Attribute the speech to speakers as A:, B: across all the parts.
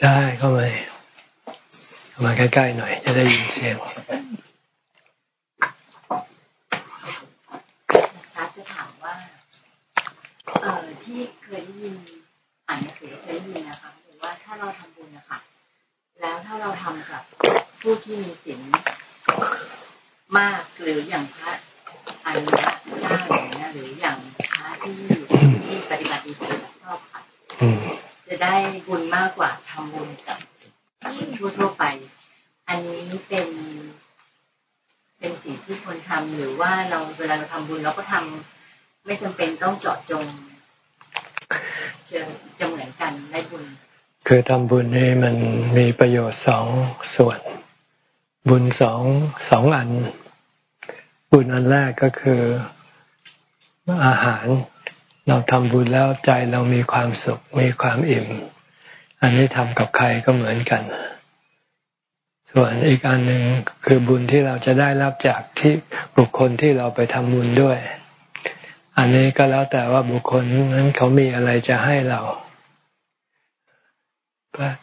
A: ได้เข้ามาเข้ามาใกล้ๆหน่อย จะได้ยินเสียง
B: นะคะจะถามว่า เอ่อที่เคยได้ยินอ่านหนังสือเคยได้ยินนะคะหรือว่าถ้าเราทำบุญนะคะแล้วถ้าเราทำกับผู้ที่มีศีลมากหรืออย่างพระอันนี้เจ้าอย่างนี้หรืออย่างพระที่ที่ปฏิบัติดีปฏิบัติชอบค่ะจะได้บุญมากกว่าทำบุญกับทั่วทั่วไป อันนี้เป็น เป็นสิ่งที่ควรทำหรือว่าเรา เวลาเราทำบุญเราก็ทำไม่จำเป็นต้องเจาะจง จะจะเหมือนกันได้บุญ
A: คือทำบุญนี่มันมีประโยชน์สองส่วน บุญสองสองอัน บุญอันแรกก็คืออาหารเราทำบุญแล้วใจเรามีความสุขมีความอิ่ม อันนี้ทำกับใครก็เหมือนกัน ส่วนอีกอันหนึ่งคือบุญที่เราจะได้รับจากที่บุคคลที่เราไปทำบุญด้วย อันนี้ก็แล้วแต่ว่าบุคคลนั้นเขามีอะไรจะให้เรา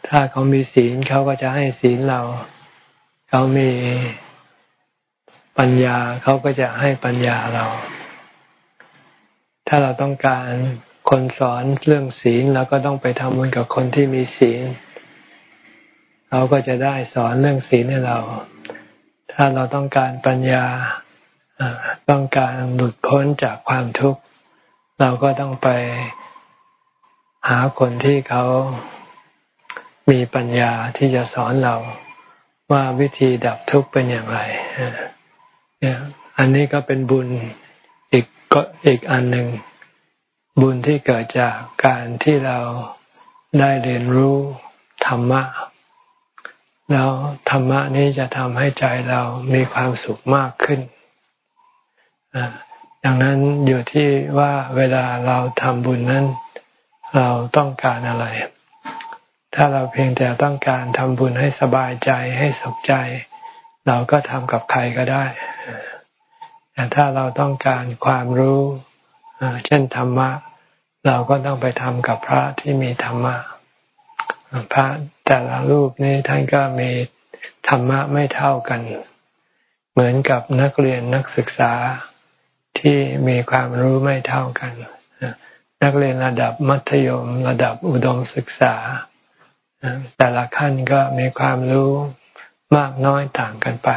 A: ถ้าเขามีศีลเขาก็จะให้ศีลเรา เขามีปัญญาเขาก็จะให้ปัญญาเรา ถ้าเราต้องการคนสอนเรื่องศีลเราก็ต้องไปทำบุญกับคนที่มีศีล เขาก็จะได้สอนเรื่องศีลให้เรา ถ้าเราต้องการปัญญาต้องการหลุดพ้นจากความทุกข์ เราก็ต้องไปหาคนที่เขามีปัญญาที่จะสอนเราว่าวิธีดับทุกข์เป็นอย่างไรอันนี้ก็เป็นบุญอีกก็อีกอันหนึ่งบุญที่เกิดจากการที่เราได้เรียนรู้ธรรมะ แล้วธรรมะนี้จะทำให้ใจเรามีความสุขมากขึ้น ดังนั้นอยู่ที่ว่าเวลาเราทำบุญนั้น เราต้องการอะไร ถ้าเราเพียงแต่ต้องการทำบุญให้สบายใจให้สุขใจ เราก็ทำกับใครก็ได้ แต่ถ้าเราต้องการความรู้เช่นธรรมะ เราก็ต้องไปทำกับพระที่มีธรรมะพระ แต่ละรูปนี้ท่านก็มีธรรมะไม่เท่ากัน เหมือนกับนักเรียนนักศึกษาที่มีความรู้ไม่เท่ากัน นักเรียนระดับมัธยมระดับอุดมศึกษา แต่ละขั้นก็มีความรู้มากน้อยต่างกันไป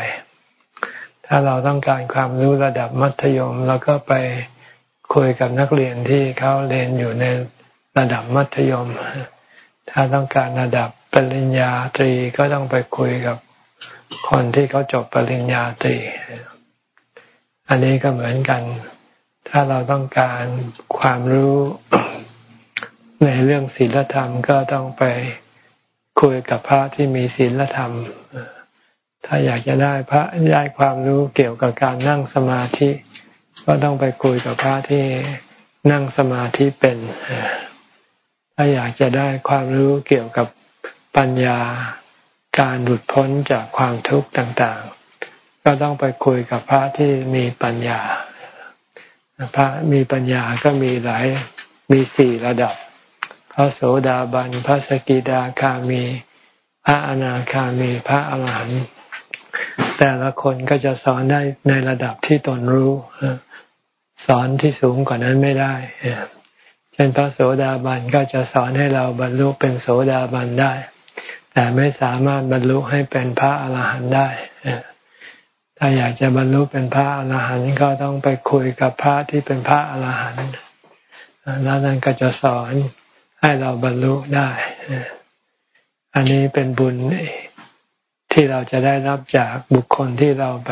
A: ถ้าเราต้องการความรู้ระดับมัธยมเราก็ไปคุยกับนักเรียนที่เขาเรียนอยู่ในระดับมัธยม ถ้าต้องการระดับ ปริญญาตรีก็ต้องไปคุยกับคนที่เขาจบปริญญาตรี อันนี้ก็เหมือนกัน ถ้าเราต้องการความรู้ในเรื่องศีลธรรมก็ต้องไปคุยกับพระที่มีศีลธรรม ถ้าอยากจะได้พระได้ความรู้เกี่ยวกับการนั่งสมาธิ ก็ต้องไปคุยกับพระที่นั่งสมาธิเป็น ถ้าอยากจะได้ความรู้เกี่ยวกับ ปัญญาการหลุดพ้นจากความทุกข์ต่างๆ ก็ต้องไปคุยกับพระที่มีปัญญา พระมีปัญญาก็มีหลายมีสี่ระดับ พระโสดาบัน พระสกิดาคามี พระอนาคามี พระอรหันต์แต่ละคนก็จะสอนได้ในระดับที่ตนรู้สอนที่สูงกว่านั้นไม่ได้เช่นพระโสดาบันก็จะสอนให้เราบรรลุเป็นโสดาบันได้ แต่ไม่สามารถบรรลุให้เป็นพระอรหันต์ได้ ถ้าอยากจะบรรลุเป็นพระอรหันต์ก็ต้องไปคุยกับพระที่เป็นพระอรหันต์แล้วนั้นก็จะสอนให้เราบรรลุได้ อันนี้เป็นบุญที่เราจะได้รับจากบุคคลที่เราไป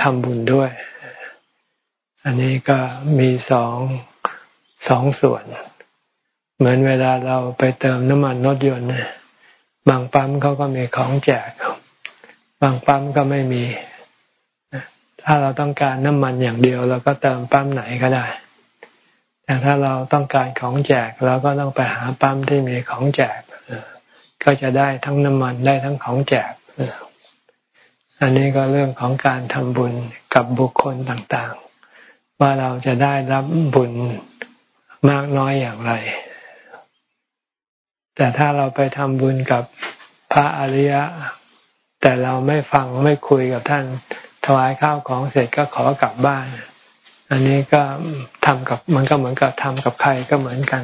A: ทำบุญด้วย อันนี้ก็มีสองสองส่วน เหมือนเวลาเราไปเติมน้ำมันรถยนต์ บางปั๊มเขาก็มีของแจก บางปั๊มก็ไม่มี ถ้าเราต้องการน้ำมันอย่างเดียวเราก็เติมปั๊มไหนก็ได้ แต่ถ้าเราต้องการของแจกเราก็ต้องไปหาปั๊มที่มีของแจก ก็จะได้ทั้งน้ำมันได้ทั้งของแจก อันนี้ก็เรื่องของการทำบุญกับบุคคลต่างๆ ว่าเราจะได้รับบุญมากน้อยอย่างไร แต่ถ้าเราไปทำบุญกับพระอริยะ แต่เราไม่ฟังไม่คุยกับท่าน ถวายข้าวของเสร็จก็ขอกลับบ้าน อันนี้ก็ทำกับมันก็เหมือนกับทำกับใครก็เหมือนกัน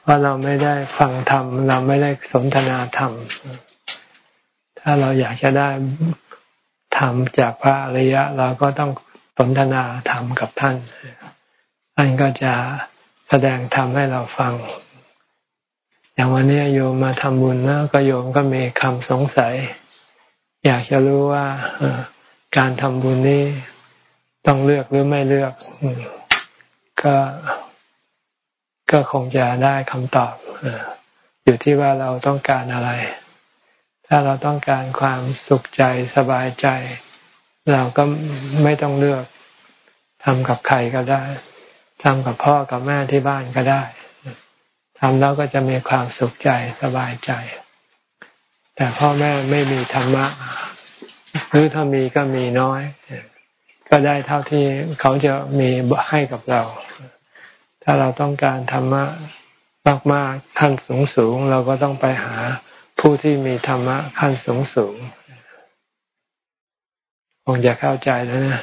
A: เพราเราไม่ได้ฟังธรรมเราไม่ได้สนทนาธรรม ถ้าเราอยากจะได้ธรรมจากพระอริยะ เราก็ต้องสนทนาธรรมกับท่านท่านก็จะแสดงธรรมให้เราฟัง อย่างวันนี้โยมมาทำบุญแล้วก็โยมก็มีคำสงสัย อยากจะรู้ว่าการทำบุญนี้ต้องเลือกหรือไม่เลือก ก็ก็คงจะได้คำตอบอยู่ที่ว่าเราต้องการอะไร ถ้าเราต้องการความสุขใจสบายใจ เราก็ไม่ต้องเลือกทำกับใครก็ได้ทำกับพ่อกับแม่ที่บ้านก็ได้ ทำแล้วก็จะมีความสุขใจสบายใจ แต่พ่อแม่ไม่มีธรรมะหรือถ้ามีก็มีน้อย ก็ได้เท่าที่เขาจะมีให้กับเรา ถ้าเราต้องการธรรมะมากๆขั้นสูงสูงเราก็ต้องไปหาผู้ที่มีธรรมะขั้นสูงสูงคงจะเข้าใจแล้วนะ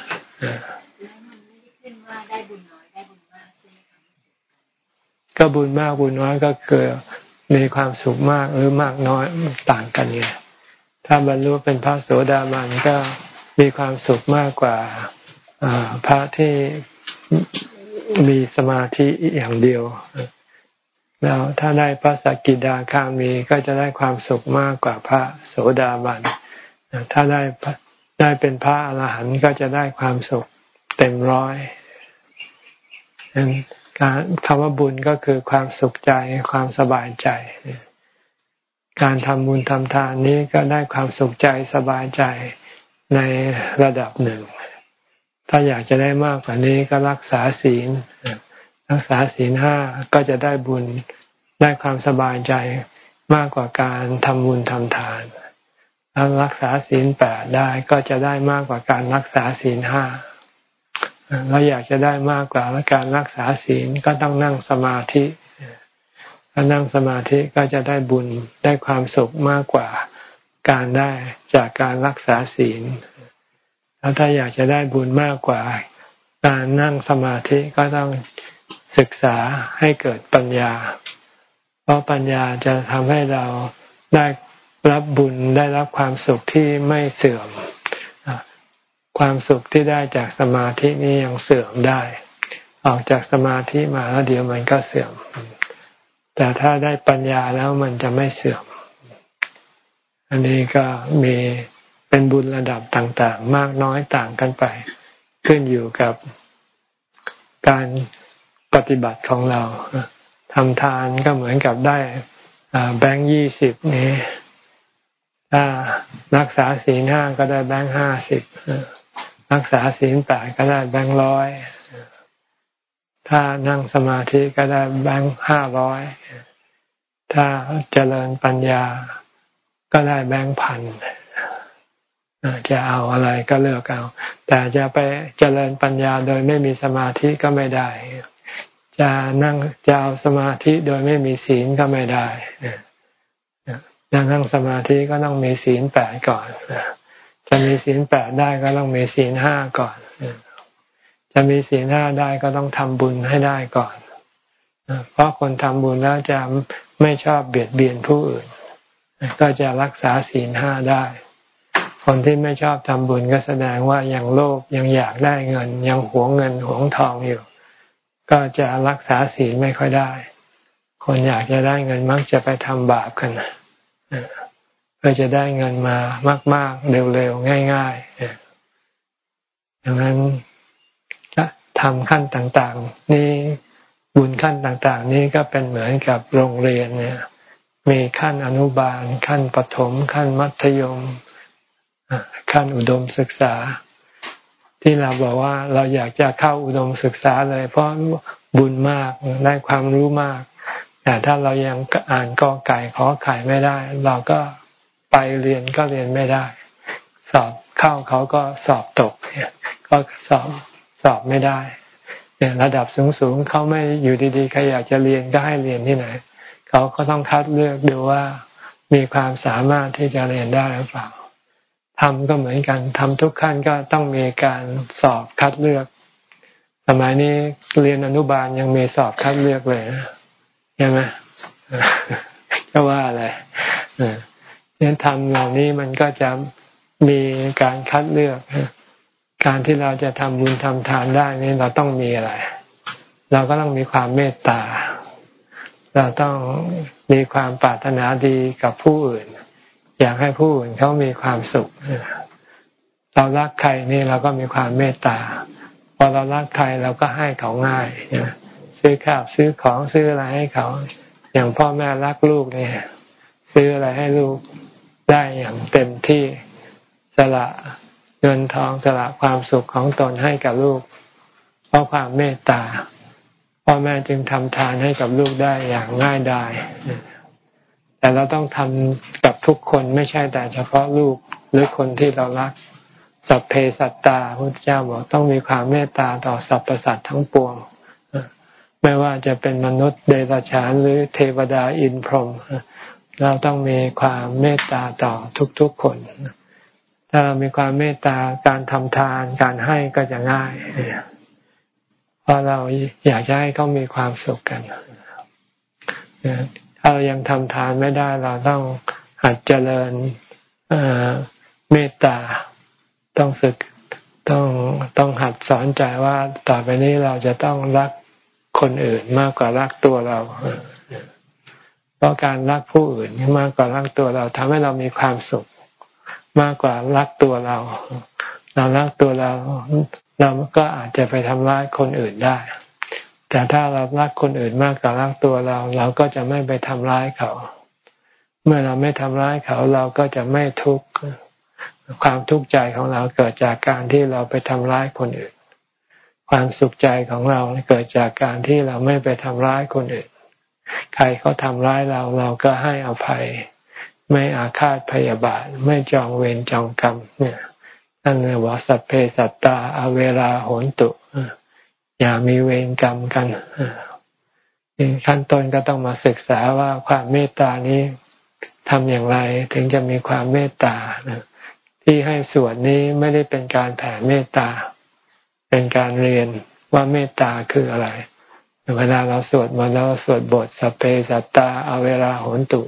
A: ก็บุญมากบุญน้อยก็เกิดมีความสุขมากหรือมากน้อยต่างกันไงถ้าบรรลุเป็นพระโสดาบันก็มีความสุขมากกว่าพระที่มีสมาธิอย่างเดียว แล้วถ้าได้พระสกิดาคามีก็จะได้ความสุขมากกว่าพระโสดาบันถ้าได้ได้เป็นพระอรหันต์ก็จะได้ความสุขเต็มร้อย การคำว่าบุญก็คือความสุขใจความสบายใจ การทำบุญทำทานนี้ก็ได้ความสุขใจสบายใจในระดับหนึ่ง ถ้าอยากจะได้มากกว่านี้ก็รักษาศีล รักษาศีลห้าก็จะได้บุญได้ความสบายใจมากกว่าการทำบุญทำทานถ้ารักษาศีลแปดได้ก็จะได้มากกว่าการรักษาศีลห้า เราอยากจะได้มากกว่าและการรักษาศีลก็ต้องนั่งสมาธิถ้านั่งสมาธิก็จะได้บุญได้ความสุขมากกว่าการได้จากการรักษาศีลแล้วถ้าอยากจะได้บุญมากกว่า การนั่งสมาธิก็ต้องศึกษาให้เกิดปัญญา เพราะปัญญาจะทำให้เราได้รับบุญได้รับความสุขที่ไม่เสื่อม ความสุขที่ได้จากสมาธินี้ยังเสื่อมได้ ออกจากสมาธิมาแล้วเดี๋ยวมันก็เสื่อม แต่ถ้าได้ปัญญาแล้วมันจะไม่เสื่อม อันนี้ก็มีเป็นบุญระดับต่างๆ มากน้อยต่างกันไป ขึ้นอยู่กับการปฏิบัติของเราทำทานก็เหมือนกับได้แบงค์ยี่สิบนี้ถ้ารักษาศีลห้าก็ได้แบงค์ห้าสิบ รักษาศีลแปดก็ได้แบงค์ร้อยถ้านั่งสมาธิก็ได้แบงค์ห้าร้อยถ้าเจริญปัญญาก็ได้แบงค์พันจะเอาอะไรก็เลือกเอา แต่จะไปเจริญปัญญาโดยไม่มีสมาธิก็ไม่ได้ จะนั่งจะเอาสมาธิโดยไม่มีศีลก็ไม่ได้นั่งสมาธิก็ต้องมีศีลแปดก่อน จะมีศีลแปดได้ก็ต้องมีศีลห้าก่อนจะมีศีลห้าได้ก็ต้องทำบุญให้ได้ก่อน เพราะคนทำบุญแล้วจะไม่ชอบเบียดเบียนผู้อื่น ก็จะรักษาศีลห้าได้ คนที่ไม่ชอบทำบุญก็แสดงว่ายังโลภยังอยากได้เงิน ยังหวงเงินหวงทองอยู่ ก็จะรักษาศีลไม่ค่อยได้ คนอยากจะได้เงินมักจะไปทำบาปกัน เพื่อจะได้เงินมามาก ๆ เร็วๆ ง่ายๆดังนั้นทำขั้นต่างๆ นี่บุญขั้นต่างๆ นี่ก็เป็นเหมือนกับโรงเรียนเนี่ย มีขั้นอนุบาล ขั้นปฐมขั้นมัธยม ขั้นอุดมศึกษา ที่เราบอกว่าเราอยากจะเข้าอุดมศึกษาเลย เพราะบุญมากได้ความรู้มาก แต่ถ้าเรายังอ่านกอไก่ขอไข่ไม่ได้ เราก็ ไปเรียนก็เรียนไม่ได้ สอบเข้าเขาก็สอบตกก็สอบสอบไม่ได้เนี่ยระดับสูงๆเขาไม่อยู่ดีๆใครอยากจะเรียนก็ให้เรียนที่ไหน เขาก็ต้องคัดเลือกดูว่ามีความสามารถที่จะเรียนได้หรือเปล่าทำก็เหมือนกันทำทุกขั้นก็ต้องมีการสอบคัดเลือก สมัยนี้เรียนอนุบาลยังมีสอบคัดเลือกเลยใช่ไหมก็ว่าอะไร เนี่ยทำเหล่านี้มันก็จะมีการคัดเลือก การที่เราจะทำบุญทำทานได้นี่เราต้องมีอะไร เราก็ต้องมีความเมตตา เราต้องมีความปรารถนาดีกับผู้อื่น อยากให้ผู้อื่นเขามีความสุข เรารักใครนี่เราก็มีความเมตตา พอเรารักใครเราก็ให้เขาง่ายซื้อข้าวซื้อของซื้ออะไรให้เขา อย่างพ่อแม่รักลูกเนี่ย ซื้ออะไรให้ลูก ได้อย่างเต็มที่สละเงินทองสละความสุขของตนให้กับลูก เพราะความเมตตาพ่อแม่จึงทำทานให้กับลูกได้อย่างง่ายดายแต่เราต้องทำกับทุกคนไม่ใช่แต่เฉพาะลูกหรือคนที่เรารักสัพเพสัตตาพระเจ้าบอกต้องมีความเมตตาต่อสรรพสัตว์ทั้งปวง ไม่ว่าจะเป็นมนุษย์เดรัจฉานหรือเทวดาอินพรหม เราต้องมีความเมตตาต่อทุกๆคน ถ้าเรามีความเมตตาการทำทานการให้ก็จะง่ายเพราะเราอยากจะให้เขามีความสุขกันถ้าเรายังทำทานไม่ได้ เราต้องหัดเจริญเมตตาต้องฝึกต้องต้องหัดสอนใจว่าต่อไปนี้เราจะต้องรักคนอื่นมากกว่ารักตัวเรา เพราะการรักผู้อื่นมากกว่ารักตัวเราทำให้เรามีความสุข มากกว่ารักตัวเรา เรารักตัวเรา เราก็อาจจะไปทำร้ายคนอื่นได้ แต่ถ้าเรารักคนอื่นมากกว่ารักตัวเรา เราก็จะไม่ไปทำร้ายเขา เมื่อเราไม่ทำร้ายเขาเราก็จะไม่ทุกข์ความทุกข์ใจของเราเกิดจากการที่เราไปทำร้ายคนอื่น ความสุขใจของเราเกิดจากการที่เราไม่ไปทำร้ายคนอื่น ใครเขาทำร้ายเราเราก็ให้อภัย ไม่อาฆาตพยาบาท ไม่จองเวรจองกรรมเนี่ยนั่นเรียว่าสัพเพสัตตาอเวลาโหนตุอย่ามีเวรกรรมกันขั้นต้นก็ต้องมาศึกษาว่าความเมตตานี้ทำอย่างไรถึงจะมีความเมตตาที่ให้สวดนี้ไม่ได้เป็นการแผ่เมตตา เป็นการเรียนว่าเมตตาคืออะไร เวลาเราสวดมนต์เราสวดบทสเปสัตตาเอาเวลาโหนตุ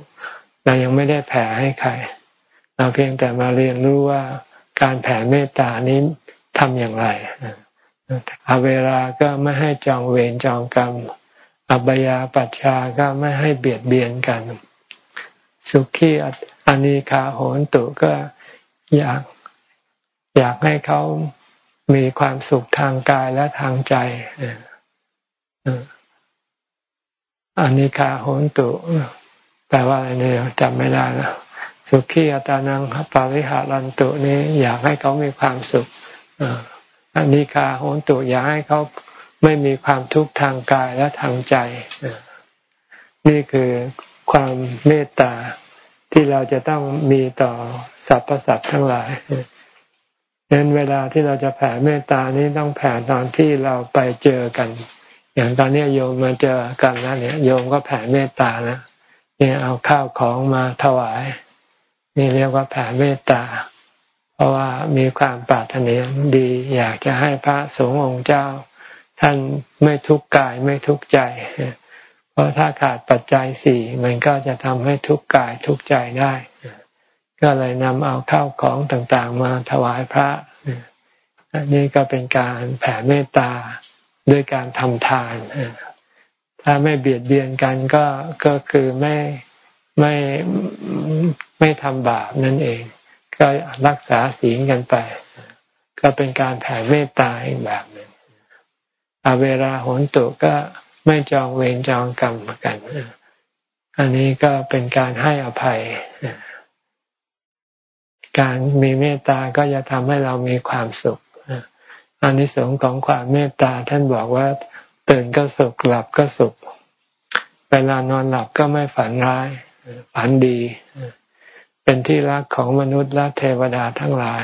A: เรายังไม่ได้แผ่ให้ใคร เราเพียงแต่มาเรียนรู้ว่าการแผ่เมตตานี้ทำอย่างไรเอาเวลาก็ไม่ให้จองเวรจองกรรม อับยาปัชชาก็ไม่ให้เบียดเบียนกัน สุขีอานิคาโหนตุก็อยากอยากให้เขามีความสุขทางกายและทางใจ อันนี้คาโหนตุ แปลว่าอะไรเนี่ยจำไม่ได้นะสุขีอัตานังปาริหารันตุนี้อยากให้เขามีความสุขอันนี้คาโหนตุอยากให้เขาไม่มีความทุกข์ทางกายและทางใจ นี่คือความเมตตาที่เราจะต้องมีต่อสรรพสัตว์ทั้งหลายดังนั้นเวลาที่เราจะแผ่เมตตานี้ต้องแผ่ตอนที่เราไปเจอกัน อย่างตอนนี้โยมมาเจอกันนะเนี่ยโยมก็แผ่เมตตานะเนี่ยเอาข้าวของมาถวาย นี่เรียกว่าแผ่เมตตา เพราะว่ามีความปรารถนาดี อยากจะให้พระสงฆ์องค์เจ้า ท่านไม่ทุกข์กายไม่ทุกข์ใจ เพราะถ้าขาดปัจจัยสี่มันก็จะทำให้ทุกข์กายทุกข์ใจได้ ก็เลยนำเอาข้าวของต่างๆ มาถวายพระอันนี้ก็เป็นการแผ่เมตตา ด้วยการทำทาน ถ้าไม่เบียดเบียนกันก็ก็คือไม่ไม่ไม่ทำบาปนั่นเอง ก็รักษาศีลกันไป ก็เป็นการแผ่เมตตาอีกแบบหนึ่งอาเวลาโหนตุก็ไม่จองเวรจองกรรมกัน อันนี้ก็เป็นการให้อภัย การมีเมตตาก็จะทำให้เรามีความสุข อานิสงส์ของความเมตตาท่านบอกว่า ตื่นก็สุขหลับก็สุข เวลานอนหลับก็ไม่ฝันร้าย ฝันดี เป็นที่รักของมนุษย์และเทวดาทั้งหลาย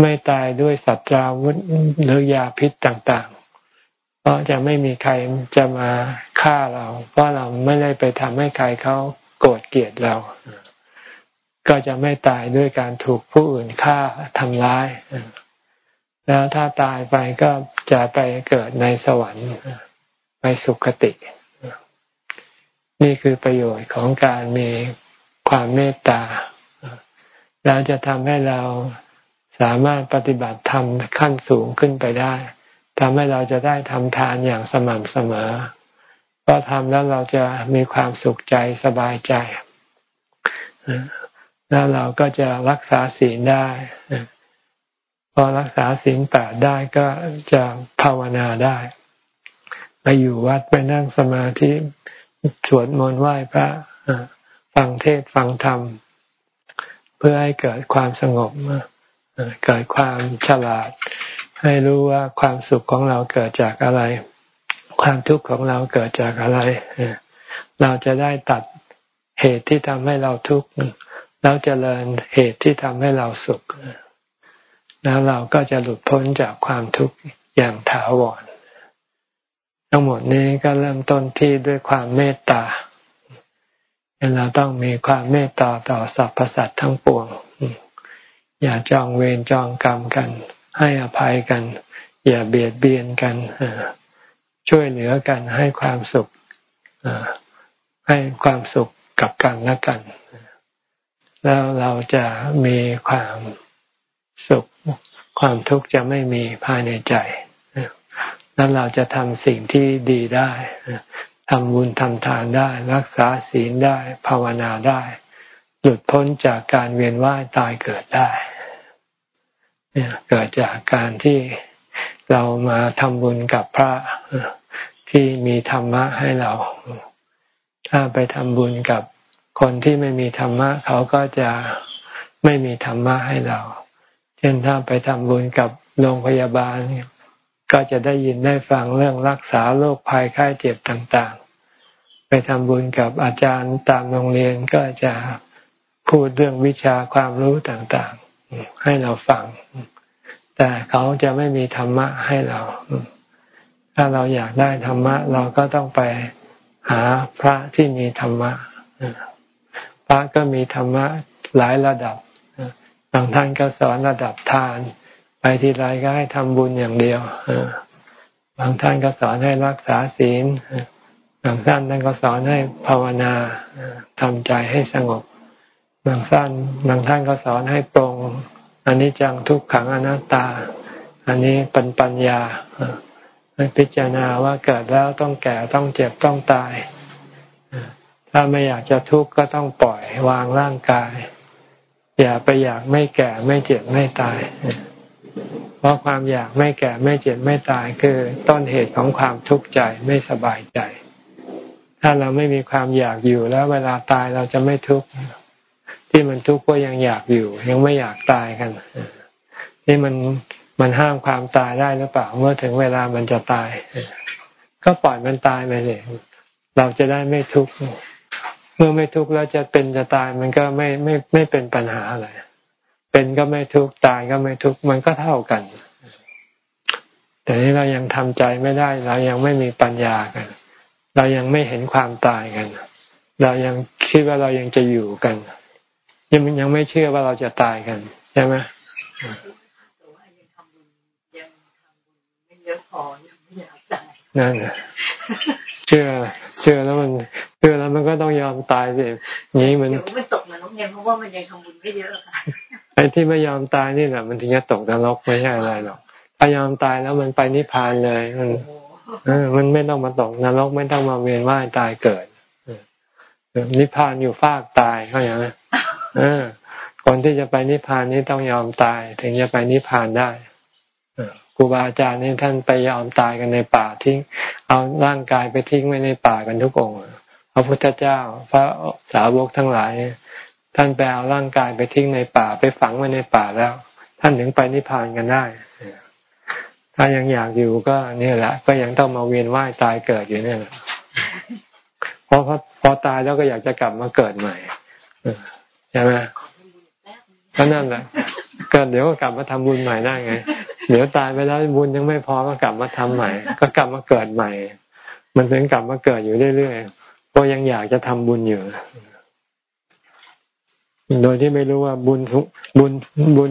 A: ไม่ตายด้วยสัตราวุธหรือยาพิษต่างๆ เพราะจะไม่มีใครจะมาฆ่าเรา เพราะเราไม่ได้ไปทำให้ใครเขาโกรธเกลียดเรา ก็จะไม่ตายด้วยการถูกผู้อื่นฆ่าทำร้าย แล้วถ้าตายไปก็จะไปเกิดในสวรรค์ไปสุคติ นี่คือประโยชน์ของการมีความเมตตาแล้วจะทำให้เราสามารถปฏิบัติธรรมขั้นสูงขึ้นไปได้ทำให้เราจะได้ทำทานอย่างสม่ำเสมอพอทำแล้วเราจะมีความสุขใจสบายใจ แล้วเราก็จะรักษาศีลได้ พอรักษาศีลแปดได้ก็จะภาวนาได้ ไปอยู่วัดไปนั่งสมาธิสวดมนต์ไหว้พระฟังเทศฟังธรรม เพื่อให้เกิดความสงบเกิดความฉลาด ให้รู้ว่าความสุขของเราเกิดจากอะไร ความทุกข์ของเราเกิดจากอะไร เราจะได้ตัดเหตุที่ทำให้เราทุกข์แล้วเจริญเหตุที่ทำให้เราสุข แล้วเราก็จะหลุดพ้นจากความทุกข์อย่างถาวร ทั้งหมดนี้ก็เริ่มต้นที่ด้วยความเมตตาเราต้องมีความเมตตาต่อสรรพสัตว์ทั้งปวง อย่าจองเวรจองกรรมกัน ให้อภัยกัน อย่าเบียดเบียนกัน ช่วยเหลือกันให้ความสุขให้ความสุขกับกันและกัน แล้วเราจะมีความสุข ความทุกข์จะไม่มีภายในใจแล้วเราจะทำสิ่งที่ดีได้ทำบุญทำทานได้ รักษาศีลได้ ภาวนาได้ หลุดพ้นจากการเวียนว่ายตายเกิดได้เนี่ยเกิดจากการที่เรามาทำบุญกับพระที่มีธรรมะให้เรา ถ้าไปทำบุญกับคนที่ไม่มีธรรมะ เขาก็จะไม่มีธรรมะให้เรา ช่นถ้าไปทำบุญกับโรงพยาบาล ก็จะได้ยินได้ฟังเรื่องรักษาโรคภัยไข้เจ็บต่างๆ ไปทำบุญกับอาจารย์ตามโรงเรียนก็จะพูดเรื่องวิชาความรู้ต่างๆ ให้เราฟัง แต่เขาจะไม่มีธรรมะให้เรา ถ้าเราอยากได้ธรรมะ เราก็ต้องไปหาพระที่มีธรรมะพระก็มีธรรมะหลายระดับ บางท่านก็สอนระดับทาน ไปทีไรก็ให้ทำบุญอย่างเดียวบางท่านก็สอนให้รักษาศีลบางท่านท่านก็สอนให้ภาวนาทำใจให้สงบบางท่านบางท่านก็สอนให้ปรงอันนี้จังทุกขังอนัตตา อันนี้ปัญปัญญาให้พิจารณาว่าเกิดแล้วต้องแก่ต้องเจ็บต้องตาย ถ้าไม่อยากจะทุกข์ก็ต้องปล่อยวางร่างกาย อย่าไปอยากไม่แก่ไม่เจ็บไม่ตาย เพราะความอยากไม่แก่ไม่เจ็บไม่ตายคือต้นเหตุของความทุกข์ใจไม่สบายใจ ถ้าเราไม่มีความอยากอยู่แล้วเวลาตายเราจะไม่ทุกข์ที่มันทุกข์ก็ยังอยากอยู่ ยังไม่อยากตายกันนี่มันมันห้ามความตายได้หรือเปล่า เมื่อถึงเวลามันจะตาย ก็ปล่อยมันตายไปเลยเราจะได้ไม่ทุกข์ เมื่อไม่ทุกข์แล้วจะเป็นจะตายมันก็ไม่ไม่ไม่เป็นปัญหาอะไร เป็นก็ไม่ทุกข์ตายก็ไม่ทุกข์มันก็เท่ากัน แต่นี้เรายังทำใจไม่ได้ เรายังไม่มีปัญญากัน เรายังไม่เห็นความตายกัน เรายังคิดว่าเรายังจะอยู่กัน ยังยังไม่เชื่อว่าเราจะตายกันใช่ไหมนั่น เชื่อเชื่อแล้วมันเชื่อแล้วมันก็ต้องยอมตายสินี้มัน
B: มันตกนรกเนี่ยเพราะว่ามันยังทำบุญไม่เยอะค่ะ
A: ไอ้ที่ไม่ยอมตายนี่แหละมันถึงจะตกนรกไม่ใช่อะไรหรอกถ้ายอมตายแล้วมันไปนิพพานเลยมันเออมันไม่ต้องมาตกนรกไม่ต้องมาเวียนว่ายตายเกิดนิพพานอยู่ฟากตายเข้าใจไหมเออคนที่จะไปนิพพานนี้ต้องยอมตาย ถึงจะไปนิพพานได้ ครูบาอาจารย์นี่ท่านไปยอมตายกันในป่าทิ้ง เอาร่างกายไปทิ้งไว้ในป่ากันทุกองค์พระพุทธเจ้า พระสาวกทั้งหลาย ท่านไปเอาร่างกายไปทิ้งในป่าไปฝังไว้ในป่าแล้ว ท่านถึงไปนิพพานกันได้ถ้ายังอยากอยู่ก็นี่แหละ ก็ยังต้องมาเวียนว่ายตายเกิดอยู่เนี่ยเพราะพอตายแล้วก็อยากจะกลับมาเกิดใหม่ใช่ไหมก็นั่นแหละ ก็เดี๋ยวก็กลับมาทำบุญใหม่ได้ไง เดี๋ยวตายไปแล้วบุญยังไม่พอก็กลับมาทำใหม่ ก็กลับมาเกิดใหม่ มันถึงกลับมาเกิดอยู่เรื่อยๆเพราะยังอยากจะทำบุญอยู่ โดยที่ไม่รู้ว่าบุญบุญบุญ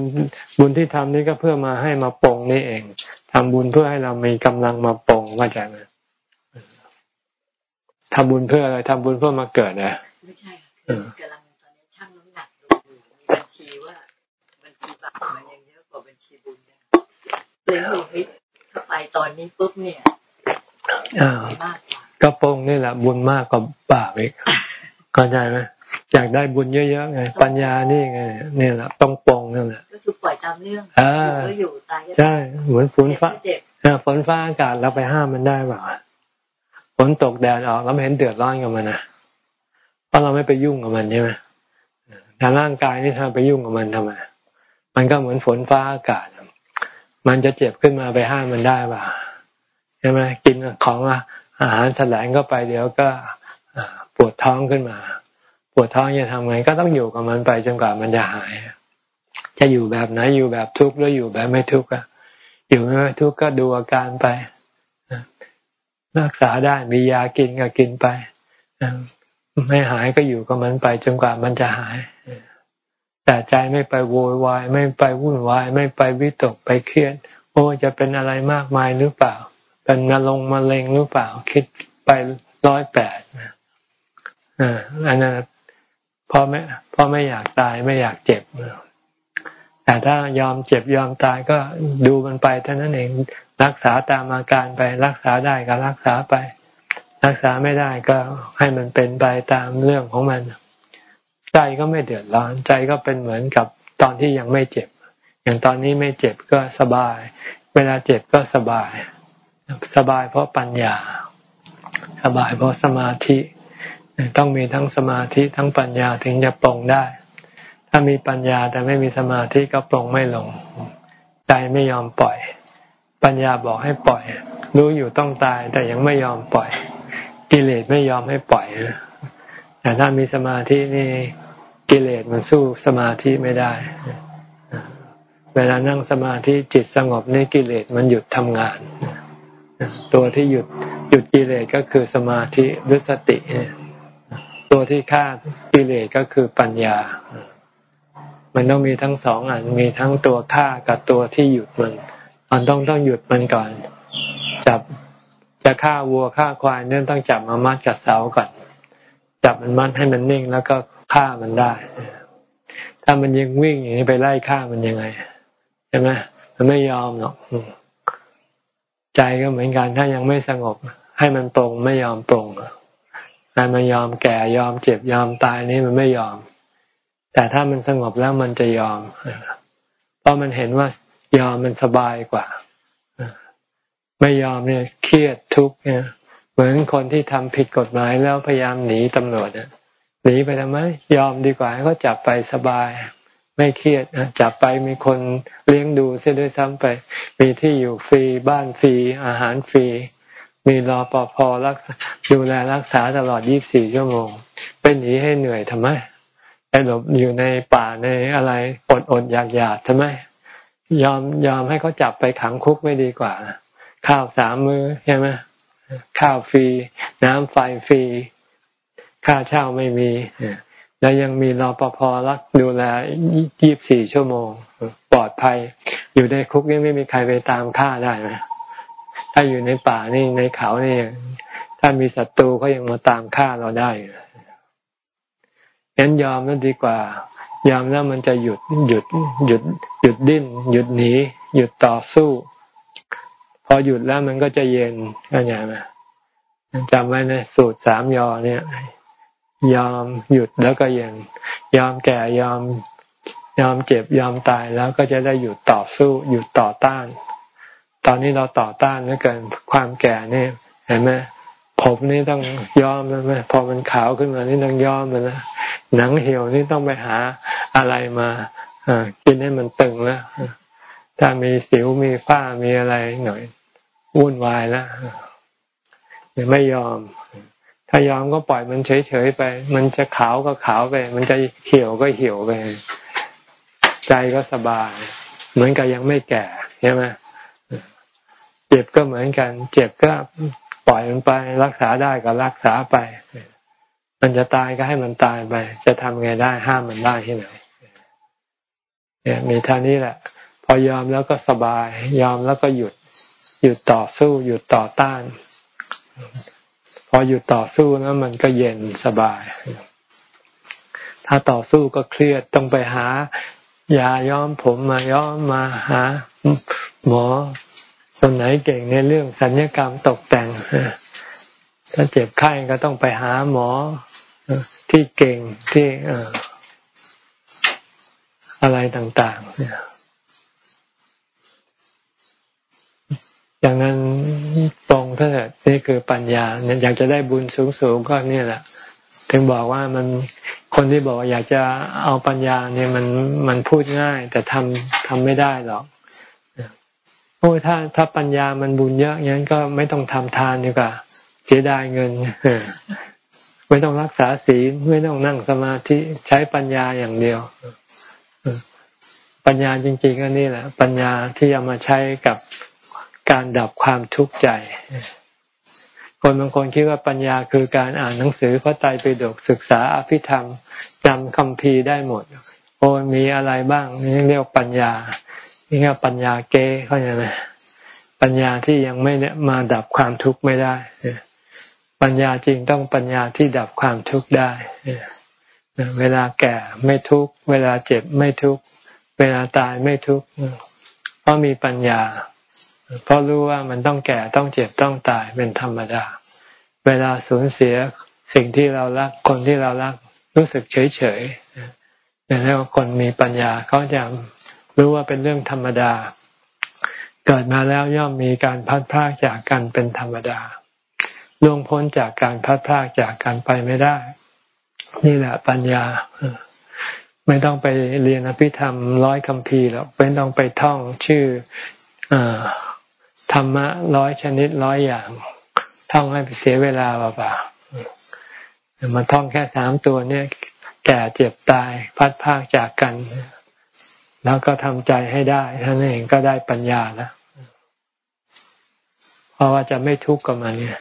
A: บุญที่ทำนี่ก็เพื่อมาให้มาปองนี่เองทำบุญเพื่อให้เรามีกำลังมาปองว่าใจไหมทำบุญเพื่ออะไรทำบุญเพื่อมาเกิดนะ
B: ไม่ใช่กำลังตอนนี้ช่างน้ำหนักดูอยู่มีบัญชีว่าบัญชีบาปมันยังเยอะกว่าบัญชีบุญเนี่ย เลยบอกเฮ้ยถ้าไปตอนนี้ปุ๊บเนี่ย
A: มากกว่าก็ปองนี่แหละบุญมากกว่าบาปอีกเข้าใจไหมอยากได้บุญเยอะๆไงปัญญานี่ไงนี่แหละต้องปองนั่นแหละ
B: ก็คือปล่อยตามเรื่อง
A: ก็อยู่ตายใช่เหมือนฝนฟ้าฝนฟ้าอากาศเราไปห้ามมันได้เปล่าฝนตกแดดออกเราไม่เห็นเดือดร้อนกับมันนะเพราะเราไม่ไปยุ่งกับมันใช่ไหมแต่ร่างกายนี่ทำไปยุ่งกับมันทำไมมันก็เหมือนฝนฟ้าอากาศ มันจะเจ็บขึ้นมาไปห้ามมันได้ป่ะใช่ไหมกินของอาหารแสลงก็ไปเดี๋ยวก็ปวดท้องขึ้นมา ปวดท้องจะทำไงก็ต้องอยู่กับมันไปจนกว่ามันจะหาย จะอยู่แบบไหนอยู่แบบทุกข์หรืออยู่แบบไม่ทุกข์อะอยู่ไม่ทุกข์ก็ดูอาการไปรักษาได้มียากินก็กินไปไม่หายก็อยู่กับมันไปจนกว่ามันจะหาย แต่ใจไม่ไปโวยวายไม่ไปวุ่นวาย ไม่ไปวิตกไปเครียดโอ้จะเป็นอะไรมากมายหรือเปล่า เป็นมะลงมะเร็งหรือเปล่า คิดไปร้อยแปดอ่าอันนั้นพ่อไม่พ่อไม่อยากตายไม่อยากเจ็บแต่ถ้ายอมเจ็บยอมตายก็ดูมันไปเท่านั้นเองรักษาตามอาการไปรักษาได้ก็รักษาไป รักษาไม่ได้ก็ให้มันเป็นไปตามเรื่องของมัน ใจก็ไม่เดือดร้อน ใจก็เป็นเหมือนกับตอนที่ยังไม่เจ็บ อย่างตอนนี้ไม่เจ็บก็สบาย เวลาเจ็บก็สบาย สบายเพราะปัญญา สบายเพราะสมาธิ ต้องมีทั้งสมาธิทั้งปัญญาถึงจะปรงได้ ถ้ามีปัญญาแต่ไม่มีสมาธิก็ปรงไม่ลง ใจไม่ยอมปล่อย ปัญญาบอกให้ปล่อย รู้อยู่ต้องตายแต่ยังไม่ยอมปล่อย กิเลสไม่ยอมให้ปล่อยแต่ถ้ามีสมาธินี่ กิเลสมันสู้สมาธิไม่ได้ เวลานั่งสมาธิจิตสงบนี่กิเลสมันหยุดทำงาน ตัวที่หยุดหยุดกิเลสก็คือสมาธิหรือสติ ตัวที่ฆ่ากิเลสก็คือปัญญา มันต้องมีทั้งสองอันมีทั้งตัวฆ่ากับตัวที่หยุดมันมันต้องต้องหยุดมันก่อน จับจะฆ่าวัวฆ่าควายเนี่ยต้องจับมามัดกับเสาก่อน จับมันมัดให้มันนิ่งแล้วก็ฆ่ามันได้ ถ้ามันยังวิ่งอย่างนี้ไปไล่ฆ่ามันยังไงใช่ไหมมันไม่ยอมหรอกใจก็เหมือนกัน ถ้ายังไม่สงบ ให้มันตรงไม่ยอมตรงการมันยอมแก่ยอมเจ็บยอมตายนี่มันไม่ยอม แต่ถ้ามันสงบแล้วมันจะยอม เพราะมันเห็นว่ายอมมันสบายกว่า ไม่ยอมเนี่ยเครียดทุกข์เนี่ย เหมือนคนที่ทำผิดกฎหมายแล้วพยายามหนีตำรวจหนีไปทำไมยอมดีกว่าก็จับไปสบาย ไม่เครียดจับไปมีคนเลี้ยงดูเสียด้วยซ้ำไป มีที่อยู่ฟรีบ้านฟรีอาหารฟรีมีรอปภรักษาดูแลรักษาตลอด 24 ชั่วโมง เป็นหนีให้เหนื่อยทำไมไปหลบอยู่ในป่าในอะไรอดอดอยากอยากทำไม ยอมยอมให้เขาจับไปขังคุกไม่ดีกว่า ข้าวสามมือใช่ไหม ข้าวฟรี น้ำไฟฟรี ค่าเช่าไม่มี แล้วยังมีรอปภรักดูแล24ชั่วโมง ปลอดภัย อยู่ในคุกนี่ไม่มีใครไปตามฆ่าได้ไหมถ้าอยู่ในป่านี่ในเขานี่ถ้ามีศัตรูเขายังมาตามฆ่าเราได้งั้นยอมนั่นดีกว่ายอมแล้วมันจะหยุดหยุดหยุดหยุดดิ้น หยุดหนี หยุดต่อสู้ อหยุดแล้วมันก็จะเย็นเข้าใจไหมจำไว้นะสูตรสามยอเนี่ย ยอมหยุดแล้วก็เย็น ยอมแก่ยอมยอมเจ็บยอมตายแล้วก็จะได้หยุดต่อสู้หยุดต่อต้าน ตอนนี้เราต่อต้านเหเกินความแก่เนี่ยเห็นไหมผมนี่ต้องยอมแล้วไหมพอมันขาวขึ้นมานี่ต้องยอมมันนะหนังเหี่ยวนี่ต้องไปหาอะไรมาอกินให้มันตึงแล้วถ้ามีสิวมีฝ้ามีอะไรหน่อย วุ่นวายแล้วไม่ยอม ถ้ายอมก็ปล่อยมันเฉยๆไป มันจะขาวก็ขาวไป มันจะเหี่ยวก็เหี่ยวไป ใจก็สบาย เหมือนกับยังไม่แก่ใช่ไหมเจ็บก็เหมือนกัน เจ็บก็ปล่อยมันไป รักษาได้ก็รักษาไป มันจะตายก็ให้มันตายไป จะทำไงได้ห้ามมันได้ที่ไหนเนี่ยมีท่านี้แหละ พอยอมแล้วก็สบาย ยอมแล้วก็หยุด หยุดต่อสู้หยุดต่อต้าน พอหยุดต่อสู้แล้วมันก็เย็นสบาย ถ้าต่อสู้ก็เครียดต้องไปหายาย้อมผมมาย้อมมาหาหมอคนไหนเก่งในเรื่องสัญญกรรมตกแต่งถ้าเจ็บไข้ก็ต้องไปหาหมอที่เก่งที่อะไรต่าง ๆเนี่ย อย่างนั้นตรงเถิดนี่คือปัญญาเนี่ยอยากจะได้บุญสูงๆก็เนี่ยแหละ ถึงบอกว่ามันคนที่บอกอยากจะเอาปัญญาเนี่ยมันมันพูดง่าย แต่ทำทำไม่ได้หรอกโอ้ถ้าถ้าปัญญามันบุญเยอะงั้นก็ไม่ต้องทำทานดีกว่าเสียดายเงินไม่ต้องรักษาศีลไม่ต้องนั่งสมาธิใช้ปัญญาอย่างเดียวปัญญาจริงๆก็นี่แหละ ปัญญาที่เอามาใช้กับ การดับความทุกข์ใจ คนบางคนคิดว่าปัญญาคือการอ่านหนังสือพระไตรปิฎกศึกษาอภิธรรมจำคำพีได้หมด โอ้มีอะไรบ้างนี่เรียกปัญญา นี่ก็ปัญญาเก้เข้าใจไหมปัญญาที่ยังไม่มาดับความทุกข์ไม่ได้ ปัญญาจริงต้องปัญญาที่ดับความทุกข์ได้ เวลาแก่ไม่ทุกข์ เวลาเจ็บไม่ทุกข์ เวลาตายไม่ทุกข์ เพราะมีปัญญา เพราะรู้ว่ามันต้องแก่ต้องเจ็บต้องตายเป็นธรรมดา เวลาสูญเสียสิ่งที่เรารักคนที่เรารักรู้สึกเฉยเฉยนี่เรียกว่าคนมีปัญญาเขาจะรู้ว่าเป็นเรื่องธรรมดา เกิดมาแล้วย่อมมีการพัดพากจากกันเป็นธรรมดาล่วงพ้นจากการพัดพากจากกันไปไม่ได้ นี่แหละปัญญา ไม่ต้องไปเรียนอภิธรรมร้อยคำพีหรอกไม่ต้องไปท่องชื่ออ ธรรมะร้อยชนิดร้อยอย่าง ท่องให้ไปเสียเวลาเปล่าๆมาท่องแค่สามตัวเนี่ยแก่เจ็บตายพัดพากจากกัน แล้วก็ทำใจให้ได้ท่านเองก็ได้ปัญญาแล้วเพราะว่าจะไม่ทุกข์กับมันเนี่ย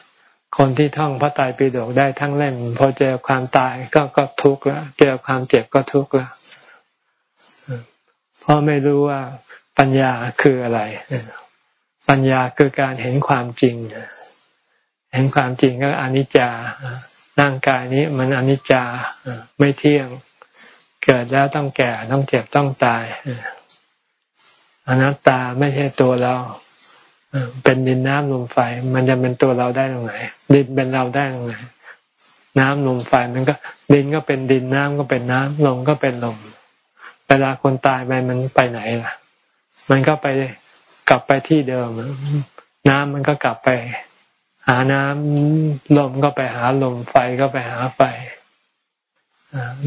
A: คนที่ท่องพระไตรปิฎกได้ทั้งเล่มพอเจอความตายก็ก็ทุกข์แล้วเจอความเจ็บก็ทุกข์แล้วเพราะไม่รู้ว่าปัญญาคืออะไร ปัญญาคือการเห็นความจริง เห็นความจริงก็อนิจจาร่างกายนี้มันอนิจจาไม่เที่ยง เกิดแล้วต้องแก่ต้องเจ็บต้องตายอนัตตาไม่ใช่ตัวเราเป็นดินน้ำลมไฟ มันจะเป็นตัวเราได้ตรงไหน ดินเป็นเราได้ตรงไหน น้ำลมไฟมันก็ดินก็เป็นดินน้ำก็เป็นน้ำลมก็เป็นลมเวลาคนตายไปมันไปไหนล่ะ มันก็ไป กลับไปที่เดิม น้ำมันก็กลับไป หาน้ำลมก็ไปหาลมไฟก็ไปหาไฟ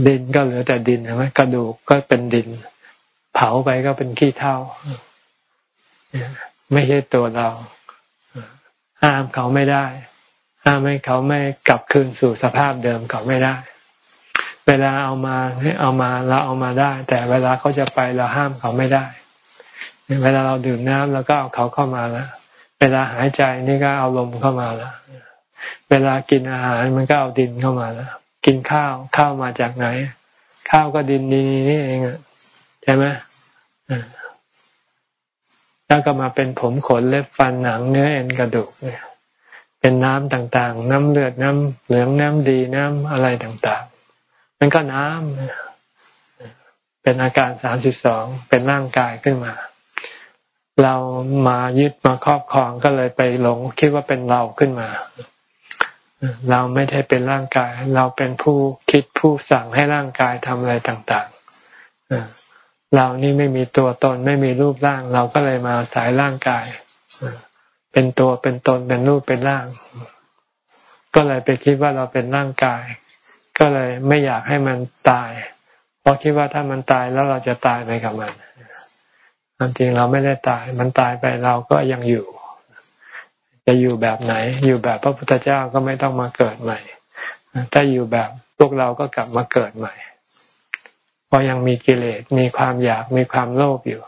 A: ดินก็เหลือแต่ดินใช่ไหมกระดูกก็เป็นดิน เผาไปก็เป็นขี้เถ้าไม่ใช่ตัวเรา ห้ามเขาไม่ได้ ห้ามให้เขาไม่กลับคืนสู่สภาพเดิมเขาไม่ได้ เวลาเอามาเอามาเราเอามาได้ แต่เวลาเขาจะไปเราห้ามเขาไม่ได้ เวลาเราดื่มน้ำเราก็เอาเขาเข้ามาแล้วเวลาหายใจนี่ก็เอาลมเข้ามาแล้วเวลากินอาหารมันก็เอาดินเข้ามาแล้วกินข้าวข้าวมาจากไหน ข้าวก็ดินนี่นี่เองอะใช่ไหมแล้วก็มาเป็นผมขนเล็บฟันหนังเนื้อเอ็นกระดูกเนี่ย เป็นน้ำต่างๆ น้ำเลือดน้ำเหลืองน้ำดีน้ำอะไรต่างๆ มันก็น้ำเป็นอาการสามสิบสองเป็นร่างกายขึ้นมา เรามายึดมาครอบครองก็เลยไปหลง คิดว่าเป็นเราขึ้นมา เราไม่ได้เป็นร่างกาย เราเป็นผู้คิดผู้สั่งให้ร่างกายทำอะไรต่างๆเรานี่ไม่มีตัวตนไม่มีรูปร่าง เราก็เลยมาสายร่างกายเป็นตัวเป็นตนเป็นรูปเป็นร่าง ก็เลยไปคิดว่าเราเป็นร่างกาย ก็เลยไม่อยากให้มันตาย เพราะคิดว่าถ้ามันตายแล้วเราจะตายไปกับมัน ความจริงเราไม่ได้ตาย มันตายไปเราก็ยังอยู่ จะอยู่แบบไหน อยู่แบบพระพุทธเจ้าก็ไม่ต้องมาเกิดใหม่ ถ้าอยู่แบบพวกเราก็กลับมาเกิดใหม่พอยังมีกิเลส มีความอยาก มีความโลภอยู่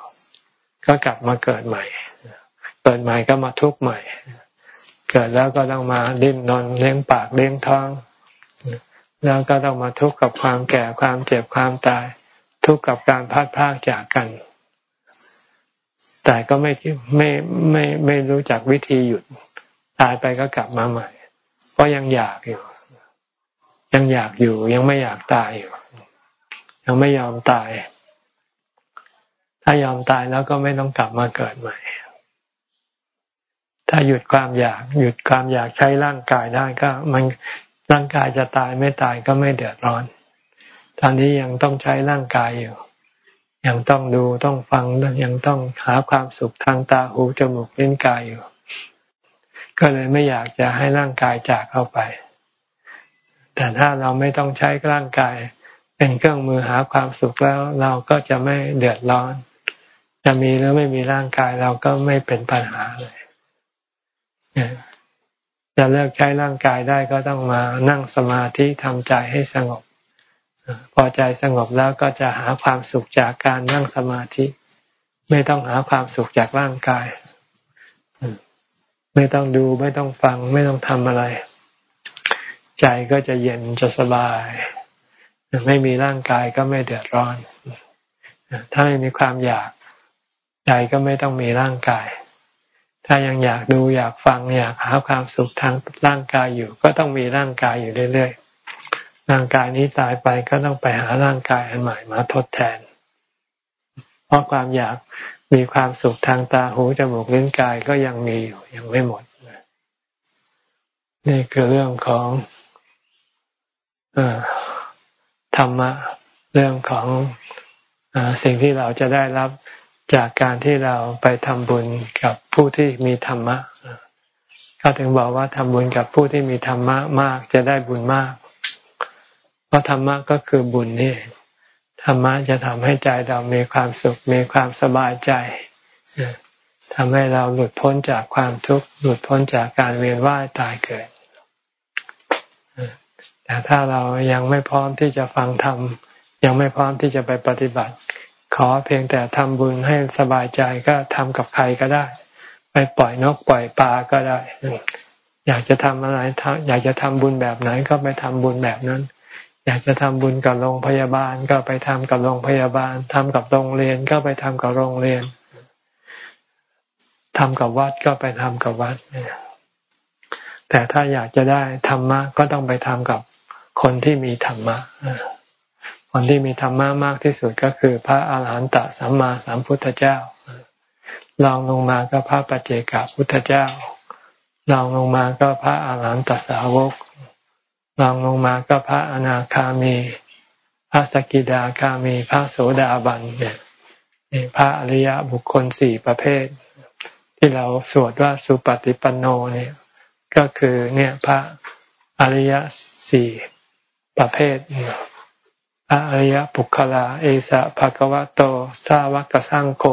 A: ก็กลับมาเกิดใหม่ เกิดใหม่ก็มาทุกข์ใหม่ เกิดแล้วก็ต้องมาดิ้นนอนเลี้ยงปากเลี้ยงท้อง แล้วก็ต้องมาทุกข์กับความแก่ ความเจ็บ ความตาย ทุกข์กับการพัดพากจากกัน แต่ก็ไม่ไม่ไม่ไม่รู้จักวิธีหยุด ตายไปก็กลับมาใหม่ เพราะยังอยากอยู่ ยังอยากอยู่ ยังไม่อยากตายอยู่ ยังไม่ยอมตาย ถ้ายอมตายแล้วก็ไม่ต้องกลับมาเกิดใหม่ ถ้าหยุดความอยากหยุดความอยากใช้ร่างกายได้ก็มันร่างกายจะตายไม่ตายก็ไม่เดือดร้อน ตอนนี้ยังต้องใช้ร่างกายอยู่ ยังต้องดูต้องฟังยังต้องหาความสุขทางตาหูจมูกลิ้นกายอยู่ ก็เลยไม่อยากจะให้ร่างกายจากเข้าไป แต่ถ้าเราไม่ต้องใช้ร่างกาย เป็นเครื่องมือหาความสุขแล้วเราก็จะไม่เดือดร้อน จะมีหรือไม่มีร่างกายเราก็ไม่เป็นปัญหาเลยจะเลิกใช้ร่างกายได้ก็ต้องมานั่งสมาธิทำใจให้สงบ พอใจสงบแล้วก็จะหาความสุขจากการนั่งสมาธิ ไม่ต้องหาความสุขจากร่างกาย ไม่ต้องดูไม่ต้องฟัง ไม่ต้องทำอะไร ใจก็จะเย็นจะสบาย ไม่มีร่างกายก็ไม่เดือดร้อน ถ้าไม่มีความอยากใจก็ไม่ต้องมีร่างกาย ถ้ายังอยากดูอยากฟังอยากหาความสุขทางร่างกายอยู่ ก็ต้องมีร่างกายอยู่เรื่อยๆ ร่างกายนี้ตายไปก็ต้องไปหาร่างกายอันใหม่มาทดแทน เพราะความอยากมีความสุขทางตาหูจมูกลิ้นกายก็ยังมีอยู่ยังไม่หมดนี่คือเรื่องของอธรรมะ เรื่องของอสิ่งที่เราจะได้รับจากการที่เราไปทำบุญกับผู้ที่มีธรรมะเขาถึงบอกว่าทำบุญกับผู้ที่มีธรรมะมากจะได้บุญมาก เพราะธรรมะก็คือบุญนี่ธรรมะจะทำให้ใจเรามีความสุข มีความสบายใจทำให้เราหลุดพ้นจากความทุกข์หลุดพ้นจากการเวียนว่ายตายเกิด แต่ถ้าเรายังไม่พร้อมที่จะฟังธรรมยังไม่พร้อมที่จะไปปฏิบัติ ขอเพียงแต่ทำบุญให้สบายใจก็ทำกับใครก็ได้ ไปปล่อยนกปล่อยปลาก็ได้ อยากจะทำอะไรอยากจะทำบุญแบบไหนก็ไปทำบุญแบบนั้น อยากจะทำบุญกับโรงพยาบาลก็ไปทำกับโรงพยาบาลทำกับโรงเรียนก็ไปทำกับโรงเรียนทำกับวัดก็ไปทำกับวัดแต่ถ้าอยากจะได้ธรรมะก็ต้องไปทำกับคนที่มีธรรมะคนที่มีธรรมะมากที่สุดก็คือ พระอาหารหันตสัมมาสัมพุทธเจ้าลองลงมาก็พระปัจเจกพุทธเจ้าลองลงมาก็พระอาหารหันตสาวก ลองลงมาก็พระอนาคามี พระสกิดาคามี พระโสดาบันเนี่ยพระอริยบุคคลสี่ประเภท ที่เราสวดว่าสุปฏิปันโนเนี่ยก็คือเนี่ยพระอริยสี่ประเภทเนี่ยอริยปุคลา เอสะภะกวะโตสาวกสังโฆ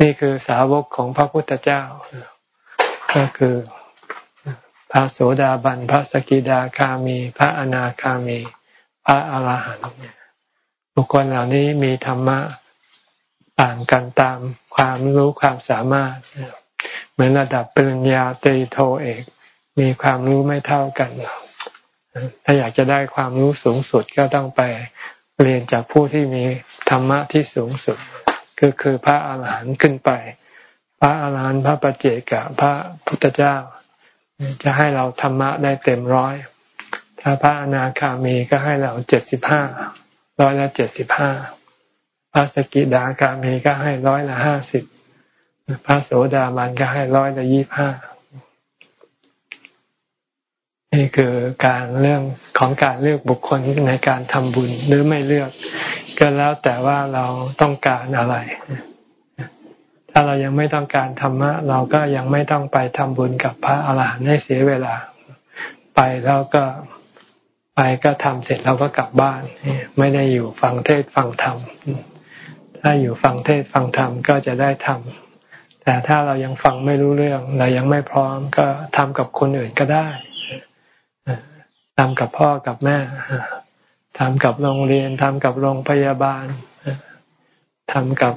A: นี่คือสาวกของพระพุทธเจ้า ก็คือ ระโสดาบัน พระสกิดาคามี พระอนาคามี พระอาหารหันต์บุคคลเหล่านี้มีธรรมะต่างกันตามความรู้ความสามารถ เหมือนระดับปริญญาตรีโทเอก มีความรู้ไม่เท่ากัน ถ้าอยากจะได้ความรู้สูงสุดก็ต้องไปเรียนจากผู้ที่มีธรรมะที่สูงสุด ก็คือพระอาหารหันต์ขึ้นไป พระอาหารหันต์พระปัจเจกพระพุทธเจ้า จะให้เราธรรมะได้เต็มร้อย ถ้าพระอนาคามีก็ให้เราเจ็ดสิบห้าร้อยละเจ็ดสิบห้าพระสกิดาคามีก็ให้ร้อยละห้าสิบพระโสดาบันก็ให้ร้อยละยี่ห้านี่คือการเรื่องของการเลือกบุคคลในการทำบุญหรือไม่เลือก ก็แล้วแต่ว่าเราต้องการอะไร ถ้าเรายังไม่ต้องการธรรมะ เราก็ยังไม่ต้องไปทำบุญกับพระอาหารหันต์ให้เสียเวลา ไปแล้วก็ไปก็ทำเสร็จเราก็กลับบ้าน ไม่ได้อยู่ฟังเทศฟังธรรมถ้าอยู่ฟังเทศฟังธรรมก็จะได้ทำแต่ถ้าเรายังฟังไม่รู้เรื่อง เรายังไม่พร้อมก็ทำกับคนอื่นก็ได้ทำกับพ่อกับแม่ทำกับโรงเรียนทำกับโรงพยาบาลทำกับ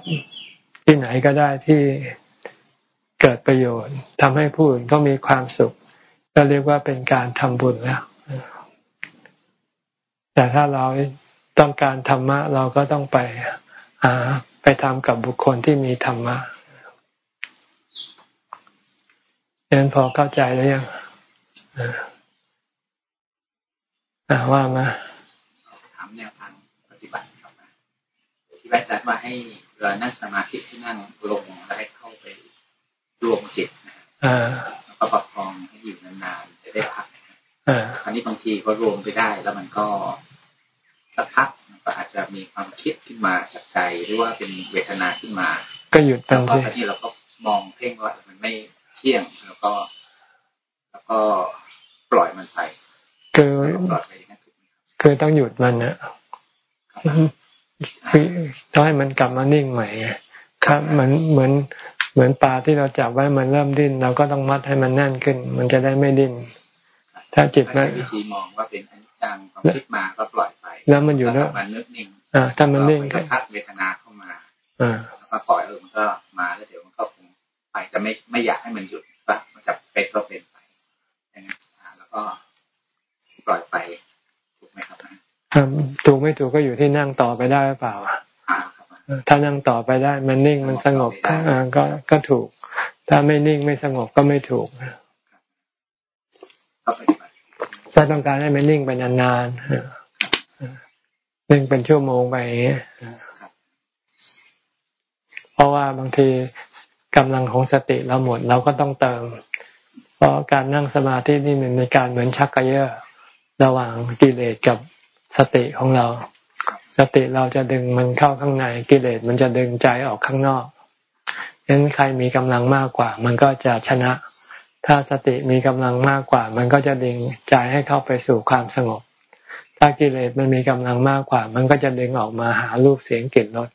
A: ที่ไหนก็ได้ที่เกิดประโยชน์ทำให้ผู้อื่นก็มีความสุข ก็เรียกว่าเป็นการทำบุญแล้วแต่ถ้าเราต้องการธรรมะ เราก็ต้องไปหาไปทำกับบุคคลที่มีธรรมะเรียนพอเข้าใจแล้วยังว่ามา
C: ถามแนวทางปฏิบัติครับที่อาจารย์ว่าให้ เรานั่งสมาธิที่นั่งลงแล้วให้เข้าไปรวมจิตนะแล้วก็ประคองให้อยู่นานๆจะได้พักคราวนี้บางทีก็รวมไปได้แล้วมันก็สักพักก็อาจจะมีความคิดขึ้นมาจากใจหรือว่าเป็นเวทนาขึ้นมา
A: ก็หยุด
C: ตรงที่เราก็มองเพ่งว่ามันไม่เที่ยงแล้วก็ แล้วก็ปล่อยมันไป
A: คือคือต้องหยุดมันนะครับ ต้องให้มันกลับมานิ่งใหม่ครับเหมือนเหมือนเหมือนปลาที่เราจับไว้มันเริ่มดิ้นเราก็ต้องมัดให้มันแน่นขึ้น มันจะได้ไม่ดิ้นถ้าจิตนั้น
C: วิธีมองว่าเป็นอนิจจังความคิดมาก็ปล่อยไป
A: แล้วมันอยู่แล้ว
C: มันนึกนิ่ง
A: อ่าถ้ามันนิ่ง
C: ก็พักเวทนาเข้ามา
A: อ่า
C: แล้วก็ปล่อยเออมันก็มาแล้วเดี๋ยวมันก็คงไปจะไม่ไม่อยากให้มันหยุดปะมันจะเป็นก็เป็นไปอย่างนี้แล้วก็ปล่อยไปถูกไหมครับ
A: ถูกไม่ถูกก็อยู่ที่นั่งต่อไปได้หรือเปล่าถ้านั่งต่อไปได้ มันนิ่งมันสงบก็ก็ถูก ถ้าไม่นิ่งไม่สงบก็ไม่ถูกถ้าต้องการให้มันนิ่งไปนานๆนิ่งเป็นชั่วโมงไปอย่างเงี้ยเพราะว่าบางทีกำลังของสติเราหมดเราก็ต้องเติม เพราะการนั่งสมาธินี่มันในการเหมือนชักกระเยาะระหว่างกิเลสกับ สติของเรา สติเราจะดึงมันเข้าข้างในกิเลสมันจะดึงใจออกข้างนอกฉะนั้นใครมีกำลังมากกว่า มันก็จะชนะ ถ้าสติมีกำลังมากกว่า มันก็จะดึงใจให้เข้าไปสู่ความสงบ ถ้ากิเลสมันมีกำลังมากกว่า มันก็จะดึงออกมาหารูปเสียงกลิ่นรส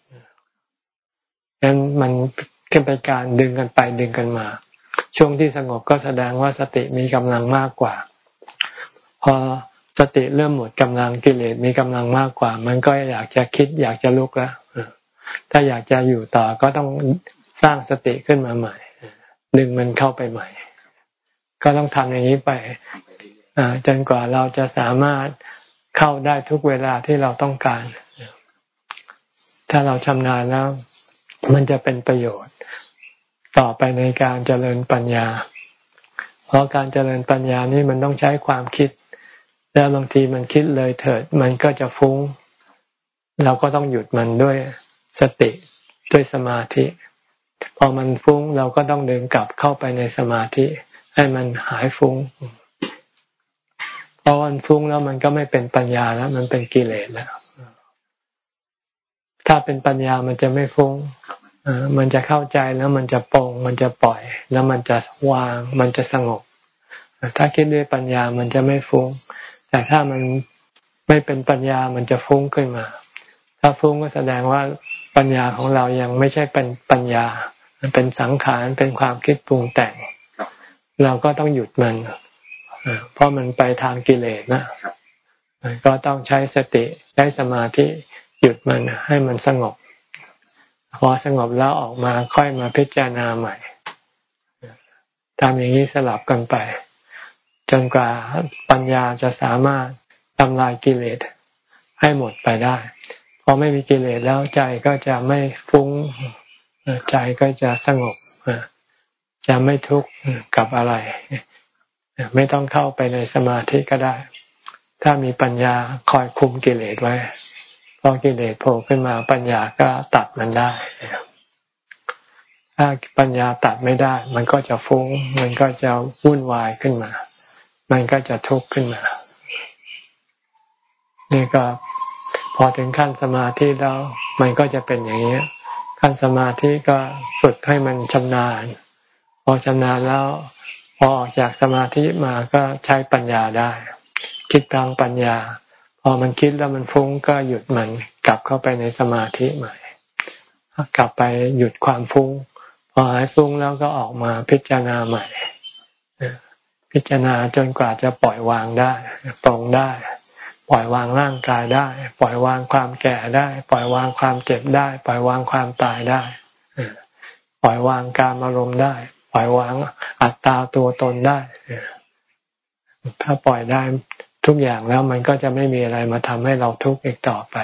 A: ฉะนั้นมันเป็นการดึงกันไปดึงกันมา ช่วงที่สงบก็แสดงว่าสติมีกำลังมากกว่า พอ สติเริ่มหมดกำลังกิเลสมีกำลังมากกว่า มันก็อยากจะคิดอยากจะลุกแล้วถ้าอยากจะอยู่ต่อก็ต้องสร้างสติขึ้นมาใหม่ดึงมันเข้าไปใหม่ ก็ต้องทำอย่างนี้ไปจนกว่าเราจะสามารถเข้าได้ทุกเวลาที่เราต้องการ ถ้าเราชำนาญแล้ว มันจะเป็นประโยชน์ ต่อไปในการเจริญปัญญา เพราะการเจริญปัญญานี่มันต้องใช้ความคิด แล้วบางทีมันคิดเลยเถิด มันก็จะฟุ้ง เราก็ต้องหยุดมันด้วยสติด้วยสมาธิ พอมันฟุ้งเราก็ต้องเดินกลับเข้าไปในสมาธิ ให้มันหายฟุ้งพอมันฟุ้งแล้วมันก็ไม่เป็นปัญญาแล้ว มันเป็นกิเลสแล้ว ถ้าเป็นปัญญามันจะไม่ฟุ้งมันจะเข้าใจแล้วมันจะปองมันจะปล่อย แล้วมันจะวาง มันจะสงบ ถ้าคิดด้วยปัญญามันจะไม่ฟุ้ง แต่ถ้ามันไม่เป็นปัญญามันจะฟุ้งขึ้นมา ถ้าฟุ้งก็แสดงว่าปัญญาของเรายังไม่ใช่เป็นปัญญา มันเป็นสังขารเป็นความคิดปรุงแต่ง เราก็ต้องหยุดมันเพราะมันไปทางกิเลสนะก็ต้องใช้สติใช้สมาธิหยุดมันให้มันสงบ พอสงบแล้วออกมาค่อยมาพิจารณาใหม่ทำอย่างนี้สลับกันไป จนกว่าปัญญาจะสามารถทำลายกิเลสให้หมดไปได้พอไม่มีกิเลสแล้วใจก็จะไม่ฟุ้งใจก็จะสงบจะไม่ทุกข์กับอะไร ไม่ต้องเข้าไปในสมาธิก็ได้ ถ้ามีปัญญาคอยคุมกิเลสไว้พอกิเลสโผล่ขึ้นมาปัญญาก็ตัดมันได้ ถ้าปัญญาตัดไม่ได้ มันก็จะฟุ้ง มันก็จะวุ่นวายขึ้นมา มันก็จะทุกข์ขึ้นมา นี่ก็พอถึงขั้นสมาธิแล้ว มันก็จะเป็นอย่างนี้ขั้นสมาธิก็ฝึกให้มันชำนาญ พอชำนาญแล้ว พอออกจากสมาธิมาก็ใช้ปัญญาได้ คิดทางปัญญา พอมันคิดแล้วมันฟุ้งก็หยุดมัน กลับเข้าไปในสมาธิใหม่ กลับไปหยุดความฟุ้ง พอหายฟุ้งแล้วก็ออกมาพิจารณาใหม่ พิจารณาจนกว่าจะปล่อยวางได้ปรงได้ ปล่อยวางร่างกายได้ ปล่อยวางความแก่ได้ ปล่อยวางความเจ็บได้ ปล่อยวางความตายได้ ปล่อยวางการอารมณ์ได้ ปล่อยวางอัตตาตัวตนได้ ถ้าปล่อยได้ทุกอย่างแล้วมันก็จะไม่มีอะไรมาทำให้เราทุกข์อีกต่อไป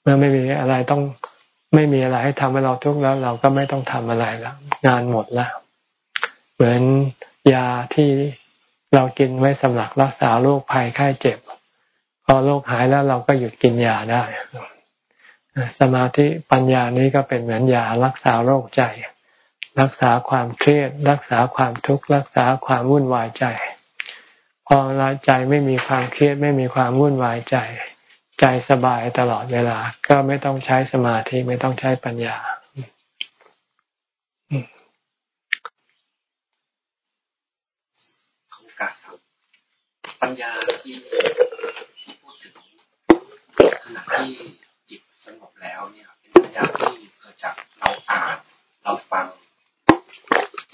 A: เมื่อไม่มีอะไรต้องไม่มีอะไรให้ทำให้เราทุกข์แล้ว เราก็ไม่ต้องทำอะไรแล้วงานหมดแล้ว เหมือน ยาที่เรากินไว้สำหรับรักษาโรคภัยไข้เจ็บ พอโรคหายแล้วเราก็หยุดกินยาได้ สมาธิปัญญานี้ก็เป็นเหมือนยารักษาโรคใจ รักษาความเครียด รักษาความทุกข์รักษาความวุ่นวายใจ พอเราใจไม่มีความเครียดไม่มีความวุ่นวายใจ ใจสบายตลอดเวลา ก็ไม่ต้องใช้สมาธิไม่ต้องใช้ปัญญา
C: ปัญญาที่ที่พูดถึงขณะที่จิตสงบแล้วเนี่ยเป็นปัญญาที่เกิดจากเราอ่านเราฟัง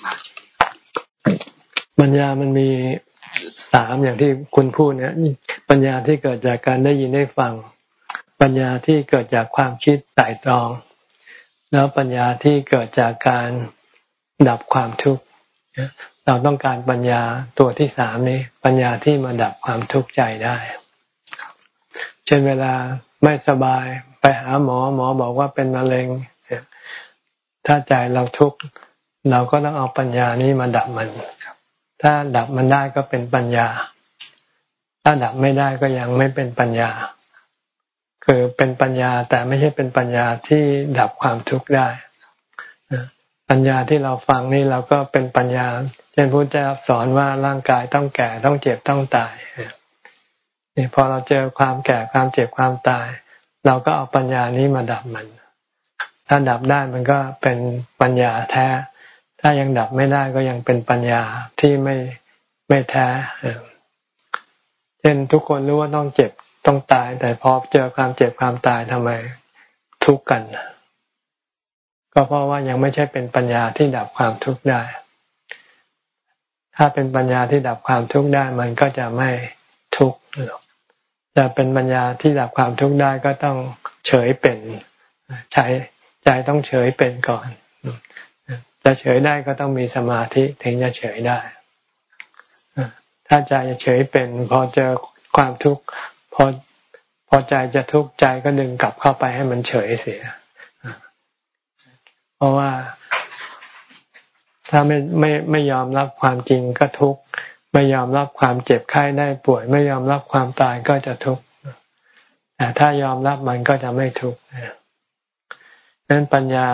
C: มาใช่ไหมครับ
A: ปัญญามันมีสามอย่างที่คุณพูดเนี่ยปัญญาที่เกิดจากการได้ยินได้ฟัง ปัญญาที่เกิดจากความคิดไต่ตรอง แล้วปัญญาที่เกิดจากการดับความทุกข์ เราต้องการปัญญาตัวที่สามนี้ ปัญญาที่มาดับความทุกข์ใจได้ เช่นเวลาไม่สบายไปหาหมอหมอบอกว่าเป็นมะเร็ง ถ้าใจเราทุกข์เราก็ต้องเอาปัญญานี้มาดับมัน ถ้าดับมันได้ก็เป็นปัญญา ถ้าดับไม่ได้ก็ยังไม่เป็นปัญญา คือเป็นปัญญาแต่ไม่ใช่เป็นปัญญาที่ดับความทุกข์ได้ ปัญญาที่เราฟังนี่เราก็เป็นปัญญา เช่นพระเจ้าสอนว่าร่างกายต้องแก่ต้องเจ็บต้องตายนี่พอเราเจอความแก่ความเจ็บความตาย เราก็เอาปัญญานี้มาดับมัน ถ้าดับได้มันก็เป็นปัญญาแท้ ถ้ายังดับไม่ได้ก็ยังเป็นปัญญาที่ไม่ไม่แท้เช่นทุกคนรู้ว่าต้องเจ็บต้องตาย แต่พอเจอความเจ็บความตายทำไมทุกข์กัน ก็เพราะว่ายังไม่ใช่เป็นปัญญาที่ดับความทุกข์ได้ ถ้าเป็นปัญญาที่ดับความทุกข์ได้มันก็จะไม่ทุกข์จะเป็นปัญญาที่ดับความทุกข์ได้ก็ต้องเฉยเป็นใช้ใจต้องเฉยเป็นก่อน จะเฉยได้ก็ต้องมีสมาธิถึงจะเฉยได้ ถ้าใจจะเฉยเป็นพอเจอความทุกข์พอพอใจจะทุกข์ใจก็ดึงกลับเข้าไปให้มันเฉยเสีย เพราะว่าถ้าไม่ไม่ไม่ยอมรับความจริงก็ทุกข์ไม่ยอมรับความเจ็บไข้ได้ป่วย ไม่ยอมรับความตายก็จะทุกข์แต่ถ้ายอมรับมันก็จะไม่ทุกข์นั้นปัญญา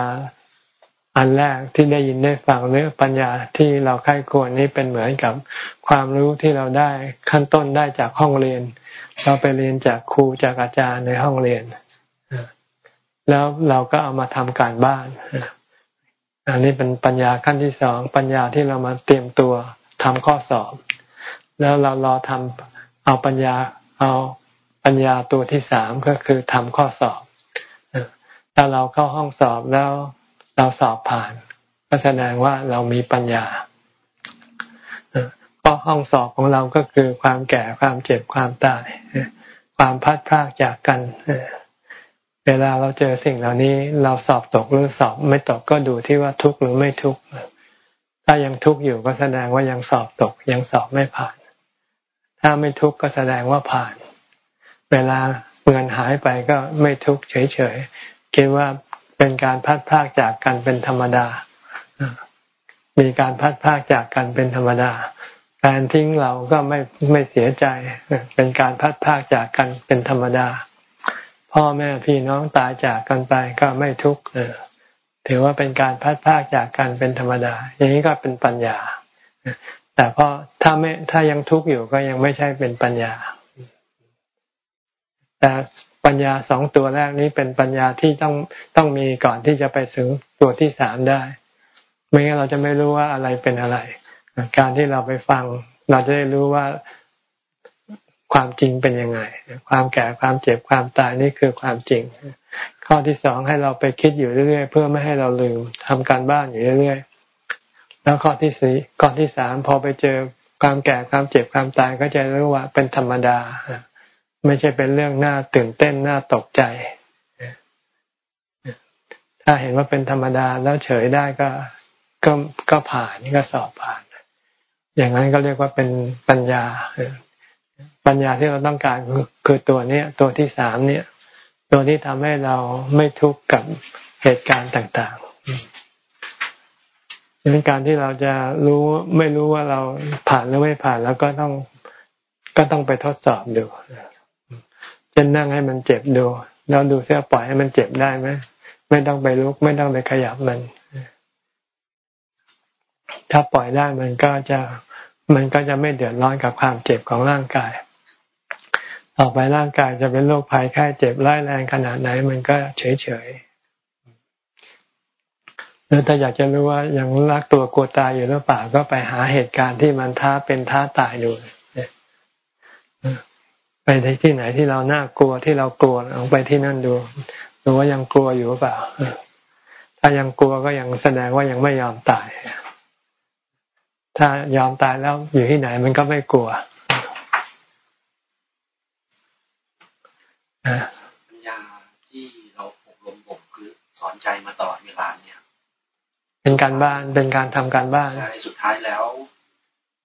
A: อันแรกที่ได้ยินได้ฟังเรื่องปัญญาที่เราค่ายควรนี้เป็นเหมือนกับความรู้ที่เราได้ขั้นต้นได้จากห้องเรียน เราไปเรียนจากครูจากอาจารย์ในห้องเรียน แล้วเราก็เอามาทำการบ้าน อันนี้เป็นปัญญาขั้นที่สอง ปัญญาที่เรามาเตรียมตัวทำข้อสอบ แล้วเรารอทำเอาปัญญาเอาปัญญาตัวที่สามก็คือทำข้อสอบถ้าเราเข้าห้องสอบแล้วเราสอบผ่าน ก็แสดงว่าเรามีปัญญาเพราะห้องสอบของเราก็คือความแก่ความเจ็บความตาย ความพัดพลากจากกันเเวลาเราเจอสิ่งเหล่านี้ เราสอบตกหรือสอบไม่ตกก็ดูที่ว่าทุกข์หรือไม่ทุกข์ถ้ายังทุกข์อยู่ก็แสดงว่ายังสอบตกยังสอบไม่ผ่าน ถ้าไม่ทุกข์ก็แสดงว่าผ่าน เวลาเงินหายไปก็ไม่ทุกข์เฉยๆคิดว่าเป็นการพัดพากจากกันเป็นธรรมดา มีการพัดพากจากกันเป็นธรรมดาการทิ้งเราก็ไม่ไม่เสียใจ เป็นการพัดพากจากกันเป็นธรรมดา พ่อแม่พี่น้องตายจากกันไปก็ไม่ทุกข์ถือว่าเป็นการพัดพากจากกันเป็นธรรมดา อย่างนี้ก็เป็นปัญญา แต่พอถ้าไม่ถ้ายังทุกข์อยู่ก็ยังไม่ใช่เป็นปัญญา แต่ปัญญาสองตัวแรกนี้เป็นปัญญาที่ต้องต้องมีก่อนที่จะไปถึงตัวที่สามได้ ไม่งั้นเราจะไม่รู้ว่าอะไรเป็นอะไร การที่เราไปฟัง เราจะได้รู้ว่า ความจริงเป็นยังไง ความแก่ความเจ็บความตายนี่คือความจริง ข้อที่สองให้เราไปคิดอยู่เรื่อยๆ เพื่อไม่ให้เราลืมทำการบ้านอยู่เรื่อยๆ แล้วข้อที่สี่ข้อที่สามพอไปเจอความแก่ความเจ็บความตายก็จะรู้ว่าเป็นธรรมดา ไม่ใช่เป็นเรื่องน่าตื่นเต้นน่าตกใจ ถ้าเห็นว่าเป็นธรรมดาแล้วเฉยได้ก็ก็ก็ผ่านก็สอบผ่าน อย่างนั้นก็เรียกว่าเป็นปัญญา ปัญญาที่เราต้องการคือตัวเนี้ยตัวที่สามเนี่ย ตัวที่ทำให้เราไม่ทุกข์กับเหตุการณ์ต่างๆดังนั้นการที่เราจะรู้ไม่รู้ว่าเราผ่านหรือไม่ผ่านแล้วก็ต้องก็ต้องไปทดสอบดูจะนั่งให้มันเจ็บดูเราดูเสียปล่อยให้มันเจ็บได้ไหมไม่ต้องไปลุก ไม่ต้องไปขยับมัน ถ้าปล่อยได้มันก็จะ มันก็จะไม่เดือดร้อนกับความเจ็บของร่างกาย ต่อไปร่างกายจะเป็นโรคภัยไข้เจ็บร้ายแรงขนาดไหน มันก็เฉยเฉยหรือถ้าอยากจะรู้ว่ายังรักตัวกลัวตายอยู่หรือเปล่าก็ไปหาเหตุการณ์ที่มันท้าเป็นท้าตายดูไปที่ไหนที่เราน่ากลัวที่เรากลัวลองไปที่นั่นดูดูว่ายังกลัวอยู่หรือเปล่า ถ้ายังกลัวก็ยังแสดงว่ายังไม่ยอมตาย ถ้ายอมตายแล้วอยู่ที่ไหนมันก็ไม่กลัว
D: ปัญญาที่เราอบรมบ่มคือสอนใจมาตลอดเวลาเนี่ย
A: เป็นการบ้านเป็นการทำการบ้าน
D: ใช่สุดท้ายแล้ว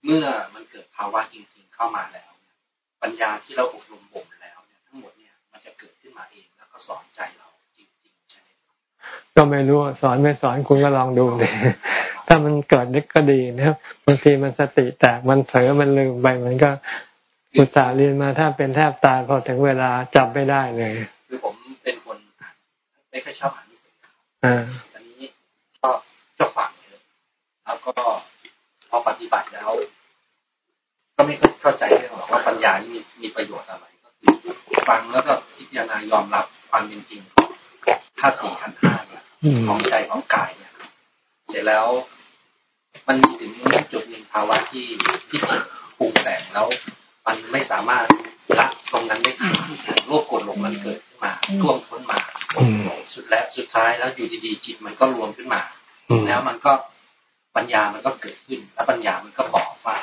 D: เมื่อมันเกิดภาวะจริงๆเข้ามาแล้วปัญญาที่เราอบรมบ่มแล้วเนี่ยทั้งหมดเนี่ยมันจะเกิดขึ้นมาเองแล้วก็สอนใจเราจริงๆใช่ไหม
A: ก็ไม่รู้สอนไม่สอนคุณก็ลองดูเลย ถ้ามันเกิดนึกก็ดีนะครับบางทีมันสติแตกมันเผลอมันลืมไปมันก็อุตส่าห์เรียนมาถ้าเป็นแทบตายพอถึงเวลาจับไม่ได้เลย
D: คือผมเป็นคนไม่ค่อยชอบอ่านหนังสืออ่าอันนี้ชอบชอบฟังเลยแล้วก็พอปฏิบัติแล้ว ก็ไม่เข้าใจเรื่องหรอกว่าปัญญานี่มีมีประโยชน์อะไรก็คือฟังแล้วก็พิจารณายอมรับความเป็นจริงของธาตุสี่ขันธ์ห้าเนี่ยของใจของกายเนี่ย เสร็จแล้ว มันมีถึงจุดหนึ่งภาวะที่ที่ปรุงแต่งแล้ว มันไม่สามารถละตรงนั้นได้โลภโกรธหลงมันเกิดขึ้นมาท่วมท้นมาสุดแล้วสุดท้ายแล้วอยู่ดีๆจิตมันก็รวมขึ้นมา แล้วมันก็ปัญญามันก็เกิดขึ้น แล้วปัญญามันก็บอกว่า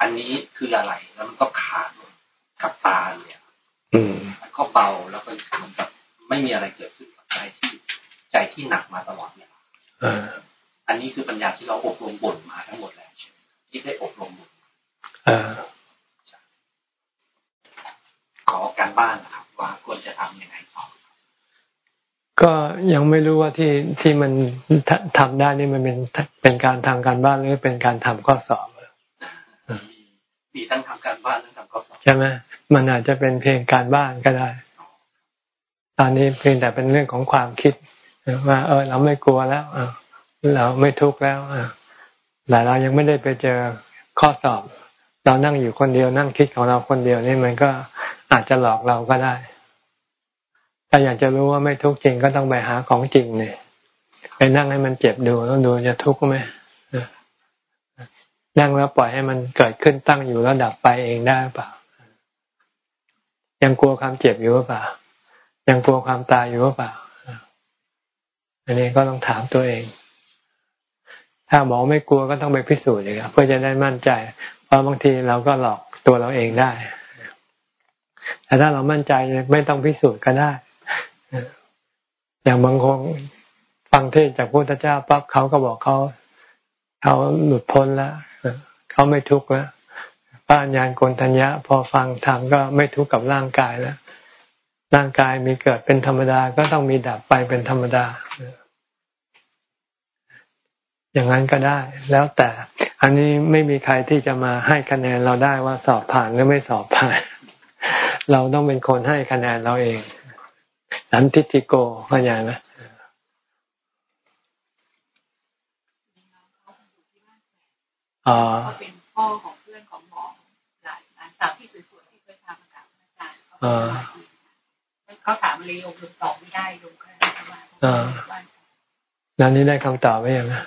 D: อันนี้คืออะไรแล้วมันก็ขาดกับตาเลยมันก็เบาแล้วก็เหมือนกับไม่มีอะไรเกิดขึ้นกับใจที่ใจที่หนักมาตลอดเนี่ย อันนี้คือปัญญาที่เราอบรมบ่นมาทั้งหมดแล้วใช่ไหมที่ได้อบรมบ่นขอการบ้านนะครับ ว่าควรจะทำยังไงต่อ
A: ก็ยังไม่รู้ว่าที่ที่มันทำได้นี่มันเป็นเป็นการทำการบ้านหรือเป็นการทำข้อสอบ
D: มีทั้งทำการบ้านทั้งทำข้อสอบ
A: ใช่ไหมมันอาจจะเป็นเพียงการบ้านก็ได้ ตอนนี้เพียงแต่เป็นเรื่องของความคิดว่า เออเราไม่กลัวแล้ว เราไม่ทุกข์แล้วแต่เรายังไม่ได้ไปเจอข้อสอบ เรานั่งอยู่คนเดียวนั่งคิดของเราคนเดียวนี่มันก็อาจจะหลอกเราก็ได้ถ้าอยากจะรู้ว่าไม่ทุกข์จริงก็ต้องไปหาของจริงเนี่ยไปนั่งให้มันเจ็บดูแล้วดูจะทุกข์ไหมนั่งแล้วปล่อยให้มันเกิดขึ้นตั้งอยู่แล้วดับไปเองได้เปล่า ยังกลัวความเจ็บอยู่หรือเปล่า ยังกลัวความตายอยู่หรือเปล่า อันนี้ก็ต้องถามตัวเอง ถ้าบอกไม่กลัวก็ต้องไปพิสูจน์อีกเพื่อจะได้มั่นใจ เพราะบางทีเราก็หลอกตัวเราเองได้ แต่ถ้าเรามั่นใจไม่ต้องพิสูจน์ก็ได้ อย่างบางคนฟังเทศจากพระพุทธเจ้าปั๊บเขาก็บอกเขาเขาหลุดพ้นแล้วเขาไม่ทุกข์แล้วป้าญาณโกนทัญญะ พอฟังธรรมก็ไม่ทุกข์กับร่างกายแล้วร่างกายมีเกิดเป็นธรรมดาก็ต้องมีดับไปเป็นธรรมดา อย่างนั้นก็ได้ แล้วแต่อันนี้ไม่มีใครที่จะมาให้คะแนนเราได้ว่าสอบผ่านหรือไม่สอบผ่าน เราต้องเป็นคนให้คะแนนเราเองนันทิติโกเข้าใจไหม
B: อ๋อเป็นพ่อของเพื่อนของหมอหลานหลานสาวที่สวยๆที่เคยทำกับอาจารย์เขาถามเลยโยมตอบไม่ได้โยมก็เลยว่า
A: นั้นนี้ได้คำตอบไหมยังนะ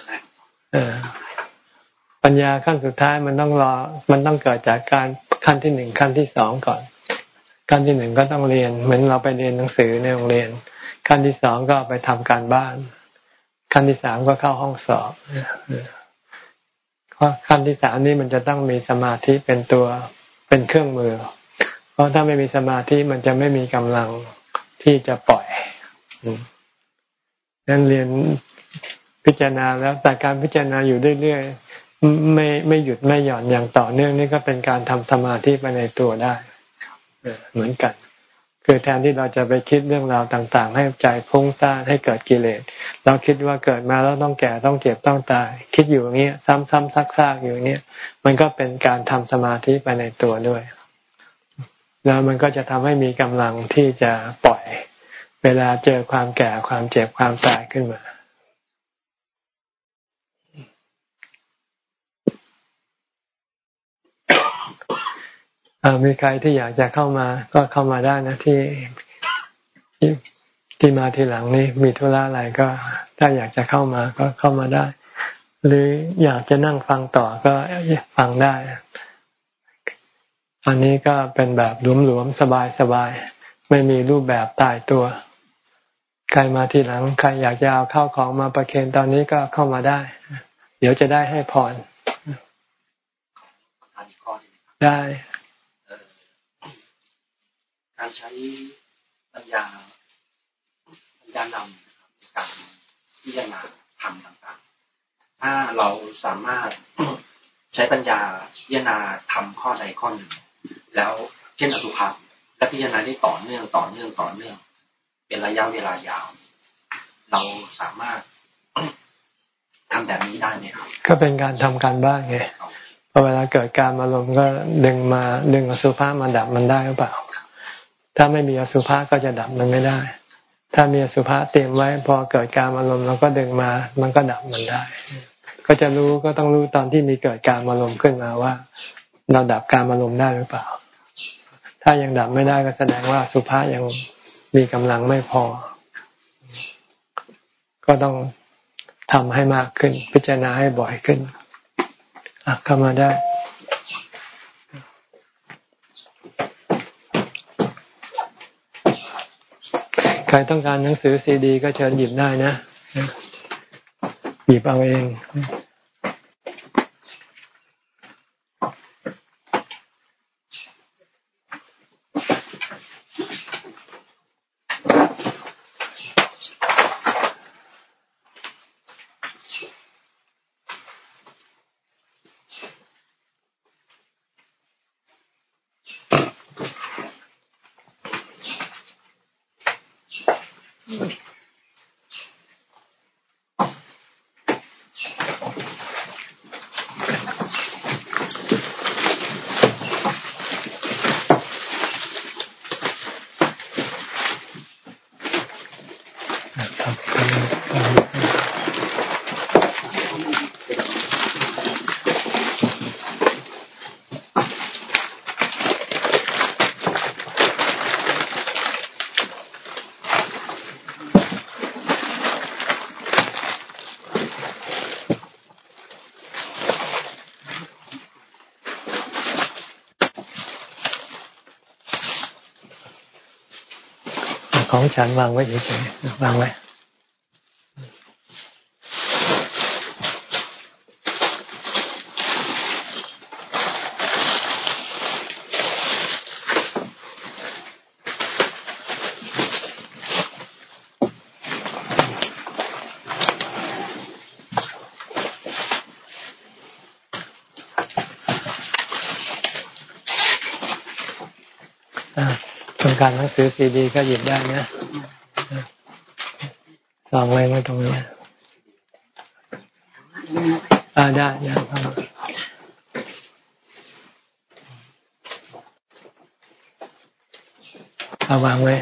A: ปัญญาขั้นสุดท้ายมันต้องรอ มันต้องเกิดจากการขั้นที่หนึ่งขั้นที่สองก่อน ขั้นที่หนึ่งก็ต้องเรียน เหมือนเราไปเรียนหนังสือในโรงเรียน ขั้นที่สองก็ไปทำการบ้าน ขั้นที่สามก็เข้าห้องสอบขั้นที่สามนี่มันจะต้องมีสมาธิเป็นตัวเป็นเครื่องมือ เพราะถ้าไม่มีสมาธิมันจะไม่มีกำลังที่จะปล่อยนั้นเรียน พิจารณาแล้วแต่การพิจารณาอยู่เรื่อยๆไม่ไม่หยุดไม่หย่อนอย่างต่อเนื่องนี่ก็เป็นการทำสมาธิไปในตัวได้เหมือนกัน คือแทนที่เราจะไปคิดเรื่องราวต่าง ๆ ให้ใจพุ่งซ่านให้เกิดกิเลสเราคิดว่าเกิดมาแล้วต้องแก่ต้องเจ็บต้องตาย คิดอยู่อย่างนี้ซ้ำๆซักๆอยู่อย่างนี้มันก็เป็นการทำสมาธิไปในตัวด้วย แล้วมันก็จะทำให้มีกำลังที่จะปล่อย เวลาเจอความแก่ความเจ็บความตายขึ้นมา มีใครที่อยากจะเข้ามาก็เข้ามาได้นะที่ที่มาทีหลังนี้มีธุระอะไรก็ ถ้าอยากจะเข้ามาก็เข้ามาได้ หรืออยากจะนั่งฟังต่อก็ฟังได้ อันนี้ก็เป็นแบบหลวมๆสบายๆไม่มีรูปแบบตายตัว ใครมาทีหลังใครอยากจะเอาเข้าของมาประเคนตอนนี้ก็เข้ามาได้ เดี๋ยวจะได้ให้พรได้
D: การใช้ปัญญาปัญญานำนะครับในการพิจารณาทำต่างๆ ถ้าเราสามารถใช้ปัญญาพิจารณาทำข้อใดข้อหนึ่ง แล้วเช่นอสุภะและพิจารณาได้ต่อเนื่องต่อเนื่องต่อเนื่อง เป็นระยะเวลายาว เราสามารถทำแบบนี้ได้ไหมครับ
A: ก็เป็นการทำการบ้านไงพอเวลาเกิดการอารมณ์ก็ดึงมาดึงอสุภะมาดับมันได้หรือเปล่า ถ้าไม่มีอสุภะก็จะดับมันไม่ได้ ถ้ามีอสุภะเตรียมไว้ พอเกิดการอารมณ์เราก็ดึงมา มันก็ดับมันได้ ก็จะรู้ก็ต้องรู้ตอนที่มีเกิดการอารมณ์ขึ้นมาว่า เราดับการอารมณ์ได้หรือเปล่า ถ้ายังดับไม่ได้ก็แสดงว่าสุภาษยังมีกำลังไม่พอ ก็ต้องทำให้มากขึ้น พิจารณาให้บ่อยขึ้นเข้ามาได้ ครต้องการหนังสือซีดี ก็เชิญหยิบได้นะ หยิบเอาเอง ฉันวางไว้เฉยๆวางไว้ ซื้อซีดี ก็หยิบได้นะสองไว้ไว้ตรงนี้อ่าได้ได้เอาวางไว้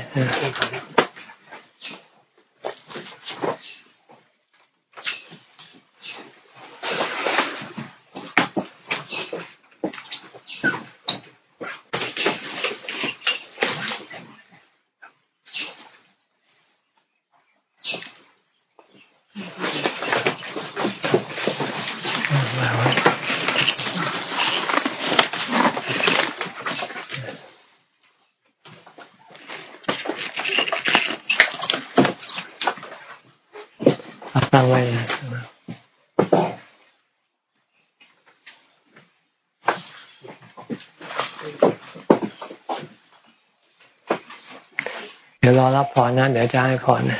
A: รอรับพรนะ เดี๋ยวจะให้พรนะ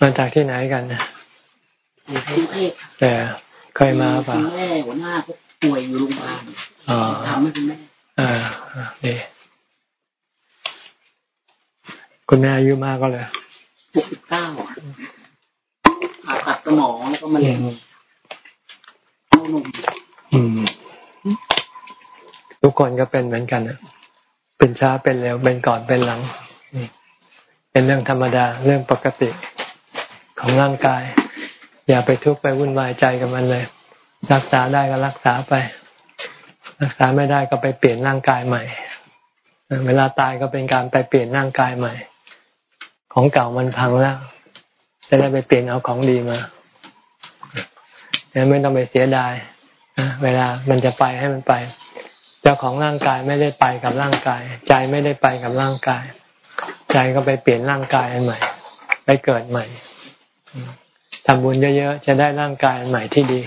A: มาจากที่ไหนกัน
E: อยู่กรุงเทพ
A: แต่เคยมาป่ะ
E: แม่หัวหน้าเขาป่วยอยู่โรงพยาบาลทำให้คุณแม่อ่า
A: นี่คุณแม่อายุมากก็เลย
E: หกสิบเก้าผ่าตัดสมองแล้วก็มะเร็งเอานม
A: ทุก คนก็เป็นเหมือนกันนะเป็นช้าเป็นเร็วเป็นก่อนเป็นหลังเป็นเรื่องธรรมดาเรื่องปกติของร่างกาย อย่าไปทุกข์ไปวุ่นวายใจกับมันเลย รักษาได้ก็รักษาไป รักษาไม่ได้ก็ไปเปลี่ยนร่างกายใหม่ เวลาตายก็เป็นการไปเปลี่ยนร่างกายใหม่ ของเก่ามันพังแล้วจะได้ไปเปลี่ยนเอาของดีมาไม่ต้องไปเสียดายเวลามันจะไปให้มันไป เจ้าของร่างกายไม่ได้ไปกับร่างกาย ใจไม่ได้ไปกับร่างกาย ใจก็ไปเปลี่ยนร่างกายใหม่ ไปเกิดใหม่ทำบุญเยอะๆจะได้ร่างกายใหม่ที่ดี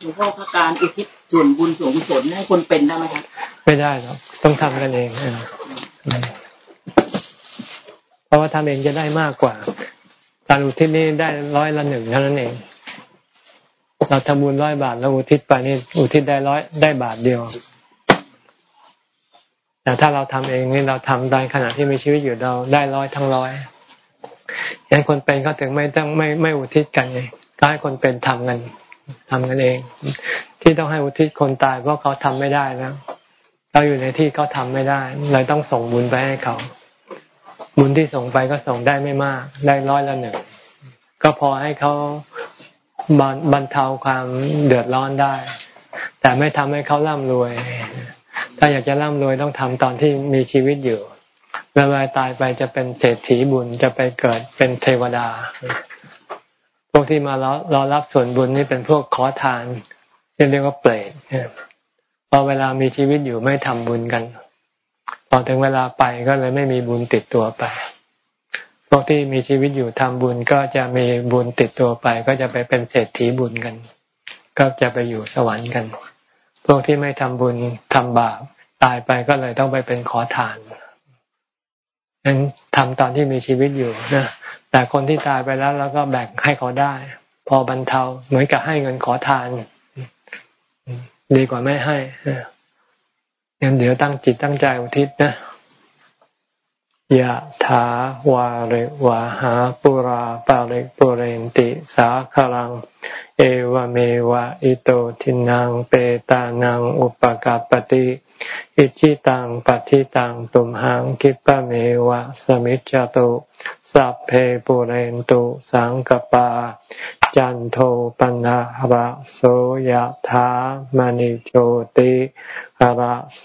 E: หลวงพ่อพระการอุทิศส่วนบุญส่วนกุศลให้คนเป็นได้ไหมครับไม่
A: ได้หรอกต้องทำกันเองเพราะว่าทำเองจะได้มากกว่า การอุทิศนี่ได้ร้อยละหนึ่งเท่านั้นเอง เราทำบุญร้อยบาทเราอุทิศไปนี่อุทิศได้ร้อยได้บาทเดียว แต่ถ้าเราทำเองนี่เราทำได้ขณะที่มีชีวิตอยู่เราได้ร้อยทั้งร้อยยันคนเป็นเขาถึงไม่ต้องไม่ไม่อุทิศกันไงก็ให้คนเป็นทำกันทำกันเอง ที่ต้องให้อุทิศคนตายเพราะเขาทำไม่ได้แล้วเราอยู่ในที่เขาทาไม่ได้เลยต้องส่งบุญไปให้เขาบุญที่ส่งไปก็ส่งได้ไม่มาก ได้ร้อยละหนึ่งก็พอให้เขา บรรเทาความเดือดร้อนได้ แต่ไม่ทำให้เขาร่ำรวย ถ้าอยากจะร่ำรวยต้องทำตอนที่มีชีวิตอยู่เวลาตายไปจะเป็นเศรษฐีบุญจะไปเกิดเป็นเทวดา พวกที่มารอรอรับส่วนบุญนี่เป็นพวกขอทานเรียกว่าเปรตพอเวลามีชีวิตอยู่ไม่ทำบุญกัน พอถึงเวลาไปก็เลยไม่มีบุญติดตัวไป พวกที่มีชีวิตอยู่ทำบุญก็จะมีบุญติดตัวไป ก็จะไปเป็นเศรษฐีบุญกัน ก็จะไปอยู่สวรรค์กัน พวกที่ไม่ทำบุญทำบาปตายไปก็เลยต้องไปเป็นขอทานนั้นทำตอนที่มีชีวิตอยู่นะแต่คนที่ตายไปแล้วแล้วก็แบ่งให้เขาได้ พอบรรเทาเหมือนกับให้เงินขอทาน ดีกว่าไม่ให้งั้นเดี๋ยวตั้งจิตตั้งใจอุทิศนะ ยะถาวาริวะหาปุราปาริปุเรนติสาคลัง เอวเมวะอิโตทินังเปตานังอุปกาปติอิจิตังปฏิตังตุมหังคิปะเมวะสมิจจตุสัพเพปุเรนตุสังกปา จันโทปนะระโสยธามณิโชติ ระโส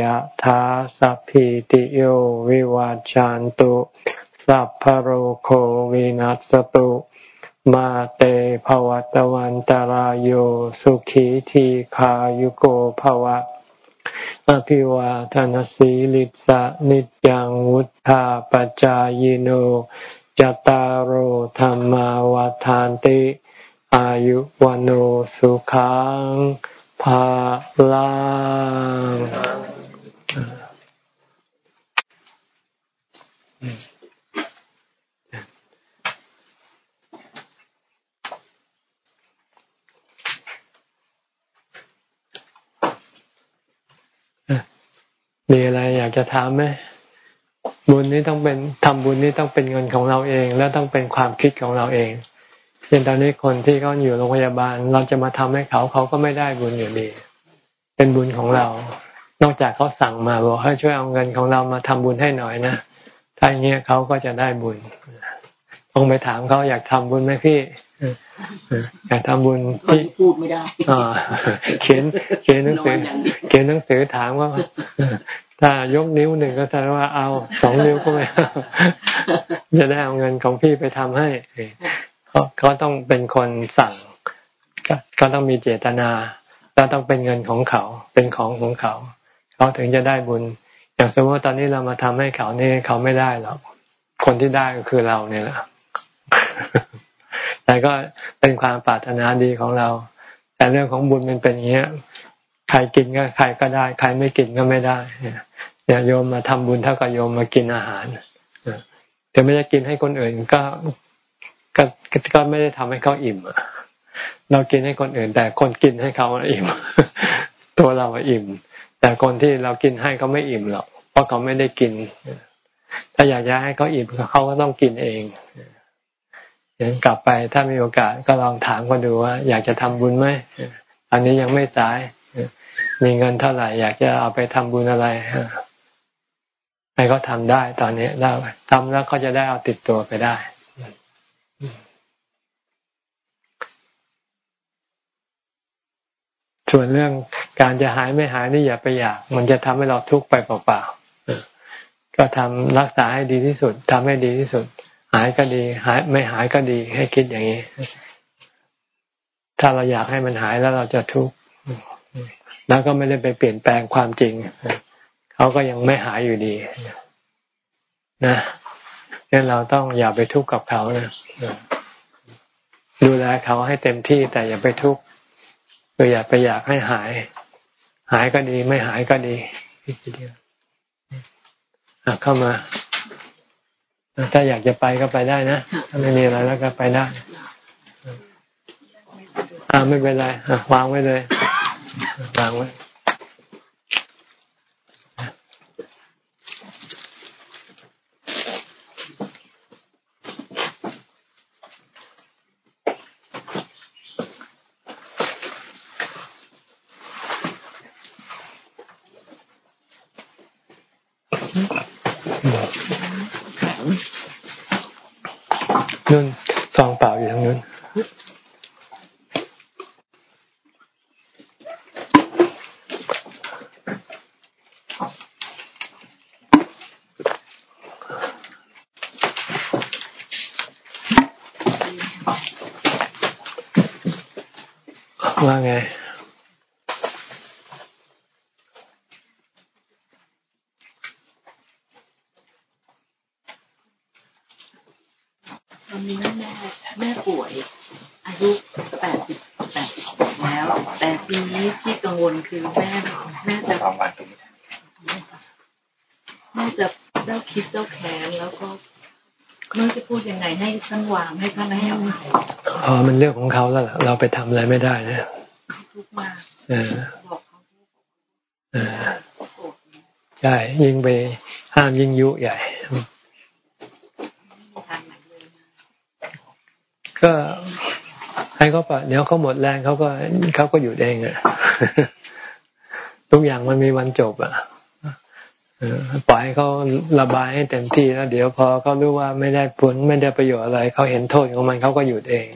A: ยธาสัพพิติโยวิวัจจันตุสัพพโรโควินัสตุมาเตภวัตวันตารโยสุขีทีขายุโกภวะ อภิวาทานสีลิสะนิจังวุธาปจายโนจตารโหธรรมาวาทานติ อายุวันโอสุขัง ภาลังมีอะไรอยากจะถามไหมบุญนี้ต้องเป็นทำบุญนี้ต้องเป็นเงินของเราเอง แล้วต้องเป็นความคิดของเราเอง เช่นตอนนี้คนที่เขาอยู่โรงพยาบาล เราจะมาทำให้เขาเขาก็ไม่ได้บุญอยู่ดี เป็นบุญของเรา นอกจากเขาสั่งมาบอกให้ช่วยเอาเงินของเรามาทำบุญให้หน่อยนะถ้าอย่างเงี้ยเขาก็จะได้บุญต้องไปถามเขาอยากทำบุญไหมพี่อยากทำบุญ
E: พี่พูดไม่ได้
A: เขียนเขียนหนังสือ เขียนหนังสือถามว่าถ้ายกนิ้วหนึ่งก็แสดงว่าเอาสองนิ้วก็ไม่จะได้เอาเงินของพี่ไปทำให้ เขาต้องเป็นคนสั่งก็ต้องมีเจตนา แล้วต้องเป็นเงินของเขาเป็นของของเขา เขาถึงจะได้บุญ อย่างสมมติตอนนี้เรามาทำให้เขานี่เขาไม่ได้หรอกคนที่ได้ก็คือเราเนี่ยแหละแต่ก็เป็นความปรารถนาดีของเรา แต่เรื่องของบุญมันเป็นอย่างเงี้ยใครกินก็ใครก็ได้ ใครไม่กินก็ไม่ได้เนี่ยโยมมาทำบุญเท่ากับโยมมากินอาหารแต่ไม่ได้กินให้คนอื่นก็ ก็ก็ไม่ได้ทำให้เขาอิ่มเรากินให้คนอื่น แต่คนกินให้เขาอิ่ม ตัวเราอิ่ม แต่คนที่เรากินให้เขาไม่อิ่มหรอกเพราะเขาไม่ได้กิน ถ้าอยากจะให้เขาอิ่มเขาก็ต้องกินเองยังกลับไปถ้ามีโอกาสก็ลองถามเขาดูว่า อยากจะทำบุญไหมอันนี้ยังไม่สาย มีเงินเท่าไหร่ อยากจะเอาไปทำบุญอะไรให้เขาทำได้ตอนนี้แล้วทำแล้วเขาจะได้เอาติดตัวไปได้ ส่วนเรื่องการจะหายไม่หายนี่อย่าไปอยาก มันจะทำให้เราทุกข์ไปเปล่าๆก็ทำรักษาให้ดีที่สุดทำให้ดีที่สุด หายก็ดี หายไม่หายก็ดีให้คิดอย่างนี้ ถ้าเราอยากให้มันหายแล้วเราจะทุกข์แล้วก็ไม่ได้ไปเปลี่ยนแปลงความจริงเขาก็ยังไม่หายอยู่ดีนะงั้นเราต้องอย่าไปทุกข์กับเขานะดูแลเขาให้เต็มที่แต่อย่าไปทุกข์ คืออย่าไปอยากให้หาย หายก็ดีไม่หายก็ดีทีเดียวเข้ามา ถ้าอยากจะไปก็ไปได้นะถ้าไม่มีอะไรแล้วก็ไปได้อ่าไม่เป็นไรวางไว้เลยวางไว้นุ่นซองเปล่าอยู่ทางนู้นว่าไง
B: คือแม่แม่จะแม่จะเจ้าคิดเจ้าแค้นแล้วก็ไม่จะพูดยังไงให้ท่านวางให้ท่านให้อภัย
A: อ๋อมันเรื่องของเขาแล้วเราไปทำอะไรไม่ได้นะ
B: ทุกมา
A: เออบอกเขาเออใช่ยิงไปห้ามยิงยุใหญ่ ก็ให้เขาปะเดี๋ยวเขาหมดแรงเขาก็เขาก็หยุดเองอะทุกอย่างมันมีวันจบอะ ปล่อยให้เขาระบายให้เต็มที่แล้ว เดี๋ยวพอเขารู้ว่าไม่ได้ผลไม่ได้ประโยชน์อะไรเขาเห็นโทษของมันเขาก็หยุดเอง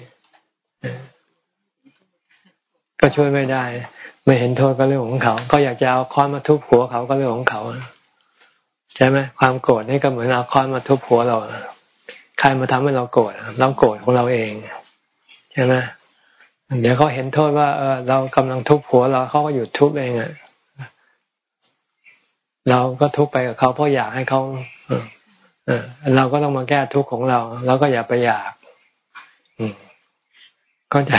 A: ก็ช่วยไม่ได้ ไม่เห็นโทษก็เรื่องของเขาเขาอยากจะเอาค้อนมาทุบหัวเขาก็เรื่องของเขาใช่ไหมความโกรธนี่ก็เหมือนเอาค้อนมาทุบหัวเราใครมาทำให้เราโกรธเราโกรธของเราเองใช่ไหมเดี๋ยวเขาเห็นโทษว่าเออเรากำลังทุบหัวเราเขาก็หยุดทุบเองอะ เราก็ทุกข์ไปกับเขาเพราะอยากให้เขาเราก็ต้องมาแก้ทุกข์ของเราเราก็อย่าไปอยากก็จะ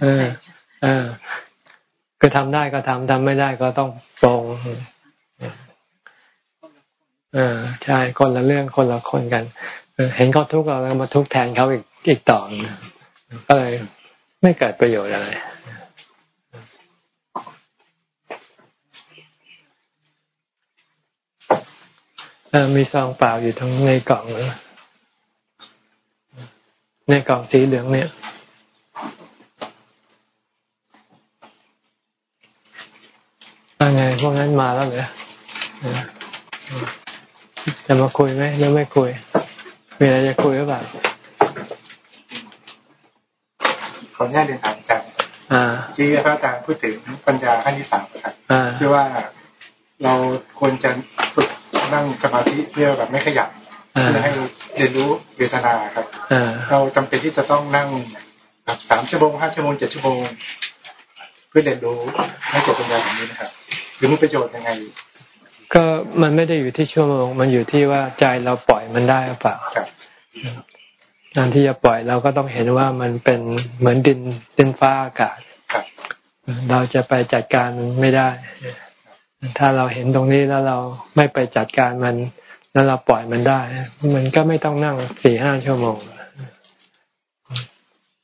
A: เออ เออคือทำได้ก็ทำทำไม่ได้ก็ต้องปรงเออใช่คนละเรื่องคนละคนกันเห็นเขาทุกข์เราแล้วมาทุกข์แทนเขาอีกอีกต่อก็เลยไม่เกิดประโยชน์อะไร มีซองเปล่าอยู่ทั้งในกล่องเลยในกล่องสีเหลืองเนี่ยว่าไงพวกนั้นมาแล้วเหรอจะมาคุยไหมยังไม่คุย มีอะไรจะคุยหรือเปล่า
F: ขออนุญาตเรียนถามอาจารย์ที่พระอาจารย์พูดถึงปัญญาขั้นที่สามครับคือว่าเราควรจะฝึก นั่งสมาธิเพื่อแบบไม่ขยับเพื่อให้เรียนรู้เวทนาครับเราจำเป็นที่จะต้องนั่งสามชั่วโมงห้าชั่วโมงเจ็ดชั่วโมง เพื่อเรียนรู้ให้เกิดปัญญาแบบนี้นะครับหรือมีประโยชน์ยังไง
A: ก็มันไม่ได้อยู่ที่ชั่วโมง มันอยู่ที่ว่าใจเราปล่อยมันได้หรือเปล่าการที่จะปล่อยเราก็ต้องเห็นว่ามันเป็นเหมือนดินดินฟ้าอากาศเราจะไปจัดการไม่ได้ ถ้าเราเห็นตรงนี้แล้วเราไม่ไปจัดการมัน แล้วเราปล่อยมันได้ มันก็ไม่ต้องนั่งสี่ห้าชั่วโมง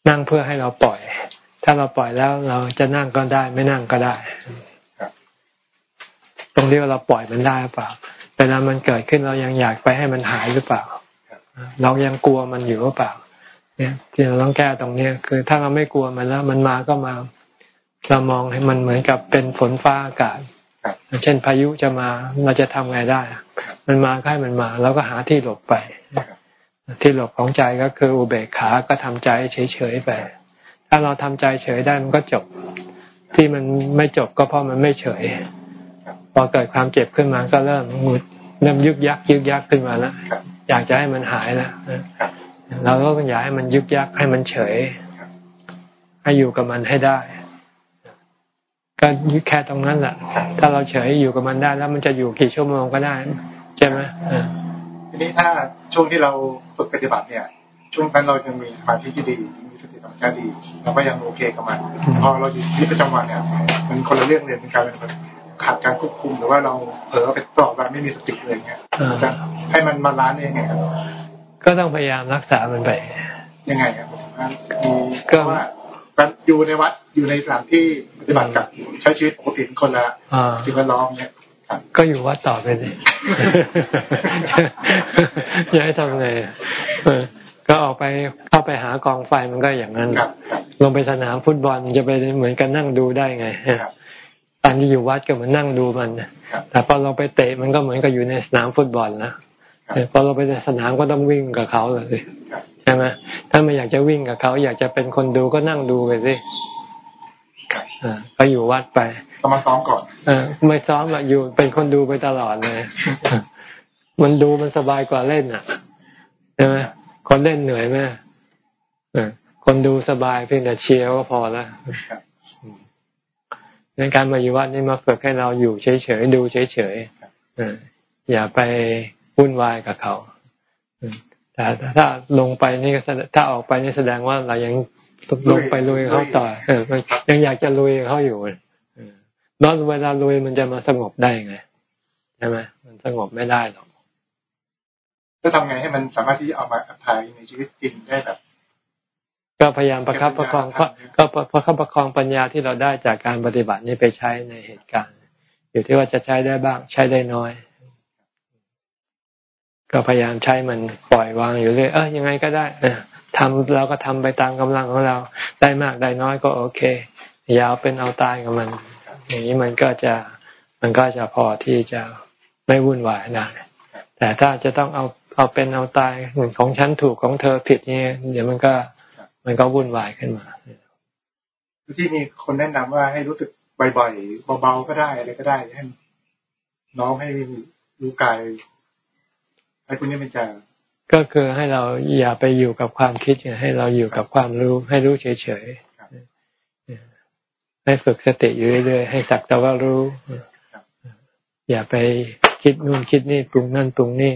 A: นั่งเพื่อให้เราปล่อย ถ้าเราปล่อยแล้วเราจะนั่งก็ได้ ไม่นั่งก็ได้ตรงนี้เราปล่อยมันได้เปล่าเวลามันเกิดขึ้นเรายังอยากไปให้มันหายหรือเปล่า เรายังกลัวมันอยู่หรือเปล่า เนี่ยที่เราต้องแก้ตรงนี้คือ ถ้าเราไม่กลัวมันแล้ว มันมาก็มา เรามองให้มันเหมือนกับเป็นฝนฟ้าอากาศ เช่นพายุจะมาเราจะทำไงได้ มันมาให้มันมาแล้วก็หาที่หลบไป ที่หลบของใจก็คืออุเบกขาก็ทำใจเฉยๆไป ถ้าเราทำใจเฉยได้มันก็จบ ที่มันไม่จบก็เพราะมันไม่เฉย พอเกิดความเจ็บขึ้นมาก็เริ่มงุดเริ่มยึกยักยึกยักขึ้นมาแล้วอยากจะให้มันหายแล้วเราก็อยากให้มันยึกยักให้มันเฉย ให้อยู่กับมันให้ได้ ก็ยึดแค่ตรงนั้นแหละถ้าเราเฉยอยู่กับมันได้ แล้วมันจะอยู่กี่ชั่วโมงก็ได้ใช่ไหม
F: ทีนี้ถ้าช่วงที่เราฝึกปฏิบัติเนี่ย ช่วงนั้นเราจะมีสมาธิที่ดีมีสติสัมปชัญญะดีเราก็ยังโอเคกับมันพอเราอยู่ที่ประจำวันเนี่ยมันคนละเรื่องเลยเป็นการเป็นขาดการควบคุมหรือว่าเราเผลอไปต่อแบบไม่มีสติเลยเงี้ยจะให้มันมาล้านได้ยังไงครับ
A: ก็ต้องพยายามรักษามันไป
F: ยังไงครับมีก็ ว่าอยู่ในวัดอยู่ในสถานที่ปฏิบัติกับใช้ชีวิตปกติคนละสิ่งแวดล้อมเนี่ย
A: ก็อยู่วัดต่อไปเลยย้ายทำไงก็ออกไปเข้าไปหากองไฟมันก็อย่างนั้นลงไปสนามฟุตบอลจะไปเหมือนกันนั่งดูได้ไงตอนที่อยู่วัดก็เหมือนนั่งดูมันแต่พอเราไปเตะมันก็เหมือนกับอยู่ในสนามฟุตบอลนะพอเราไปในสนามก็ต้องวิ่งกับเขาเลย ใช่ไหมถ้าไม่อยากจะวิ่งกับเขาอยากจะเป็นคนดูก็นั่งดูไปสิก็อยู่วัดไป
F: ต้องมาซ้อมก่อน
A: อไม่ซ้อมอะอยู่เป็นคนดูไปตลอดเลย มันดูมันสบายกว่าเล่นอะใช่ไหมคนเล่นเหนื่อยไหมคนดูสบายเพียงแต่เชียร์ก็พอแล้วในการมาอยู่วัดนี่มาฝึกให้เราอยู่เฉยๆดูเฉยๆอย่าไปวุ่นวายกับเขา แต่ถ้าลงไปนี่ถ้าออกไปนี่แสดงว่าเรายังลงไปลุยเขาต่อเออยังอยากจะลุยเขาอยู่นอนเวลาลุยมันจะมาสงบได้ไงใช่ไหมมันสงบไม่ได้หรอก
F: จะทำไงให้มันสามารถที่จะเอามาอัพพายในชีวิตจริงได้แบบ
A: ก็พยายามประคับประคองก็ประคับประคองปัญญาที่เราได้จากการปฏิบัตินี้ไปใช้ในเหตุการณ์ อยู่ที่ว่าจะใช้ได้บ้าง ใช้ได้น้อย ก็พยายามใช้มันปล่อยวางอยู่เรื่อยเออยังไงก็ได้ทำเราก็ทำไปตามกำลังของเรา ได้มากได้น้อยก็โอเคยาวเป็นเอาตายกับมัน อย่างนี้มันก็จะมันก็จะพอที่จะไม่วุ่นวายได้แต่ถ้าจะต้องเอาเอาเป็นเอาตายเหมือนของฉันถูกของเธอผิดเนี่ยเดี๋ยวมันก็มันก็วุ่นวายขึ้นมา
F: ที่มีคนแนะนำว่าให้รู้สึกบ่อยๆเบาๆก็ได้อะไรก็ได้ให้น้องให้รู้กาย ให้คุณนี่เป็นใจ
A: ก็คือให้เราอย่าไปอยู่กับความคิดให้เราอยู่กับความรู้ให้รู้เฉยๆให้ฝึกสติอยู่เรื่อยๆให้สักแต่ว่ารู้ อย่าไปคิดนู่นคิดนี่ปรุงนั่นปรุงนี่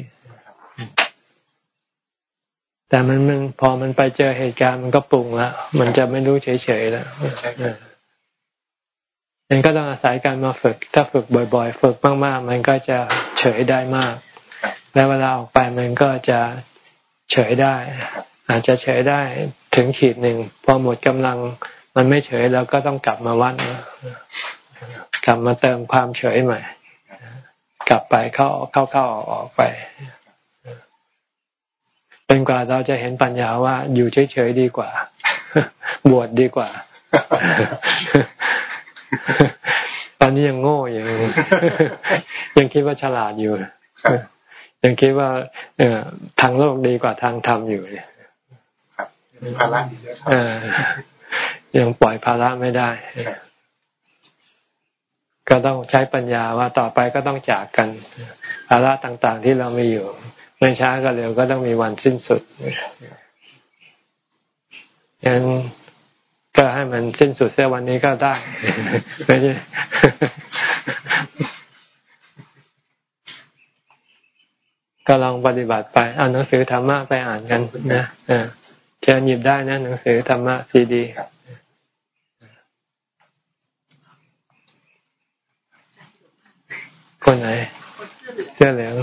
A: แต่มันมันพอมันไปเจอเหตุการณ์มันก็ปรุงแล้วมันจะไม่รู้เฉยๆแล้วมันก็ต้องอาศัยการมาฝึก ถ้าฝึกบ่อย ๆ ฝึกมากๆ มันก็จะเฉยได้มาก แล้วเวลาออกไปมันก็จะเฉยได้ อาจจะเฉยได้ถึงขีดหนึ่งพอหมดกำลังมันไม่เฉยเราก็ต้องกลับมาวัดกลับมาเติมความเฉยใหม่ กลับไปเข้าเข้าเข้าออกออกไปเป็นกว่าเราจะเห็นปัญญาว่าอยู่เฉยๆดีกว่า บวชดดีกว่า ตอนนี้ยังโง่ยังยังคิดว่าฉลาดอยู่ ยังคิดว่าเออทางโลกดีกว่าทางธรรมอยู่เนี่ย
F: ภาระ
A: ยังปล่อยภาระไม่ได้ ก็ต้องใช้ปัญญาว่าต่อไปก็ต้องจากกัน ภาระต่างๆที่เราไม่อยู่ ไม่ช้าก็เร็วก็ต้องมีวันสิ้นสุดยังก็ให้มันสิ้นสุดเสียวันนี้ก็ได้ไม่ใช่ ก็ลองปฏิบัติไปเอาหนังสือธรรมะไปอ่านกันนะเชิญหยิบได้นะหนังสือธรรมะซีดีคนไหน เสื้อเหลือง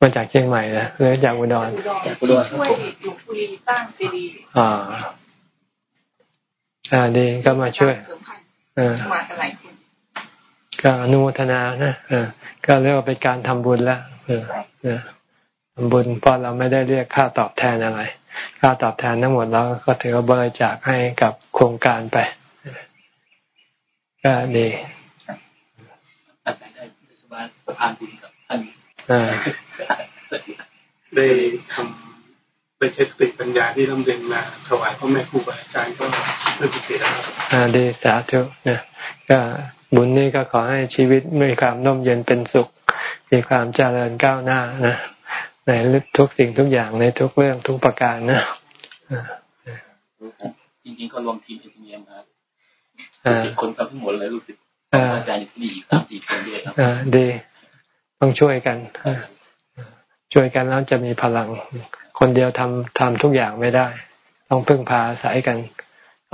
A: มาจากเชียงใหม่นะหรือจากอุดร
B: จากอุดรช่วยหลวงปู่สร้างเจดีย์
A: อ่าอ่าดีก็มาช่วย
B: เออมากันหลายคน
A: ก็อนุโมทนานะเออก็เรียกว่าเป็นการทำบุญแล้วเออเออทำบุญเพราะเราไม่ได้เรียกค่าตอบแทนอะไร ค่าตอบแทนทั้งหมดเราก็ถือว่าบริจาคให้กับโครงการไป ก็ดี
D: อาศัยได้สบายสะพานบุญกับท่าน
F: ได้ทำได้ใช้สติปัญญาที่ร่ำเรียนมาถวายพ่อแม่ครูบาอาจารย์ก็เริ่มเสียแล้ว
A: อ่าดีสาธุนะก็ บุญนี้ก็ขอให้ชีวิตมีความน่มเย็นเป็นสุข มีความเจริญก้าวหน้านะในทุกสิ่งทุกอย่างในทุกเรื่องทุกประการนะ
D: จริงๆก็รวมทีมเอนจิเนียร์ครับคนทำทั้งหมดเลยรู้สึกอาจารย์ที่นี่สามสี่คนด้วยครับ
A: ดีต้องช่วยกันช่วยกันแล้วจะมีพลัง คนเดียวทำทำทุกอย่างไม่ได้ ต้องพึ่งพาอาศัยกัน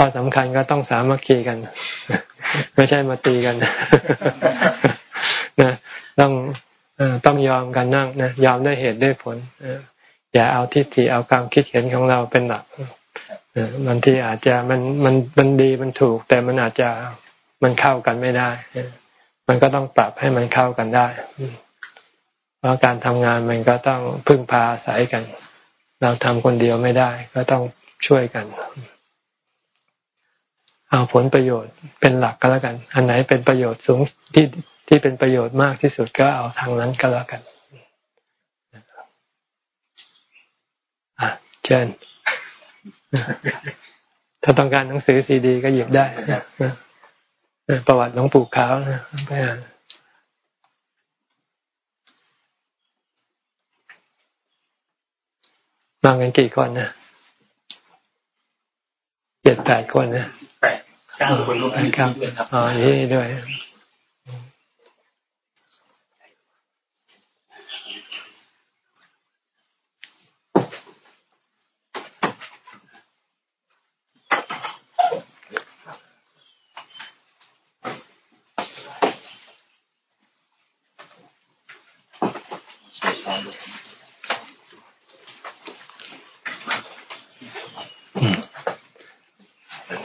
A: ข้อสำคัญก็ต้องสามัคคีกัน ไม่ใช่มาตีกันนะต้องต้องยอมกันนั่งนะยอมด้วยเหตุด้วยผลอย่าเอาทิฏฐิเอาความคิดเห็นของเราเป็นหลักบางทีอาจจะมันมันมันดีมันถูก แต่มันอาจจะมันเข้ากันไม่ได้ มันก็ต้องปรับให้มันเข้ากันได้ เพราะการทำงานมันก็ต้องพึ่งพาอาศัยกัน เราทำคนเดียวไม่ได้ ก็ต้องช่วยกัน เอาผลประโยชน์เป็นหลักก็แล้วกัน อันไหนเป็นประโยชน์สูงที่ที่เป็นประโยชน์มากที่สุดก็เอาทางนั้นก็แล้วกันอะเชิญถ้าต้องการหนังสือซีดี ก็หยิบได้ประวัติหลวงปู่ขาวนะไปอ่านมากันกี่คนนะเจ็ดแปดคนนะ
F: แปดเก้าคนลูก
A: ครับอ๋อนี่ด้วย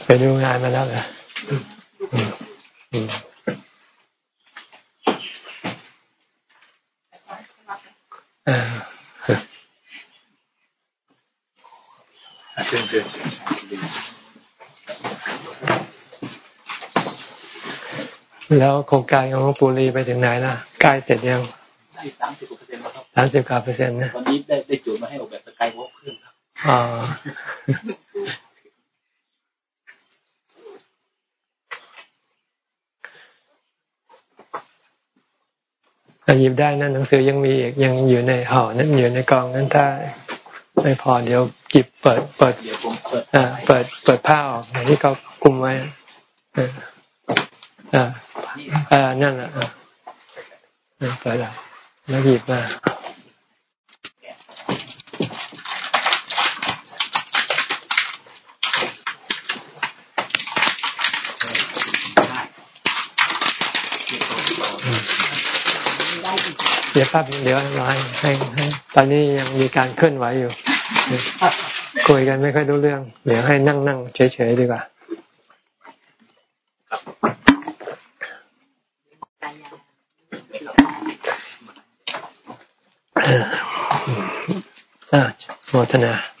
A: ไปดูงานมาแล้วเหรอ แล้วโครงการของหลวงปู่ลีไปถึงไหนล่ะใกล้เสร็จยัง
D: ได้สามสิบกว่าเปอร์เซ็นต์แล้วครับ
A: สามสิบกว่าเปอร์เซ็นต์นะ
D: ตอนนี้ได้ได้จุดมาให้ออกแบบสกายวอล์กขึ้นครับ
A: อ๋อหยิบได้นั่นหนังสือยังมีอีกยังอยู่ในห่อนั้นอยู่ในกองนั้นถ้าไม่พอเดี๋ยวจิบเปิดเปิดอ่าเปิดเปิดผ้าออกที่เขาคุมไว้อ่าอ่า อ่านั่นแหละอ่าเปิดแล้วหยิบมาเดี๋ยวแป๊บเดี๋ยวรอให้ให้ ตอนนี้ยังมีการเคลื่อนไหวอยู่ คุยกันไม่ค่อยรู้เรื่อง เดี๋ยวให้นั่งนั่งเฉยๆดีกว่าโมท นา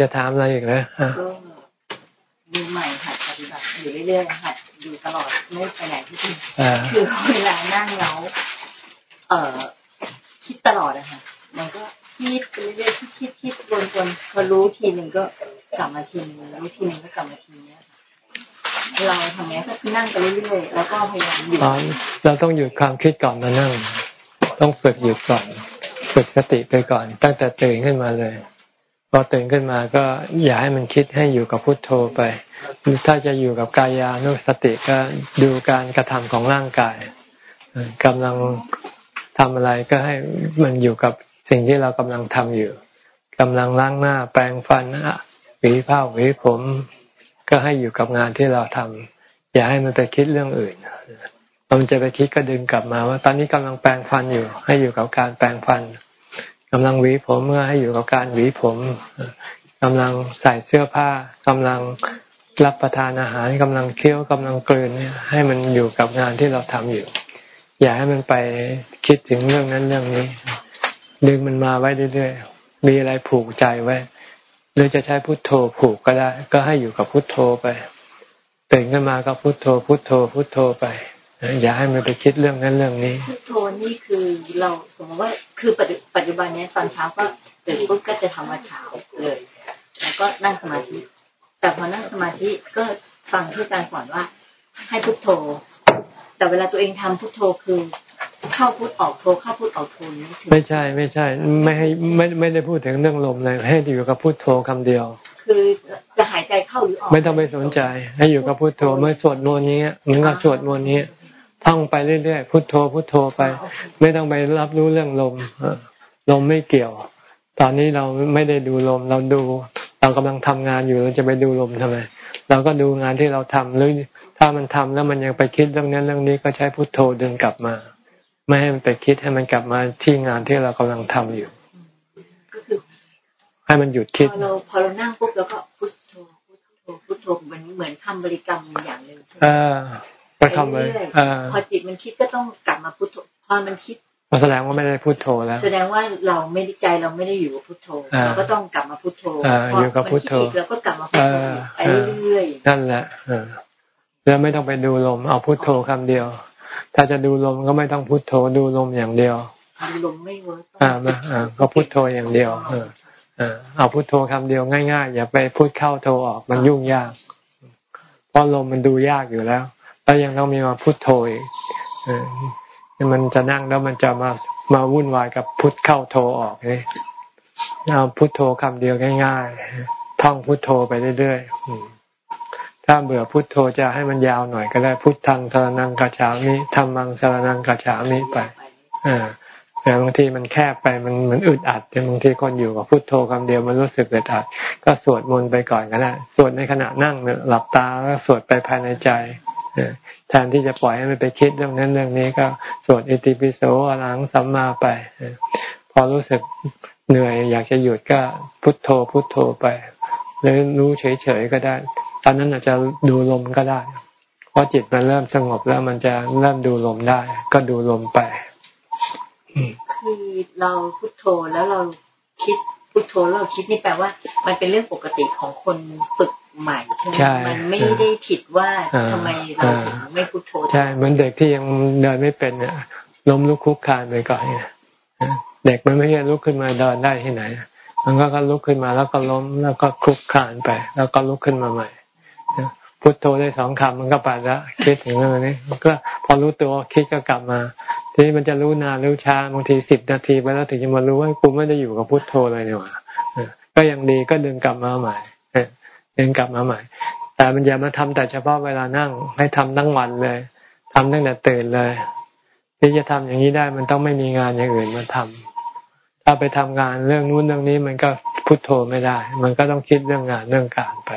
A: จะถามอะไรอีกนะ
B: ก็มือใหม่หัดปฏิบัติอยู่เรื่อยๆหัดอยู่ตลอดไม่ไปไหนที่ที่คือเวลานั่งแล้วเอ่อ คิดตลอดอะค่ะมันก็คิดไปเรื่อยๆคิดคิดคิดวนๆพอรู้ทีหนึ่งก็กลับมาทีนึงรู้ทีหนึ่งก็กลับมาทีนี้เราทำไงก็คือนั่งไปเรื่อยๆแล้วก็พยายามหยุด
A: เราต้องหยุดความคิดก่อนมานั่ง ต้องฝึกหยุดก่อน ฝึกสติไปก่อน ตั้งแต่ตื่นขึ้นมาเลยพ อตื่นขึ้นมาก็อย่าให้มันคิดให้อยู่กับพุทโธไป ถ้าจะอยู่กับกายานุสติก็ดูการกระทำของร่างกายกำลังทำอะไรก็ให้มันอยู่กับสิ่งที่เรากำลังทำอยู่กำลังล้างหน้าแปรงฟันหวีผ้าหวีผม ก็ให้อยู่กับงานที่เราทำอย่าให้มันไปคิดเรื่องอื่นมันจะไปคิดก็ดึงกลับมาว่า ตอนนี้กำลังแปรงฟันอยู่ ให้อยู่กับการแปรงฟัน กำลังหวีผมเมื่อให้อยู่กับการหวีผมกำลังใส่เสื้อผ้ากำลังรับประทานอาหารกำลังเคี้ยวกำลังกลืนเนี่ยให้มันอยู่กับงานที่เราทำอยู่ อย่าให้มันไปคิดถึงเรื่องนั้นเรื่องนี้ ดึงมันมาไว้เรื่อยๆมีอะไรผูกใจไว้ หรือจะใช้พุทโธผูกก็ได้ ก็ให้อยู่กับพุทโธไปตื่นขึ้นมาก็พุทโธพุทโธพุทโธไป อย่าให้มันไปคิดเรื่องนั้นเรื่องนี้
B: พุทโธนี่คือเราสมมติว่าคือปัจจุบันนี้ตอนเช้าก็ตื่นปุ๊บก็จะทำวัดเช้าเลย แล้วก็นั่งสมาธิ แต่พอนั่งสมาธิก็ฟังที่อาจารย์สอนว่า ให้พุทโธ แต่เวลาตัวเองทำพุทโธคือเข้าพุทออกโทเข้าพุทออกโทนี่
A: ไม่ใช่ไม่ใช่ ไม่ให้ไม่ไม่ได้พูดถึงเรื่องลมเลยให้อยู่กับพุทโธคำเดียว
B: คือจะหายใจเข้าหรือออก
A: ไม่ต้องไปสนใจ ให้อยู่กับพุทโธเมื่อสวดมนต์นี้เหมือนกับสวดมนต์นี้ ท่องไปเรื่อยๆพุทโธพุทโธไป ไม่ต้องไปรับรู้เรื่องลมลมไม่เกี่ยว ตอนนี้เราไม่ได้ดูลมเราดู เรากำลังทำงานอยู่เราจะไปดูลมทำไมเราก็ดูงานที่เราทำหรือถ้ามันทำแล้วมันยังไปคิดเรื่องนั้นเรื่องนี้ก็ใช้พุทโธดึงกลับมา ไม่ให้มันไปคิดให้มันกลับมาที่งานที่เรากำลังทำอยู่
B: ก็คือ
A: ให้มันหยุดคิด
B: พอเราพอเรานั่งปุ๊บแล้วก็พุทโธพุทโธพุทโธเหมือนเหมือนทำบริกรรมอย่างหนึ่งใช่ไหม
A: ไปทำเลย
B: พอจิตมันคิดก็ต้องกลับมาพุทโธพอมันคิด
A: แสดงว่าไม่ได้พุทโธแล้ว
B: แสดงว่าเราไม่ได้ใจเราไม่ได้อยู่กับพุทโธเราก็ต้องกลับมาพุทโธ
A: พออยู่กับพุทโธ
B: เราก็กลับมาพุทโธไปเรื่อย
A: ๆนั่นแหละแล้วไม่ต้องไปดูลมเอาพุทโธคำเดียว ถ้าจะดูลมก็ไม่ต้องพุทโธดูลมอย่างเดียว
B: ดูลมไม่เวิร์ก
A: อ่ามาอ่าก็พุทโธอย่างเดียวเออเอาพุทโธคำเดียวง่ายๆ อย่าไปพุทเข้าโธออกมันยุ่งยากเพราะลมมันดูยากอยู่แล้ว แล้วยังต้องมีมาพุทโธอีกมันจะนั่งแล้วมันจะมามาวุ่นวายกับพุทเข้าโธออกนี่เอาพุทโธคำเดียวง่าย ๆ ท่องพุทโธไปเรื่อยๆถ้าเบื่อพุทโธจะให้มันยาวหน่อยก็ได้พุทธังสารนังกัจฉามิธรรมังสารนังกัจฉามิไปอ่าแต่บางทีมันแคบไปมันเหมือนอึดอัดแต่บางทีคนอยู่กับพุทโธคำเดียวมันรู้สึกอึดอัด ก็สวดมนต์ไปก่อนก็ได้สวดในขณะนั่งเนี่ยหลับตาแล้วสวดไปภายในใจ แทนที่จะปล่อยให้มันไปคิดเรื่องนั้นเรื่องนี้ก็สวดอิติปิโสอรังสัมมาไป พอรู้สึกเหนื่อย อยากจะหยุดก็พุทโธพุทโธไป หรือรู้เฉยๆก็ได้ ตอนนั้นอาจจะดูลมก็ได้เพราะจิตมันเริ่มสงบแล้วมันจะเริ่มดูลมได้ ก็ดูลมไป
B: คือเราพุโทโธแล้วเราคิดพุโทโธแล้วเราคิดนี่แปลว่า มันเป็นเรื่องปกติของคนฝึก ใหม่ใช่ไหมมันไม่ได้ผิดว่าทำไมเราถึงไม่พุโทโธ
A: ใช่เหมือนเด็กที่ยังเดินไม่เป็นเนี่ยล้มลุกคุกคานไปก่อนเนี่ยเด็กมันไม่ใช่ลุกขึ้นมาเดินได้ที่ไหน มันก็ลุกขึ้นมาแล้วก็ล้มแล้วก็คลุกคานไป แล้วก็ลุกขึ้นมาใหม่พุทโธได้สองคำมันก็ไปแล้วคิดถึงเรื่องนี้ก็พอรู้ตัวคิดก็กลับมา ทีนี้มันจะรู้นานรู้ช้าบางทีสิบนาทีไปแล้วถึงจะมารู้ว่ากูไม่ได้อยู่กับพุทโธเลยนี่หว่าก็ยังดีก็ดึงกลับมาใหม่ ดึงกลับมาใหม่ แต่มันอย่ามาทำแต่เฉพาะเวลานั่ง ให้ทำทั้งวันเลยทำตั้งแต่ตื่นเลย ที่จะทำอย่างนี้ได้มันต้องไม่มีงานอย่างอื่นมาทำถ้าไปทำงานเรื่องนู้นเรื่องนี้มันก็พุทโธไม่ได้ มันก็ต้องคิดเรื่องงานเรื่องการไป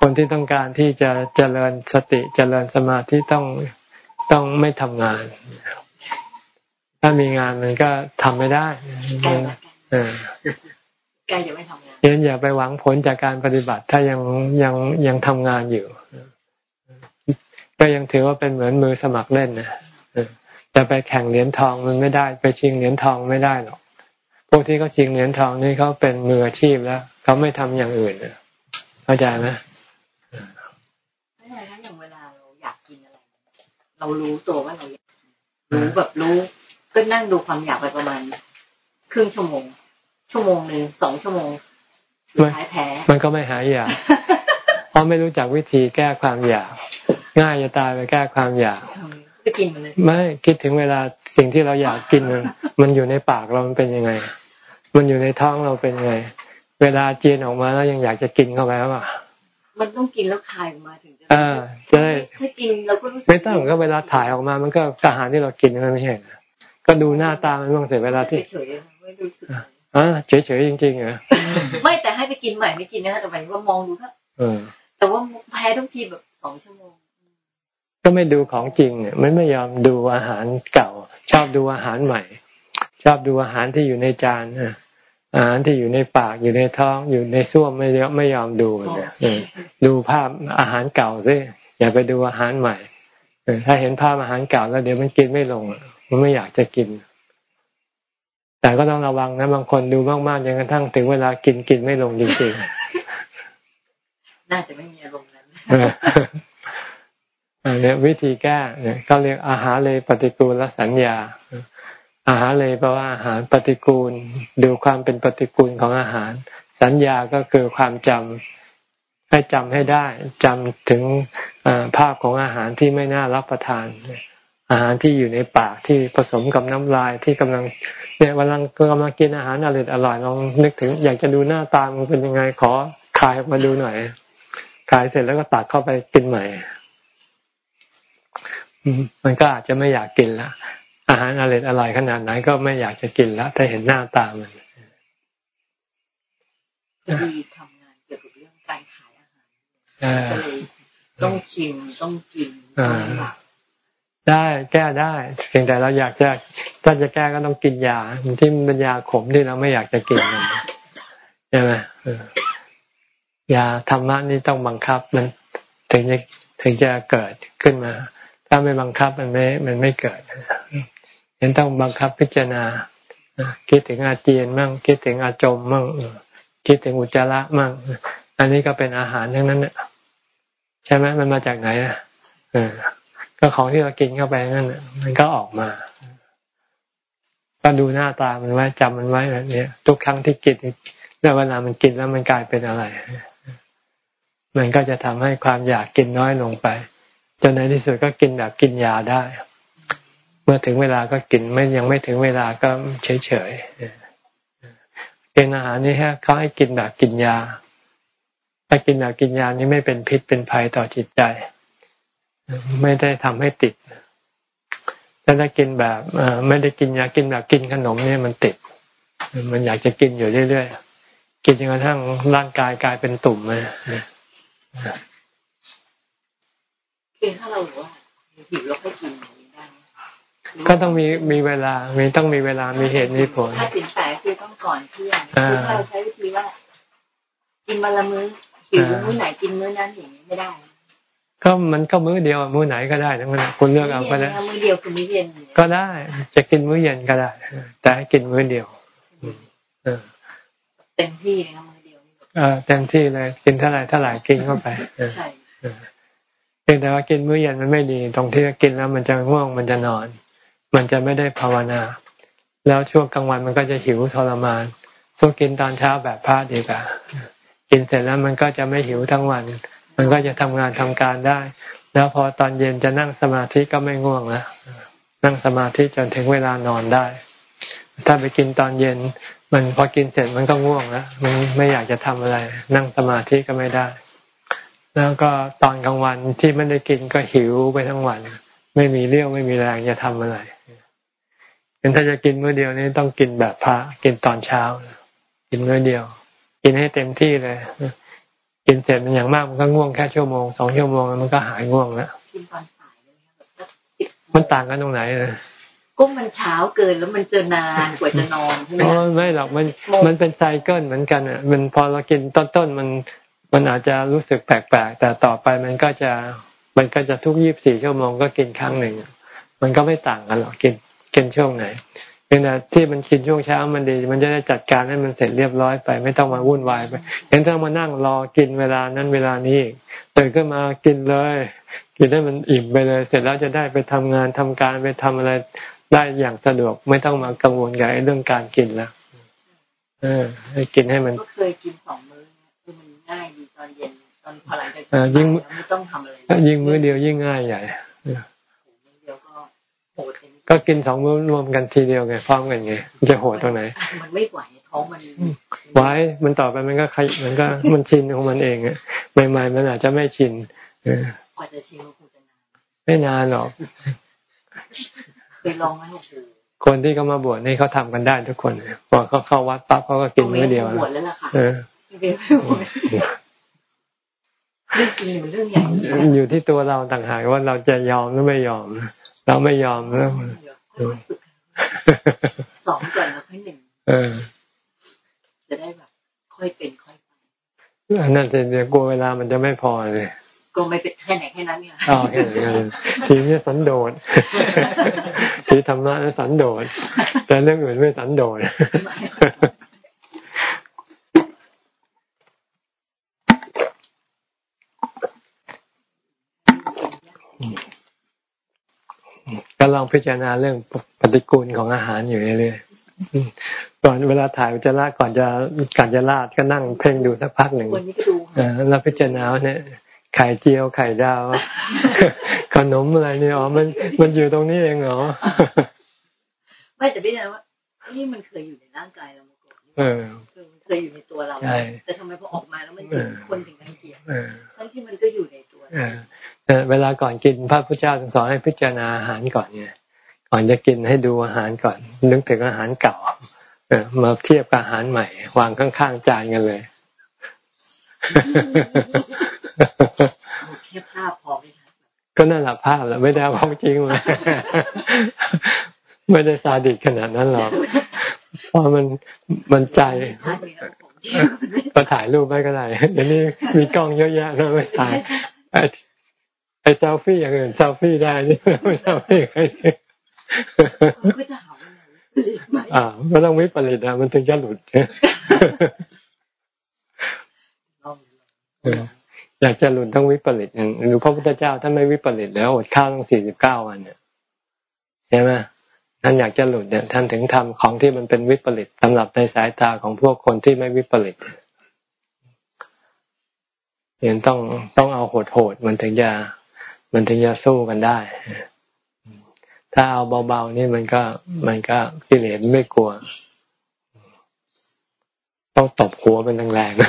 A: คนที่ต้องการที่จะเจริญสติเจริญสมาธิต้องต้องไม่ทำงาน ถ้ามีงานมันก็ทำไม่ได้
B: ออแกจะไม่ทำงาน
A: ยันอย่าไปหวังผลจากการปฏิบัติถ้ายังยังยังทำงานอยู่ ก็ยังถือว่าเป็นเหมือนมือสมัครเล่นนะจะไปแข่งเหรียญทองมันไม่ได้ ไปชิงเหรียญทองไม่ได้หรอกพวกที่เขาชิงเหรียญทองนี่เขาเป็นมืออาชีพแล้วเขาไม่ทำอย่างอื่นเข้าใจไหมไม่ใช่ถ้า
B: อย่างเวลาเรารู้ตัวว่าเราอยากรู้แบบรู้ก็นั่งดูความอยากไปประมาณ ครึ่งชั่วโมง ชั่วโมงหนึ่งสองชั่วโมง สุดท้ายแพ้
A: มันก็ไม่หายอยาก เพราะไม่รู้จักวิธีแก้ความอยาก ง่ายจะตายไปแก้ความอยาก
B: ไปกินมันเลย
A: ไม่คิดถึงเวลาสิ่งที่เราอยากกินมันมันอยู่ในปากเรามันเป็นยังไง มันอยู่ในท้องเราเป็นยังไง เวลาเจียนออกมาแล้วยังอยากจะกินเข้าไปหรือเปล่า
B: มันต้องกินแล้วคายออกมาถึงจะ
A: อ่าใช่
B: ถ้ากินเราก็รู้สึก
A: ไม่ต้องก็เวลาถ่ายออกมา มันก็อาหารที่เรากินมันไม่ใช่ก็ดูหน้าตามันบ้างเสียเวลาที่
B: เฉยๆไม่รู้สึก
A: อ่าเฉยๆจริงๆเหรอ
B: ไม่แต่ให้ไปกินใหม่ไม่กินนะคะแต่หมายว่ามองดูครับแต่ว่าแพ้ทุกทีแบบสองชั่วโมง
A: ก็ไม่ดูของจริงเนี่ยมันไม่ยอมดูอาหารเก่า ชอบดูอาหารใหม่ ชอบดูอาหารที่อยู่ในจานอาหารที่อยู่ในปากอยู่ในท้องอยู่ในส้วมไม่ยอมไม่ยอมดูเนี่ยดูภาพอาหารเก่าซิอย่าไปดูอาหารใหม่ถ้าเห็นภาพอาหารเก่าแล้วเดี๋ยวมันกินไม่ลงมันไม่อยากจะกิน แต่ก็ต้องระวังนะบางคนดูมากๆจนกระทั่งถึงเวลากินกินไม่ลงจริง
B: ๆ น่าจะไม่มีอารมณ์นั้น
A: อันนี้วิธีแก้เนี่ยก็เรียกอาหารเลยปฏิกูลสัญญา อาหารเลยแปลว่าอาหารปฏิกูล ดูความเป็นปฏิกูลของอาหาร สัญญาก็คือความจำให้จำให้ได้จำถึงภาพของอาหารที่ไม่น่ารับประทาน อาหารที่อยู่ในปากที่ผสมกับน้ำลายที่กำลังเนี่ยวันลังกำลังกินอาหารอร่อยอร่อยลองนึกถึง อยากจะดูหน้าตามันเป็นยังไงขอคายมาดูหน่อยคายเสร็จแล้วก็ตักเข้าไปกินใหม่ มันก็อาจจะไม่อยากกินละอาหารอร่อยอร่อยขนาดไหนก็ไม่อยากจะกินละถ้าเห็นหน้าตามัน
B: ดีทำงานเกี่ยวกับเรื่องการขายอาหารก็เลยต้องชิมต้องกิน
A: ได้แก้ได้เพียงแต่เราอยากจะถ้าจะแก้ก็ต้องกินยาที่มันเป็นยาขมที่เราไม่อยากจะกินใช่ไหมยาธรรมะนี่ต้องบังคับ มันถึงจะถึงจะเกิดขึ้นมา ถ้าไม่บังคับมันไม่มันไม่เกิดเห็นต้องบังคับพิจารณาคิดถึงอาเจียนมั่งคิดถึงอาจมมั่งคิดถึงอุจจาระมั่งอันนี้ก็เป็นอาหารทั้งนั้นเนี่ยใช่ไหมมันมาจากไหนอะ ก็ของที่เรากินเข้าไปนั่นมันก็ออกมา ก็ดูหน้าตามันไว้จำมันไว้แบบนี้ทุกครั้งที่กินแล้วเวลามันกินแล้วมันกลายเป็นอะไร มันก็จะทำให้ความอยากกินน้อยลงไปจนในที่สุดก็กินแบบกินยาได้ เมื่อถึงเวลาก็กินไม่ยังไม่ถึงเวลาก็เฉยเฉยเป็นอาหารนี่ฮะเขาให้กินแบบกินยาถ้ากินแบบกินยานี่ไม่เป็นพิษเป็นภัยต่อจิตใจ ไม่ได้ทำให้ติดแต่ถ้ากินแบบไม่ได้กินยากินแบบกินขนมเนี่ยมันติด มันอยากจะกินอยู่เรื่อยๆ กินจนกระทั่งร่างกายกลายเป็นตุ่มเลย
B: คือถ้าเราว่าหิวเราค่อยกินได้
A: ก็ต้องมีมีเวลา มีต้องมีเวลามีเหตุมีผล
B: ถ้าสินแสคือต้องก่อนเที่ยงคือถ้าเราใช้วิธีว่า กินมาละมื้อหิวมื้อไหนกินมื้อนั้นอย่างนี้ไม่ได้
A: ก็มันก็มื้อเดียวมื้อไหนก็ได้ทั้งนั้นคุณเลือกเอาก็ได้
B: มื้อเดียวคือมื้อเย็น
A: ก็ได้ จะกินมื้อเย็นก็ได้ แต่ให้กินมื้อเดียว
B: เต็มที่นะมื้อเดียว
A: เออเต็มที่เลยกินเท่าไหร่เท่าไหร่กินเข้าไปใช่พียงแต่ว่ากินมื้อเย็นมันไม่ดี ตรงที่กินแล้วมันจะง่วงมันจะนอน มันจะไม่ได้ภาวนา แล้วช่วงกลางวันมันก็จะหิวทรมานช่วงกินตอนเช้าแบบพระดีกว่ากินเสร็จแล้วมันก็จะไม่หิวทั้งวัน มันก็จะทำงานทำการได้ แล้วพอตอนเย็นจะนั่งสมาธิก็ไม่ง่วงแล้วนั่งสมาธิจนถึงเวลานอนได้ ถ้าไปกินตอนเย็น มันพอกินเสร็จมันก็ง่วงแล้วมันไม่อยากจะทำอะไร นั่งสมาธิก็ไม่ได้ แล้วก็ตอนกลางวันที่ไม่ได้กินก็หิวไปทั้งวัน ไม่มีเรี่ยวไม่มีแรงจะทำอะไรเห็นถ้าจะกินมื้อเดียวนี้ต้องกินแบบพระกินตอนเช้า กินมื้อเดียว กินให้เต็มที่เลย กินเสร็จมันอย่างมากมันก็ง่วงแค่ชั่วโมงสองชั่วโมงมันก็หายง่วงแล้ว
B: กินตอนสายเลย
A: มันต่างกันตรงไหนเลย
B: ก็มันเช้าเกินแล้วมันเจอนานกว่าจะนอนใช่ไหม
A: ไม่หรอกมันมันเป็นไซเคิลเหมือนกันอะมันพอเรากินต้นๆมันมันอาจจะรู้สึกแปลกๆแต่ต่อไปมันก็จะมันก็จะทุกยี่บสี่ชั่วโมงก็กินครั้งหนึ่งมันก็ไม่ต่างกันหรอกกินกินช่วงไหน เพียงแต่ที่มันกินช่วงเช้ามันดี มันจะได้จัดการให้มันเสร็จเรียบร้อยไป ไม่ต้องมาวุ่นวายไปเห็นต้องมานั่งรอกินเวลานั้นเวลานี้ตื่นขึ้นมากินเลย กินให้มันอิ่มไปเลย เสร็จแล้วจะได้ไปทำงานทำการไปทำอะไรได้อย่างสะดวกไม่ต้องมากังวลกับเรื่องการกินแล้วเออให้กินให้มัน
B: ก็เคยกินสองมื้อคือมันง่ายดีตอนเย็นตอนพอหลังจาก
A: ยิ่ง
B: ไม่ต้องทำอะไร
A: ยิ่งมื้อเดียวยิ่งง่ายใหญ่
B: ก็
A: กินสองมื้อรวมกันทีเดียวไงพร้อมกันไงจะโหดตรงไหน
B: มันไม่ไหวท้องมัน
A: ไว้มันต่อไปมันก็ใครมันก็มันชินของมันเองอะใหม่ๆมันอาจจะไม่ชิน
B: กว่าจะชินก็คงจะนาน
A: ไม่นานหรอก
B: เคยลองไหมโอ้โห
A: คนที่เขามาบวชนี่เขาทำกันได้ทุกคนพอเขาเข้าวัดปั๊บเขาก็กินมื้อเดียว
B: บวชแล้วล่ะค่ะ
A: เออเรื่
B: องกินเรื่องใหญ่
A: อยู่ที่ตัวเราต่างหากว่าเราจะยอมหรือไม่ยอม เราไม่ยอมแล้ว
B: สองก่อนแล้วค่อยหนึ่งจะได้แบบค่อยเป็นค่อยไป
A: อันนั้นเดี๋ยวกลัวเวลามันจะไม่พอเลย
B: ก็ไม่เป็นแค่ไหนแค่นั้นเนี่ย
A: อ๋อแค่ไหนทีนี้สันโดษทีธรรมะสันโดษแต่เรื่องอื่นไม่สันโดษ ก็ลองพิจารณาเรื่องปฏิกูลของอาหารอยู่เรื่อยๆก่อนเวลาถ่ายจะลาดก่อนจะก่อนจะลาดก็นั่งเพ่งดูสักพักหนึ่งแล้วพิจารณาเนี่ยไข่เจียวไข่ดาวขนมอะไรเนี่ยอ๋อมันมันอยู่ตรงนี้เองเหรอ
B: ไม่แต่พี่นะว่านี่มันเคยอยู่ในร่างกายเรามาก่อนเออเคยอยู่ในตัวเราแต่ทำไมพอออกมาแล้วมันถึงคนถึงกันเกลียดทั้งที่มันก็อยู่ในตัว
A: เวลาก่อนกินพระพุทธเจ้าสอนให้พิจารณาอาหารก่อนเนี่ยก่อนจะกินให้ดูอาหารก่อน นึกถึงอาหารเก่ามาเทียบกับอาหารใหม่ วางข้างๆจานกันเลย
B: แค่ภาพพอไหมคะ
A: ก็นั่นแหละภาพแหละไม่ได้ของจริงเลยไม่ได้ซาดิสขนาดนั้นหรอกเพราะมันมันใจก็ถ่ายรูปไว้ก็ได้เดี๋ยวนี้มีกล้องเยอะแยะแล้วไม่ถ่าย ไอ้เซลฟี่อย่างอื่นเซลฟี่ได้นี่ไม่เซลฟี่ใครอ่าไม่ต้องวิปริตนะมันถึงจะหลุดอยากจะหลุดต้องวิปริตหรือพระพุทธเจ้าท่านไม่วิปริตแล้วอดข้าวต้องสี่สิบเก้าวันเนี่ยใช่ไหมท่านอยากจะหลุดเนี่ยท่านถึงทำของที่มันเป็นวิปริตสำหรับในสายตาของพวกคนที่ไม่วิปริตเนี่ยต้องต้องเอาโหดโหดมันถึงจะ มันถึงจะสู้กันได้ ถ้าเอาเบาๆนี่มันก็มันก็กิเลสไม่กลัว ต้องตบหัวเป็นแรงๆ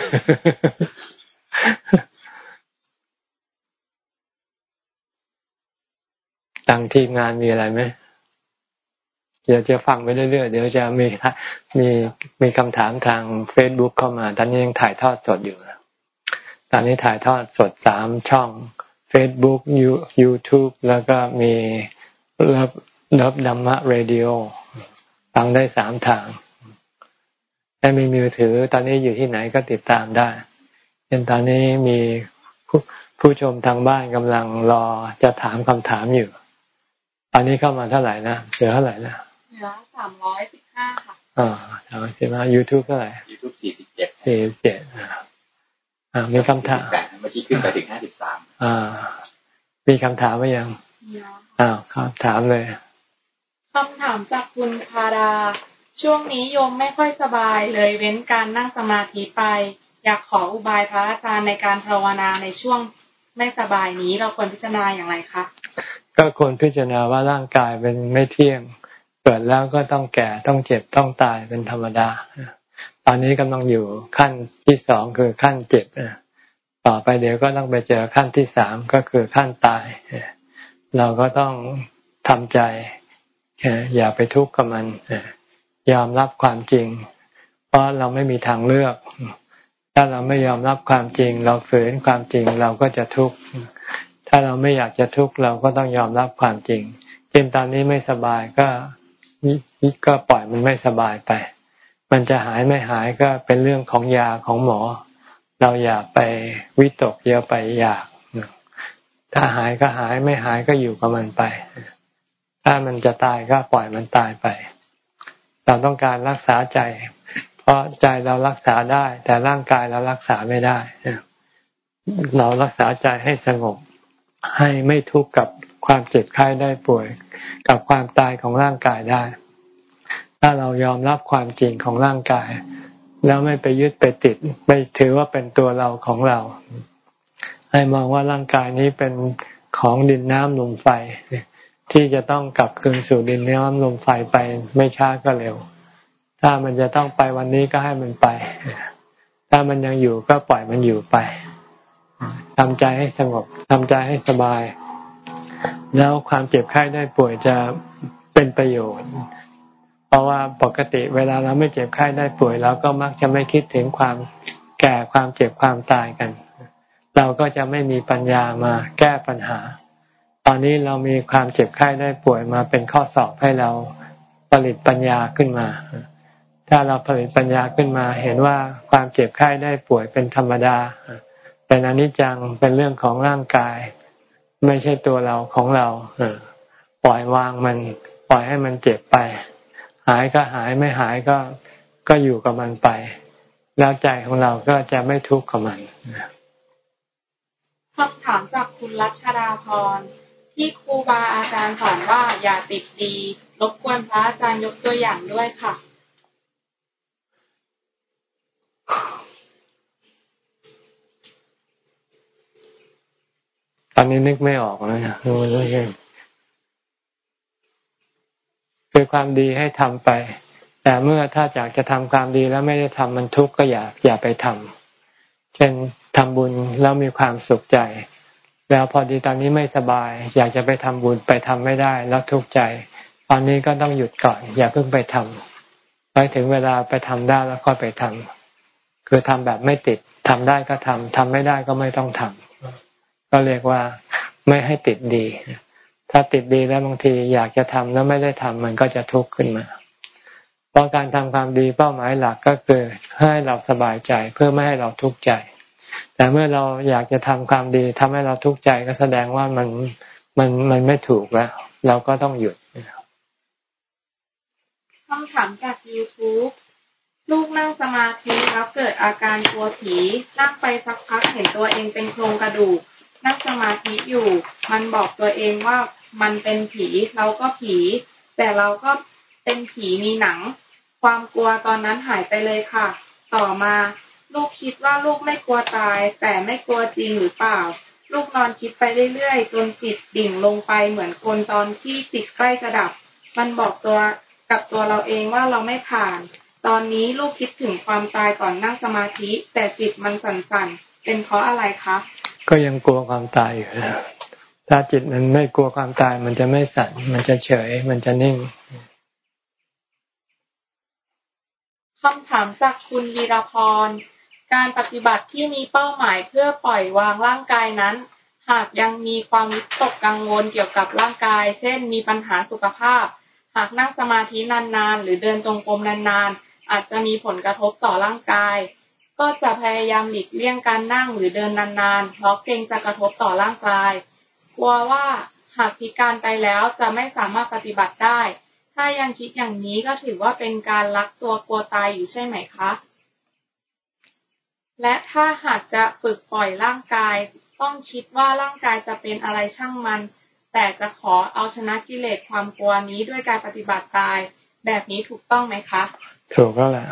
A: ทางทีมงานมีอะไรไหมเดี๋ยวจะฟังไปเรื่อยๆ เดี๋ยวจะมีมีมีคำถามทางเฟซบุ๊กเข้ามา ตอนนี้ยังถ่ายทอดสดอยู่ตอนนี้ถ่ายทอดสดสามช่อง Facebook YouTube แล้วก็มี Love Love Dhamma Radioฟังได้สามทางถ้ามีมือถือตอนนี้อยู่ที่ไหนก็ติดตามได้เช่นตอนนี้มีผู้ผู้ชมทางบ้านกำลังรอจะถามคำถามอยู่ ตอนนี้เข้ามาเท่าไหร่นะเหลือเท่าไหร่นะ
B: เหลือสามร้อยสิบห้าค่ะ
A: อ่าสามร้อยสิบห้ายูทูบเท่าไหร่
C: ยูทูบสี่สิบเจ็ด
A: สี่สิบเจ็ดอ่า มีคำถาม
C: เมื่อกี้ขึ้นไปถึงห้าสิบสาม
A: อ่ามีคำถามไหมยังอ้าวครับถามเลย
G: คำถามจากคุณคารา ช่วงนี้โยมไม่ค่อยสบายเลยเว้นการนั่งสมาธิไป อยากขออุบายพระอาจารย์ในการภาวนาในช่วงไม่สบายนี้เราควรพิจารณาอย่างไรคะ
A: ก็ควรพิจารณาว่าร่างกายเป็นไม่เที่ยง เกิดแล้วก็ต้องแก่ต้องเจ็บต้องตายเป็นธรรมดา ตอนนี้กำลังอยู่ขั้นที่สองคือขั้นเจ็บต่อไปเดี๋ยวก็ต้องไปเจอขั้นที่สามก็คือขั้นตาย เราก็ต้องทำใจ อย่าไปทุกข์กับมันยอมรับความจริง เพราะเราไม่มีทางเลือก ถ้าเราไม่ยอมรับความจริง เราฝืนความจริงเราก็จะทุกข์ถ้าเราไม่อยากจะทุกข์เราก็ต้องยอมรับความจริงเช่นตอนนี้ไม่สบายก็ก็ปล่อยมันไม่สบายไป มันจะหายไม่หายก็เป็นเรื่องของยาของหมอ เราอย่าไปวิตกอย่าไปอยาก ถ้าหายก็หายไม่หายก็อยู่กับมันไป ถ้ามันจะตายก็ปล่อยมันตายไป เราต้องการรักษาใจ เพราะใจเรารักษาได้ แต่ร่างกายเรารักษาไม่ได้ เรารักษาใจให้สงบ ให้ไม่ทุกข์กับความเจ็บไข้ได้ป่วย กับความตายของร่างกายได้ ถ้าเรายอมรับความจริงของร่างกาย แล้วไม่ไปยึดไปติด ไม่ถือว่าเป็นตัวเราของเรา ให้มองว่าร่างกายนี้เป็นของดินน้ำลมไฟ ที่จะต้องกลับคืนสู่ดินน้ำลมไฟไปไม่ช้าก็เร็ว ถ้ามันจะต้องไปวันนี้ก็ให้มันไป ถ้ามันยังอยู่ก็ปล่อยมันอยู่ไปทำใจให้สงบทำใจให้สบาย แล้วความเจ็บไข้ได้ป่วยจะเป็นประโยชน์ เพราะว่าปกติเวลาเราไม่เจ็บไข้ได้ป่วยเราก็มักจะไม่คิดถึงความแก่ความเจ็บความตายกัน เราก็จะไม่มีปัญญามาแก้ปัญหา ตอนนี้เรามีความเจ็บไข้ได้ป่วยมาเป็นข้อสอบให้เราผลิตปัญญาขึ้นมา ถ้าเราผลิตปัญญาขึ้นมาเห็นว่าความเจ็บไข้ได้ป่วยเป็นธรรมดา เป็นอนิจจังเป็นเรื่องของร่างกาย ไม่ใช่ตัวเราของเราปล่อยวางมันปล่อยให้มันเจ็บไป หายก็หายไม่หายก็ก็อยู่กับมันไป แล้วใจของเราก็จะไม่ทุกข์กับมัน
G: คำถามจากคุณรัชดาพรที่ครูบาอาจารย์สอนว่าอย่าติดดี รบกวนพระอาจารย์ยกตัวอย่างด้วยค่ะ
A: ตอนนี้นึกไม่ออกเลย คือความดีให้ทำไป แต่เมื่อถ้าอยากจะทำความดีแล้วไม่ได้ทำมันทุกข์ก็อย่าอย่าไปทำเช่นทำบุญแล้วมีความสุขใจ แล้วพอดีตอนนี้ไม่สบาย อยากจะไปทำบุญไปทำไม่ได้แล้วทุกข์ใจ ตอนนี้ก็ต้องหยุดก่อน อย่าเพิ่งไปทำไปถึงเวลาไปทำได้แล้วก็ไปทำคือทำแบบไม่ติดทำได้ก็ทำทำไม่ได้ก็ไม่ต้องทำก็เรียกว่าไม่ให้ติดดี ถ้าติดดีแล้วบางทีอยากจะทำแล้วไม่ได้ทำมันก็จะทุกข์ขึ้นมาเพราะการทำความดีเป้าหมายหลักก็คือให้เราสบายใจเพื่อไม่ให้เราทุกข์ใจ แต่เมื่อเราอยากจะทำความดีทำให้เราทุกข์ใจก็แสดงว่ามันมันมันไม่ถูกแล้ว เราก็ต้องหยุด
G: คำถามจาก YouTube ลูกนั่งสมาธิแล้วเกิดอาการกลัวผีนั่งไปสักพักเห็นตัวเองเป็นโครงกระดูก นั่งสมาธิอยู่ มันบอกตัวเองว่า มันเป็นผีเราก็ผี แต่เราก็เป็นผีมีหนัง ความกลัวตอนนั้นหายไปเลยค่ะ ต่อมาลูกคิดว่าลูกไม่กลัวตาย แต่ไม่กลัวจริงหรือเปล่า ลูกนอนคิดไปเรื่อยๆ จนจิตดิ่งลงไปเหมือนคนตอนที่จิตใกล้จะดับ มันบอกตัวกับตัวเราเองว่าเราไม่ผ่าน ตอนนี้ลูกคิดถึงความตายก่อนนั่งสมาธิ แต่จิตมันสั่นๆ เป็นเพราะอะไรคะ
A: ก็ยังกลัวความตายอยู่ ถ้าจิตมันไม่กลัวความตาย มันจะไม่สั่น มันจะเฉย มันจะนิ่ง
G: คำถามจากคุณวีรพร การปฏิบัติที่มีเป้าหมายเพื่อปล่อยวางร่างกายนั้น หากยังมีความวิตกกังวลเกี่ยวกับร่างกาย เช่น มีปัญหาสุขภาพ หากนั่งสมาธินานๆ หรือเดินจงกรมนานๆ อาจจะมีผลกระทบต่อร่างกาย ก็จะพยายามหลีกเลี่ยงการนั่งหรือเดินนานๆ เพราะเกรงจะกระทบต่อร่างกาย กลัวว่าหากพิการไปแล้วจะไม่สามารถปฏิบัติได้ ถ้ายังคิดอย่างนี้ก็ถือว่าเป็นการลักตัวกลัวตายอยู่ใช่ไหมคะ และถ้าหากจะฝึกปล่อยร่างกาย ต้องคิดว่าร่างกายจะเป็นอะไรช่างมัน แต่จะขอเอาชนะกิเลสความกลัวนี้ด้วยการปฏิบัติกาย แบบนี้ถูกต้องไหมคะ
A: ถูกแล้วแหละ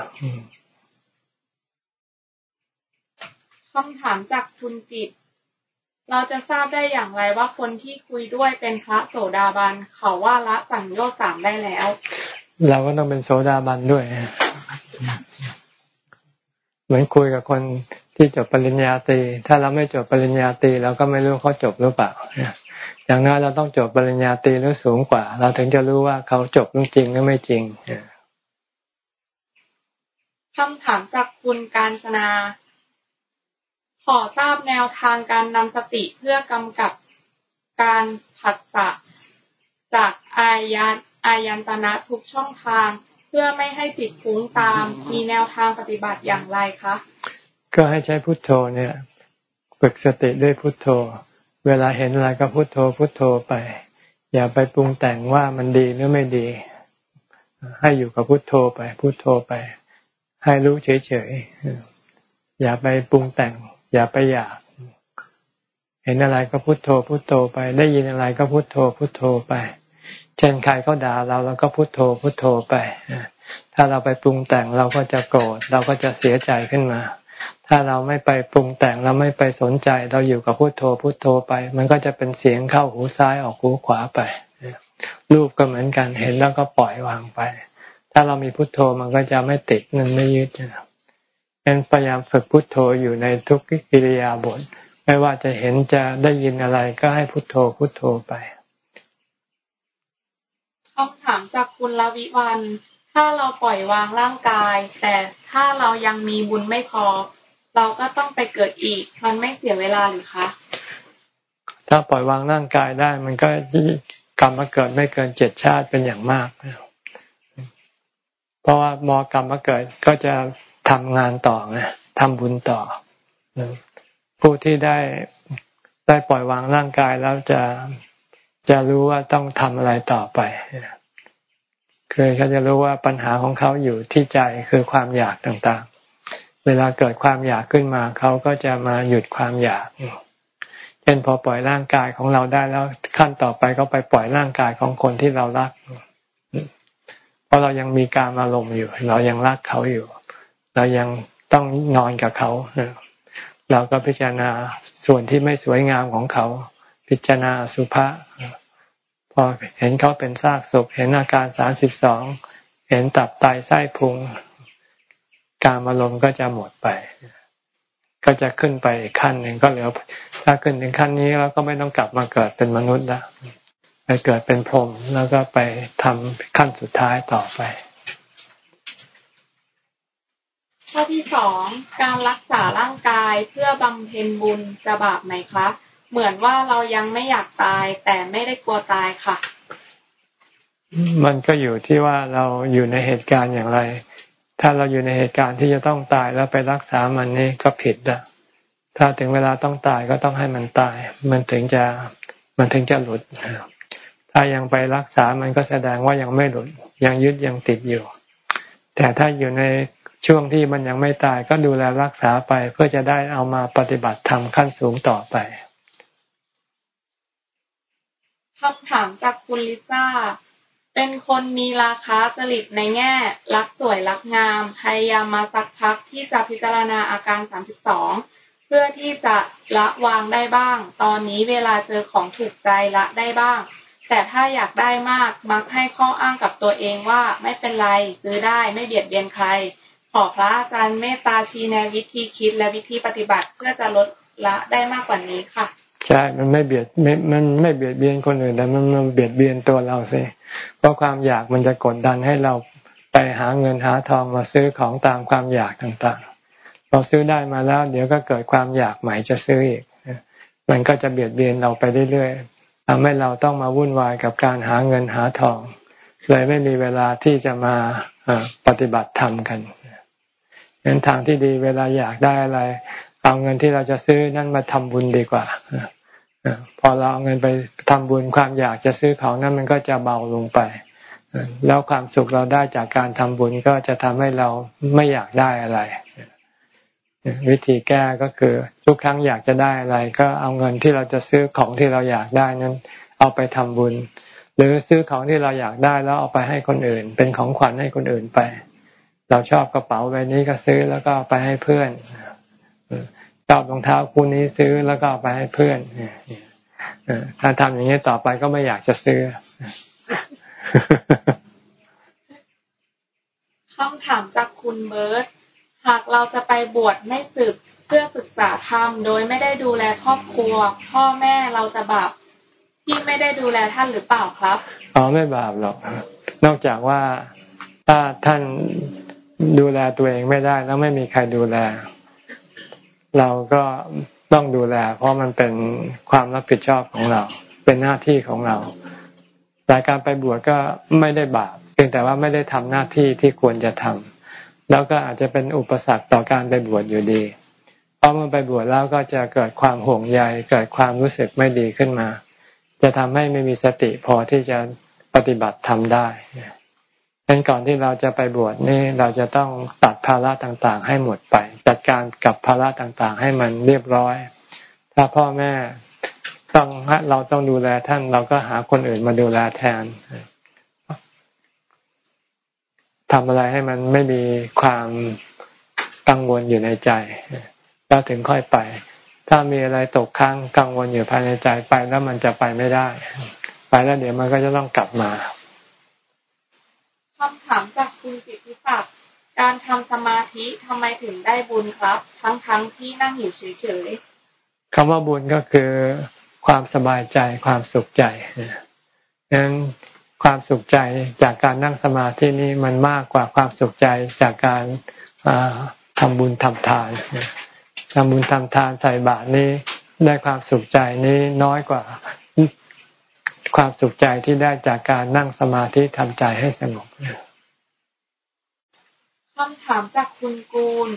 G: คำถามจากคุณจิต เราจะทราบได้อย่างไรว่าคนที่คุยด้วยเป็นพระโสดาบันเขาว่าละสังโยชน์สามได้แล้ว
A: เราก็ต้องเป็นโสดาบันด้วย เหมือนคุยกับคนที่จบปริญญาตรีถ้าเราไม่จบปริญญาตรีเราก็ไม่รู้เขาจบหรือเปล่าอย่างนั้นเราต้องจบปริญญาตรีหรือสูงกว่า เราถึงจะรู้ว่าเขาจบจริงหรือไม่จริง
G: คำถามจากคุณการชนา ขอทราบแนวทางการนำสติเพื่อกำกับการผัสสะจากอายานอายันตนะทุกช่องทาง เพื่อไม่ให้จิตฟุ้งตาม มีแนวทางปฏิบัติอย่างไรคะ
A: ก็ให้ใช้พุทโธเนี่ยฝึกสติด้วยพุทโธ เวลาเห็นอะไรก็พุทโธพุทโธไป อย่าไปปรุงแต่งว่ามันดีหรือไม่ดี ให้อยู่กับพุทโธไป พุทโธไป ให้รู้เฉยๆอย่าไปปรุงแต่ง อย่าไปอยาก เห็นอะไรก็พุโทโธพุโทโธไป ได้ยินอะไรก็พุโทโธพุโทโธไป เช่นใครเขาด่าเราเราก็พุโทโธพุโทโธไปถ้าเราไปปรุงแต่งเราก็จะโกรธเราก็จะเสียใจขึ้นมา ถ้าเราไม่ไปปรุงแต่งเราไม่ไปสนใจ เราอยู่กับพุโทโธพุโทโธไป มันก็จะเป็นเสียงเข้าหูซ้ายออกหูขวาไปรูปก็เหมือนกันเห็นแล้วก็ปล่อยวางไป ถ้าเรามีพุโทโธมันก็จะไม่ติดมันไม่ยึดนะ งั้นพยายามฝึกพุโทโธอยู่ในทุกกิริยาบทไม่ว่าจะเห็นจะได้ยินอะไรก็ให้พุโทโธพุโทโธไป
G: คำถามจากคุณลวิวัน ถ้าเราปล่อยวางร่างกาย แต่ถ้าเรายังมีบุญไม่พอ เราก็ต้องไปเกิดอีก มันไม่เสียเวลาหรือคะ
A: ถ้าปล่อยวางร่างกายได้ มันก็กรรมมาเกิดไม่เกินเจ็ดชาติเป็นอย่างมาก เพราะว่ามอกรรมมาเกิดก็จะ ทำงานต่อไงทำบุญต่อ ผู้ที่ได้ได้ปล่อยวางร่างกายแล้วจะจะรู้ว่าต้องทำอะไรต่อไปคือเขาจะรู้ว่าปัญหาของเขาอยู่ที่ใจคือความอยากต่างๆ เวลาเกิดความอยากขึ้นมา เขาก็จะมาหยุดความอยาก เช่นพอปล่อยร่างกายของเราได้แล้วขั้นต่อไปก็ไปปล่อยร่างกายของคนที่เรารัก เพราะเรายังมีการอารมณ์อยู่ เรายังรักเขาอยู่ เรายังต้องนอนกับเขาเราก็พิจารณาส่วนที่ไม่สวยงามของเขา พิจารณาสุภาษพอเห็นเขาเป็นซากศพเห็นอาการสามสิบสองเห็นตับไตไส้พุง การอารมณ์ก็จะหมดไป ก็จะขึ้นไปอีกขั้นหนึ่งก็เหลือถ้าขึ้นถึงขั้นนี้แล้วก็ไม่ต้องกลับมาเกิดเป็นมนุษย์แล้วไปเกิดเป็นพรหมแล้วก็ไปทำขั้นสุดท้ายต่อไป
G: ข้อที่สอง การรักษาร่างกายเพื่อบำเพ็ญบุญจะบาปไหมครับ เหมือนว่าเรายังไม่อยากตาย แต่ไม่ได้กลัวตายค่ะ
A: มันก็อยู่ที่ว่าเราอยู่ในเหตุการณ์อย่างไร ถ้าเราอยู่ในเหตุการณ์ที่จะต้องตายแล้วไปรักษามันนี่ก็ผิดอะถ้าถึงเวลาต้องตายก็ต้องให้มันตาย มันถึงจะมันถึงจะหลุด ถ้ายังไปรักษามันก็แสดงว่ายังไม่หลุด ยังยึดยังติดอยู่ แต่ถ้าอยู่ใน ช่วงที่มันยังไม่ตายก็ดูแลรักษาไปเพื่อจะได้เอามาปฏิบัติทำขั้นสูงต่อไป
G: คำถามจากคุณลิซ่า เป็นคนมีราคาจริตในแง่ รักสวยรักงาม พยายามมาสักพักที่จะพิจารณาอาการ 32 เพื่อที่จะละวางได้บ้าง ตอนนี้เวลาเจอของถูกใจละได้บ้าง แต่ถ้าอยากได้มากมักให้ข้ออ้างกับตัวเองว่าไม่เป็นไรซื้อได้ไม่เบียดเบียนใคร ขอพระอาจารย์เมตตาชี้แนะวิธีคิดและวิธีปฏิบัติเพื่อจะลดละได้มากกว่านี้ค่ะ
A: ใช่ มันไม่เบียดม่มันไม่เบียดเบียนคนอื่นแต่มันมันเบียดเบียนตัวเราสิเพราะความอยากมันจะกดดันให้เราไปหาเงินหาทองมาซื้อของตามความอยากต่างๆ เราซื้อได้มาแล้ว เดี๋ยวก็เกิดความอยากใหม่จะซื้ออีก มันก็จะเบียดเบียนเราไปเรื่อยๆทำให้เราต้องมาวุ่นวายกับการหาเงินหาทอง เลยไม่มีเวลาที่จะมาปฏิบัติธรรมกัน งั้นทางที่ดีเวลาอยากได้อะไร เอาเงินที่เราจะซื้อนั่นมาทำบุญดีกว่าพอเราเอาเงินไปทำบุญความอยากจะซื้อของนั้นมันก็จะเบาลงไปแล้วความสุขเราได้จากการทำบุญก็จะทำให้เราไม่อยากได้อะไร วิธีแก้ก็คือทุกครั้งอยากจะได้อะไร ก็เอาเงินที่เราจะซื้อของที่เราอยากได้นั้น เอาไปทำบุญ หรือซื้อของที่เราอยากได้แล้วเอาไปให้คนอื่น เป็นของขวัญให้คนอื่นไป เราชอบกระเป๋าใบนี้ก็ซื้อแล้วก็ไปให้เพื่อนชอบรองเท้าคู่นี้ซื้อแล้วก็ไปให้เพื่อนถ้าทำอย่างนี้ต่อไปก็ไม่อยากจะซื้อ
G: คำถามจากคุณเบิร์ตหากเราจะไปบวชไม่สึกเพื่อศึกษาธรรมโดยไม่ได้ดูแลครอบครัว พ่อแม่เราจะบาปที่ไม่ได้ดูแลท่านหรือเปล่าครับ
A: อ๋อไม่บาปหรอกนอกจากว่าถ้าท่าน ดูแลตัวเองไม่ได้แล้วไม่มีใครดูแล เราก็ต้องดูแล เพราะมันเป็นความรับผิดชอบของเรา เป็นหน้าที่ของเราแต่การไปบวชก็ไม่ได้บาปเพียงแต่ว่าไม่ได้ทำหน้าที่ที่ควรจะทำแล้วก็อาจจะเป็นอุปสรรคต่อการไปบวชอยู่ดีเพราะมันไปบวชแล้วก็จะเกิดความห่วงใยเกิดความรู้สึกไม่ดีขึ้นมา จะทำให้ไม่มีสติพอที่จะปฏิบัติทำได้ ดังก่อนที่เราจะไปบวชนี่เราจะต้องตัดภาระต่างๆ ให้หมดไป จัดการกับภาระต่างๆ ให้มันเรียบร้อย ถ้าพ่อแม่ต้องเราต้องดูแลท่านเราก็หาคนอื่นมาดูแลแทนทำอะไรให้มันไม่มีความกังวลอยู่ในใจ แล้วถึงค่อยไป ถ้ามีอะไรตกค้างกังวลอยู่ภายในใจไปแล้วมันจะไปไม่ได้ ไปแล้วเดี๋ยวมันก็จะต้องกลับมา
G: ถามจากคุณสิทธิศักดิ์ การทำสมาธิทำไมถึงได้บุญครับ ทั้งๆทที่นั่งอยู่เฉย
A: ๆคำว่าบุญก็คือความสบายใจความสุขใจนั้นความสุขใจจากการนั่งสมาธินี้มันมากกว่าความสุขใจจากการทำบุญทำทานทำบุญทำทานใส่บาตรนี้ได้ความสุขใจนี้น้อยกว่าความสุขใจที่ได้จากการนั่งสมาธิทำใจให้สงบ
G: คำถามจากคุณกูล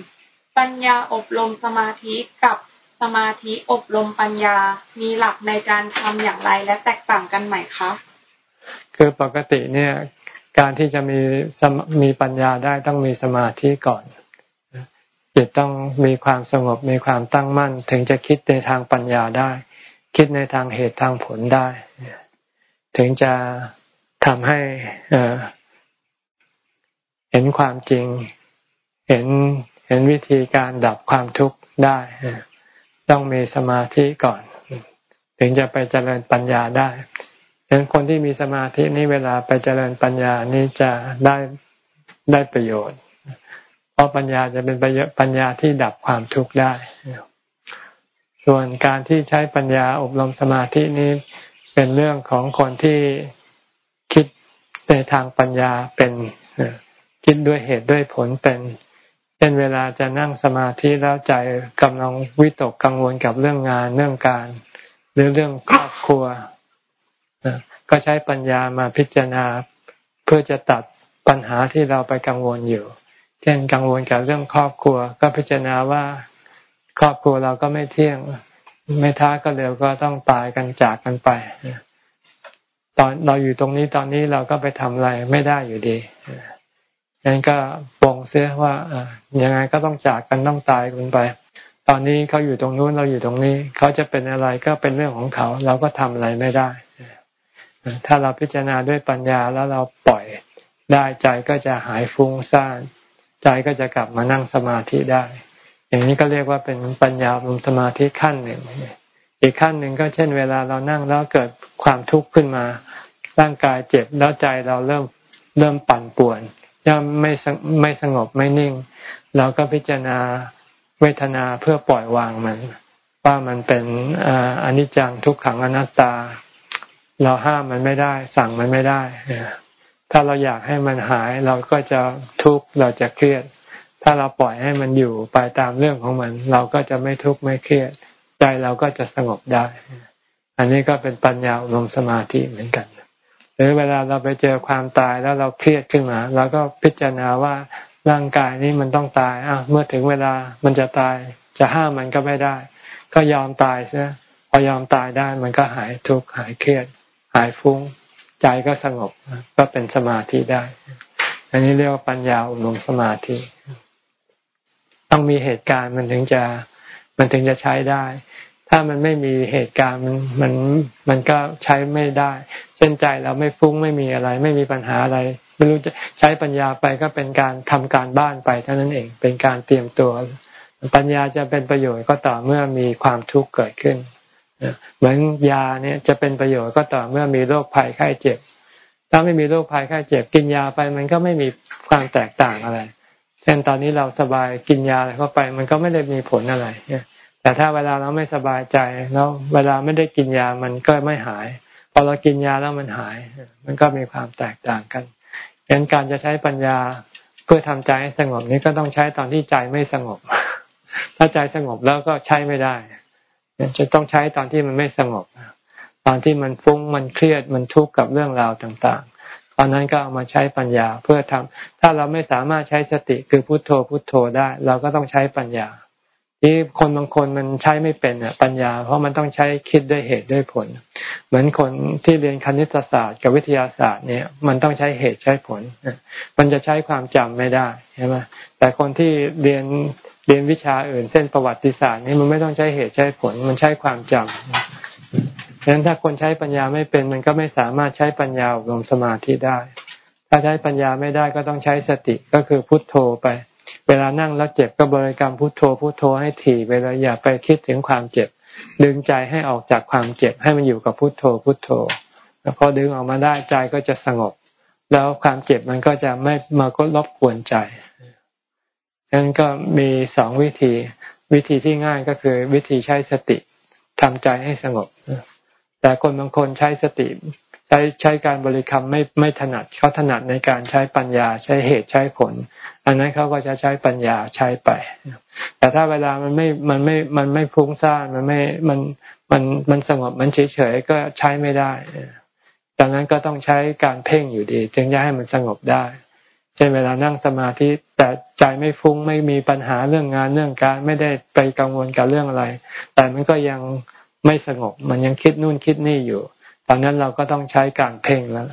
G: ปัญญาอบรมสมาธิกับสมาธิอบรมปัญญา มีหลักในการทำอย่างไรและแตกต่างกันไหมคะ
A: คือปกติเนี่ยการที่จะมีมีปัญญาได้ต้องมีสมาธิก่อนจิตต้องมีความสงบมีความตั้งมั่น ถึงจะคิดในทางปัญญาได้ คิดในทางเหตุทางผลได้ ถึงจะทำให้ เห็นความจริง เห็นเห็นวิธีการดับความทุกข์ได้ ต้องมีสมาธิก่อน ถึงจะไปเจริญปัญญาได้ฉะนั้นคนที่มีสมาธินี่เวลาไปเจริญปัญญานี่จะได้ได้ประโยชน์ เพราะปัญญาจะเป็นปัญญาที่ดับความทุกข์ได้ ส่วนการที่ใช้ปัญญาอบรมสมาธินี้เป็นเรื่องของคนที่คิดในทางปัญญาเป็น คิดด้วยเหตุด้วยผลเป็นเป็นเวลาจะนั่งสมาธิแล้วใจกำลังวิตกกังวลกับเรื่องงานเรื่องการ หรือเรื่องครอบครัว ก็ใช้ปัญญามาพิจารณาเพื่อจะตัดปัญหาที่เราไปกังวลอยู่ เช่นกังวลกับเรื่องครอบครัว ก็พิจารณาว่าครอบครัวเราก็ไม่เที่ยงไม่ท้าก็เร็วก็ต้องตายกันจากกันไปตอนเราอยู่ตรงนี้ตอนนี้เราก็ไปทำอะไรไม่ได้อยู่ดี งั้นก็ปองเสียว่าอยังไงก็ต้องจากกันต้องตายกันไป ตอนนี้เขาอยู่ตรงนู้นเราอยู่ตรงนี้ เขาจะเป็นอะไรก็เป็นเรื่องของเขา เราก็ทำอะไรไม่ได้ ถ้าเราพิจารณาด้วยปัญญาแล้วเราปล่อยได้ใจก็จะหายฟุ้งซ่านใจก็จะกลับมานั่งสมาธิได้ อย่างนี้ก็เรียกว่าเป็นปัญญาลมสมาธิขั้นหนึ่ง อีกขั้นหนึ่งก็เช่น เวลาเรานั่งแล้วเกิดความทุกข์ขึ้นมา ร่างกายเจ็บแล้วใจเราเริ่มเริ่มปั่นป่วน ย่อมไม่ไม่สงบไม่นิ่ง เราก็พิจารณาเวทนาเพื่อปล่อยวางมัน ว่ามันเป็นอนิจจังทุกขังอนัตตา เราห้ามมันไม่ได้ สั่งมันไม่ได้ ถ้าเราอยากให้มันหายเราก็จะทุกข์เราจะเครียด ถ้าเราปล่อยให้มันอยู่ไปตามเรื่องของมัน เราก็จะไม่ทุกข์ไม่เครียด ใจเราก็จะสงบได้ อันนี้ก็เป็นปัญญาลมสมาธิเหมือนกัน หรือเวลาเราไปเจอความตายแล้วเราเครียดขึ้นมาเราก็พิจารณาว่าร่างกายนี้มันต้องตายอะเมื่อถึงเวลามันจะตาย จะห้ามมันก็ไม่ได้ ก็ยอมตายซะพอยอมตายได้มันก็หายทุกข์หายเครียด หายฟุ้ง ใจก็สงบก็เป็นสมาธิได้ อันนี้เรียกว่าปัญญาอบรมสมาธิ ต้องมีเหตุการณ์มันถึงจะมันถึงจะใช้ได้ ถ้ามันไม่มีเหตุการณ์มันมันมันก็ใช้ไม่ได้ เช่นใจเราไม่ฟุ้งไม่มีอะไร ไม่มีปัญหาอะไร ไม่รู้จะใช้ปัญญาไปก็เป็นการทำการบ้านไปเท่านั้นเองเป็นการเตรียมตัว ปัญญาจะเป็นประโยชน์ก็ต่อเมื่อมีความทุกข์เกิดขึ้นเหมือนยาเนี่ยจะเป็นประโยชน์ก็ต่อเมื่อมีโรคภัยไข้เจ็บ ถ้าไม่มีโรคภัยไข้เจ็บ กินยาไปมันก็ไม่มีความแตกต่างอะไรเช่นตอนนี้เราสบายกินยาอะไรเข้าไป มันก็ไม่ได้มีผลอะไร แต่ถ้าเวลาเราไม่สบายใจแล้วเวลาไม่ได้กินยามันก็ไม่หาย พอเรากินยาแล้วมันหาย มันก็มีความแตกต่างกันดังนั้นการจะใช้ปัญญาเพื่อทำใจให้สงบนี้ก็ต้องใช้ตอนที่ใจไม่สงบ ถ้าใจสงบแล้วก็ใช้ไม่ได้ จะต้องใช้ตอนที่มันไม่สงบ ตอนที่มันฟุ้งมันเครียดมันทุกข์กับเรื่องราวต่างๆ ตอนนั้นก็เอามาใช้ปัญญาเพื่อทำถ้าเราไม่สามารถใช้สติคือพุโทโธพุโทโธได้ เราก็ต้องใช้ปัญญา ที่คนบางคนมันใช้ไม่เป็นอะปัญญา เพราะมันต้องใช้คิดด้วยเหตุด้วยผล เหมือนคนที่เรียนคณิตศาสตร์กับวิทยาศาสตร์เนี่ยมันต้องใช้เหตุใช้ผล มันจะใช้ความจำไม่ได้ใช่ไหมแต่คนที่เรียนเรียนวิชาอื่นเส้นประวัติศาสตร์นี่มันไม่ต้องใช้เหตุใช้ผล มันใช้ความจำฉะนั้นถ้าคนใช้ปัญญาไม่เป็น มันก็ไม่สามารถใช้ปัญญาอบรมสมาธิได้ ถ้าใช้ปัญญาไม่ได้ก็ต้องใช้สติก็คือพุทโธไป เวลานั่งแล้วเจ็บก็บริกรรมพุทโธพุทโธให้ถี่เวลาอย่าไปคิดถึงความเจ็บ ดึงใจให้ออกจากความเจ็บให้มันอยู่กับพุทโธพุทโธแล้วพอดึงออกมาได้ใจก็จะสงบ แล้วความเจ็บมันก็จะไม่มาก็รบกวนใจนั้นก็มีสองวิธี วิธีที่ง่ายก็คือวิธีใช้สติทำใจให้สงบ แต่คนบางคนใช้สติ ช้ใช้การบริกรรมไม่ไม่ถนัดเขาถนัดในการใช้ปัญญาใช้เหตุใช้ผล อันนั้นเขาก็จะใช้ปัญญาใช้ไป แต่ถ้าเวลามันไม่มันไม่มันไม่พุ่งซ่านมันไม่มันมันมันสงบมันเฉยเฉยก็ใช้ไม่ได้ดังนั้นก็ต้องใช้การเพ่งอยู่ดี จึงจะให้มันสงบได้เช่นเวลานั่งสมาธิแต่ใจไม่ฟุ้งไม่มีปัญหาเรื่องงานเรื่องการไม่ได้ไปกังวลกับเรื่องอะไร แต่มันก็ยังไม่สงบมันยังคิดนู่นคิดนี่อยู่ ตอนนั้นเราก็ต้องใช้การเพ่งแล้ว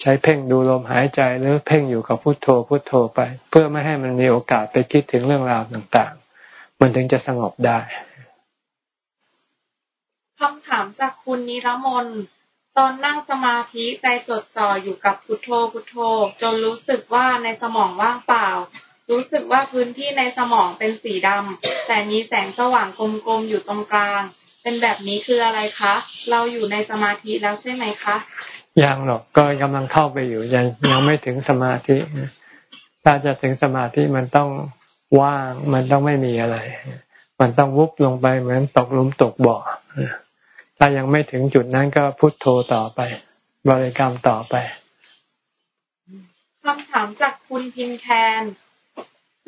A: ใช้เพ่งดูลมหายใจหรือเพ่งอยู่กับพุโทโธพุโทโธไป เพื่อไม่ให้มันมีโอกาสไปคิดถึงเรื่องราวต่างๆ มันถึงจะสงบได้
G: คำถามจากคุณนิรมนตอนนั่งสมาธิใจจดจ่ออยู่กับพุทโธพุทโธ จนรู้สึกว่าในสมองว่างเปล่า รู้สึกว่าพื้นที่ในสมองเป็นสีดำแต่มีแสงสว่างกลมๆอยู่ตรงกลาง เป็นแบบนี้คืออะไรคะ เราอยู่ในสมาธิแล้วใช่ไหมคะ
A: ยังหรอกก็กำลังเข้าไปอยู่ยังยังไม่ถึงสมาธิถ้าจะถึงสมาธิมันต้องว่างมันต้องไม่มีอะไร มันต้องวุบลงไปเหมือนตกลุมตกบ่อถ้ายังไม่ถึงจุดนั้นก็พุทโธต่อไป บริกรรมต่อไป
G: คำถามจากคุณพินแคน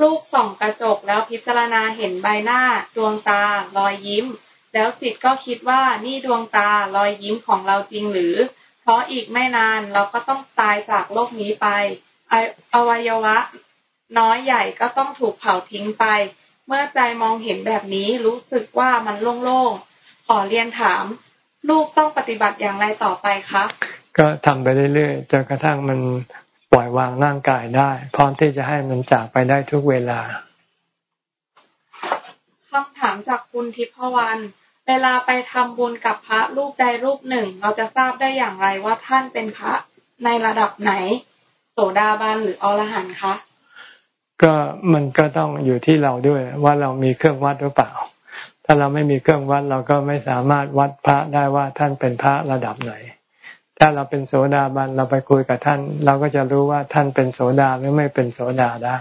G: ลูกส่องกระจกแล้วพิจารณาเห็นใบหน้าดวงตารอยยิ้ม แล้วจิตก็คิดว่านี่ดวงตารอยยิ้มของเราจริงหรือ เพราะอีกไม่นานเราก็ต้องตายจากโลกนี้ไป อวัยวะ น้อยใหญ่ก็ต้องถูกเผาทิ้งไป เมื่อใจมองเห็นแบบนี้รู้สึกว่ามันโล่งขอเรียนถาม ลูกต้องปฏิบัติอย่างไรต่อไปคะ
A: ก็ทำไปเรื่อยๆจนกระทั่งมันปล่อยวางร่างกายได้ พร้อมที่จะให้มันจากไปได้ทุกเวลา
G: คำถามจากคุณทิพวรรณ เวลาไปทำบุญกับพระรูปใดรูปหนึ่ง เราจะทราบได้อย่างไรว่าท่านเป็นพระในระดับไหน โสดาบันหรืออรหันต์คะ
A: ก็มันก็ต้องอยู่ที่เราด้วยว่าเรามีเครื่องวัดหรือเปล่า ถ้าเราไม่มีเครื่องวัดเราก็ไม่สามารถวัดพระได้ว่าท่านเป็นพระระดับไหน ถ้าเราเป็นโสดาบันเราไปคุยกับท่าน เราก็จะรู้ว่าท่านเป็นโสดาหรือไม่เป็นโสดาได้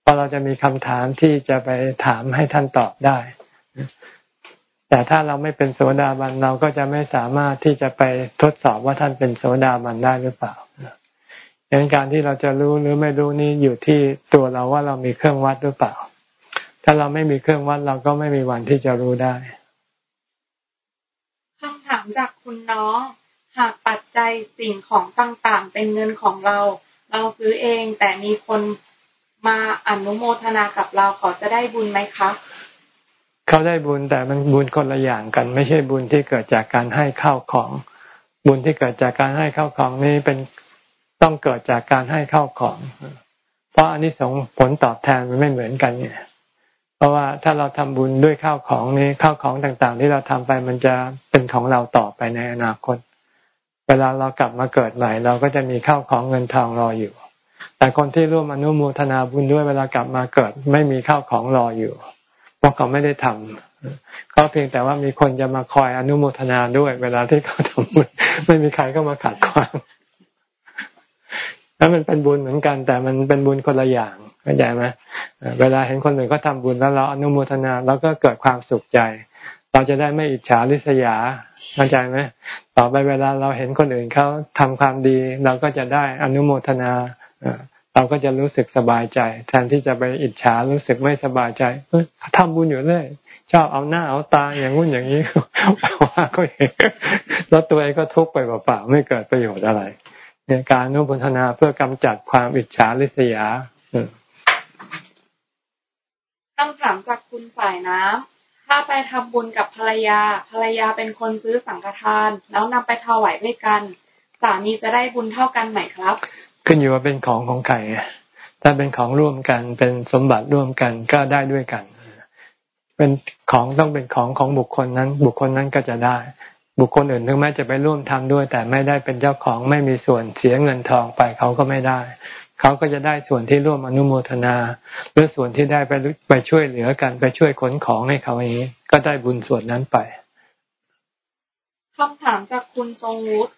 A: เพราะเราจะมีคำถามที่จะไปถามให้ท่านตอบได้ แต่ถ้าเราไม่เป็นโสดาบันเราก็จะไม่สามารถที่จะไปทดสอบว่าท่านเป็นโสดาบันได้หรือเปล่าดังนั้นการที่เราจะรู้หรือไม่รู้นี่อยู่ที่ตัวเราว่าเรามีเครื่องวัดหรือเปล่า ถ้าเราไม่มีเครื่องวัดเราก็ไม่มีวันที่จะรู้ได้
G: คำถามจากคุณน้อง หากปัจจัยสิ่งของต่างๆ เป็นเงินของเรา เราซื้อเองแต่มีคนมาอนุโมทนากับเราขอจะได้บุญไหมคะ
A: เขาได้บุญแต่มันบุญคนละอย่างกัน ไม่ใช่บุญที่เกิดจากการให้ข้าวของ บุญที่เกิดจากการให้ข้าวของนี้เป็นต้องเกิดจากการให้ข้าวของ เพราะอันนี้สงผลตอบแทนมันไม่เหมือนกันเนี่ยเพราะว่าถ้าเราทำบุญด้วยข้าวของนี้ข้าวของต่างๆ ที่เราทำไปมันจะเป็นของเราต่อไปในอนาคต เวลาเรากลับมาเกิดใหม่ เราก็จะมีข้าวของเงินทองรออยู่ แต่คนที่ร่วมอนุโมทนาบุญด้วยเวลากลับมาเกิด ไม่มีข้าวของรออยู่ เพราะเขาไม่ได้ทำเขาเพียงแต่ว่ามีคนจะมาคอยอนุโมทนาด้วย เวลาที่เขาทำบุญไม่มีใครก็มาขัดขวางแล้วมันเป็นบุญเหมือนกัน แต่มันเป็นบุญคนละอย่างเข้าใจไหมเวลาเห็นคนอื่นเขาทาบุญแล้วเราอนุโมทนาเราก็เกิดความสุขใจ เราจะได้ไม่อิจฉาริษยาเข้าใจไหมต่อไปเวลาเราเห็นคนอื่นเขาทำความดี เราก็จะได้อนุโมทนา เราก็จะรู้สึกสบายใจ แทนที่จะไปอิจฉารู้สึกไม่สบายใจทำบุญอยู่เลยชอบเอาหน้าเอาตาอย่างงู้นอย่างนี้ว่าก็เห็นแล้วตัวเองก็ทุกข์ไปเปล่าๆไม่เกิดประโยชน์อะไรเนี่ยการนุโมทนาเพื่อกำจัดความอิจฉาริษยา
G: คำถามจากคุณสายน้ำถ้าไปทำบุญกับภรรยา ภรรยาเป็นคนซื้อสังฆทาน แล้วนำไปถวายด้วยกันสามีจะได้บุญเท่ากันไหมครับ
A: ขึ้นอยู่ว่าเป็นของของใครถ้าเป็นของร่วมกันเป็นสมบัติร่วมกันก็ได้ด้วยกัน เป็นของต้องเป็นของของบุคคลนั้น บุคคลนั้นก็จะได้ บุคคลอื่นถึงแม้จะไปร่วมทำด้วย แต่ไม่ได้เป็นเจ้าของไม่มีส่วนเสียเงินทองไปเขาก็ไม่ได้ เขาก็จะได้ส่วนที่ร่วมอนุโมทนา หรือส่วนที่ได้ไปไปช่วยเหลือกันไปช่วยขนของให้เขาอย่างนี้ ก็ได้บุญส่วนนั้นไป
G: คำถามจากคุณทรงวุฒิ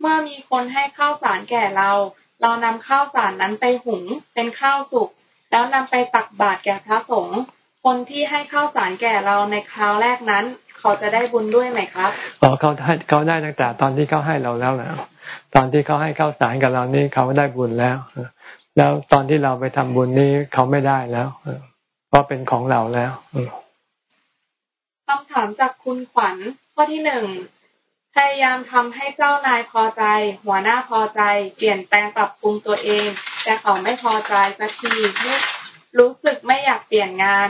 G: เมื่อมีคนให้ข้าวสารแก่เรา เรานำข้าวสารนั้นไปหุงเป็นข้าวสุก แล้วนำไปตักบาตรแก่พระสงฆ์คนที่ให้ข้าวสารแก่เราในคราวแรกนั้น เขาจะได้บุญด้วยไหมครับ
A: อ๋อเขาได้เขาได้ตั้งแต่ตอนที่เขาให้เราแล้วแล้วตอนที่เขาให้ข้าวสารกับเรานี่เขาได้บุญแล้ว แล้วตอนที่เราไปทำบุญนี้เขาไม่ได้แล้วเพราะเป็นของเราแล้ว
G: คำถามจากคุณขวัญข้อที่หนึ่ง พยายามทำให้เจ้านายพอใจ หัวหน้าพอใจ เปลี่ยนแปลงปรับปรุงตัวเอง แต่เขาไม่พอใจสักทีรู้สึกไม่อยากเปลี่ยนงาน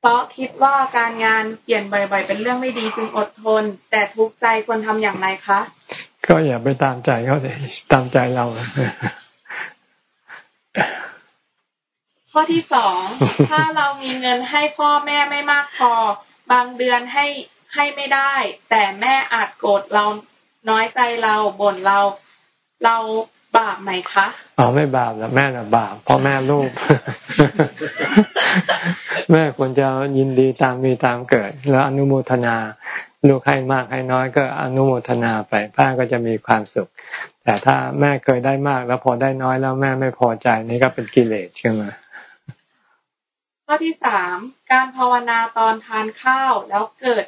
G: เพราะคิดว่าการงานเปลี่ยนบ่อย ๆ เป็นเรื่องไม่ดีจึงอดทน แต่ทุกใจควรทำอย่างไรคะ
A: ก็อย่าไปตามใจเขาเลยตามใจเรา
G: ข้อที่สองถ้าเรามีเงินให้พ่อแม่ไม่มากพอบางเดือนให้ ให้ไม่ได้ แต่แม่อาจโกรธเราน้อยใจเราบ่นเรา เราบาปไหมคะ
A: อ๋อไม่บาปแล้วแม่น่ะบาปเพราะแม่ลูก แม่ควรจะยินดีตามมีตามเกิด แล้วอนุโมทนาลูกให้มากให้น้อยก็อนุโมทนาไปป้าก็จะมีความสุข แต่ถ้าแม่เคยได้มากแล้วพอได้น้อยแล้วแม่ไม่พอใจนี่ก็เป็นกิเลสใช่ไหม
G: ข้อที่สามการภาวนาตอนทานข้าวแล้วเกิด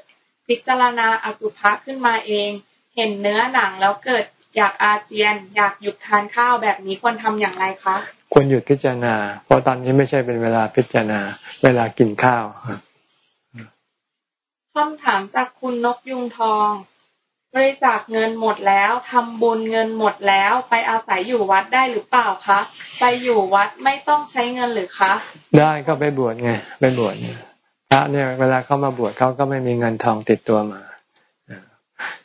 G: พิจารณาอสุภะขึ้นมาเอง เห็นเนื้อหนังแล้วเกิดอยากอาเจียน อยากหยุดทานข้าวแบบนี้ควรทำอย่างไรคะ
A: ควรหยุดพิจารณา เพราะตอนนี้ไม่ใช่เป็นเวลาพิจารณา เวลากินข้าว
G: คำถามจากคุณนกยุงทอง บริจาคเงินหมดแล้วทำบุญเงินหมดแล้ว ไปอาศัยอยู่วัดได้หรือเปล่าคะ ไปอยู่วัดไม่ต้องใช้เงินหรือคะ
A: ได้ก็ไปบวชไง ไปบวชพ ระเนี่ยเวลาเขามาบวชเขาก็ไม่มีเงินทองติดตัวมา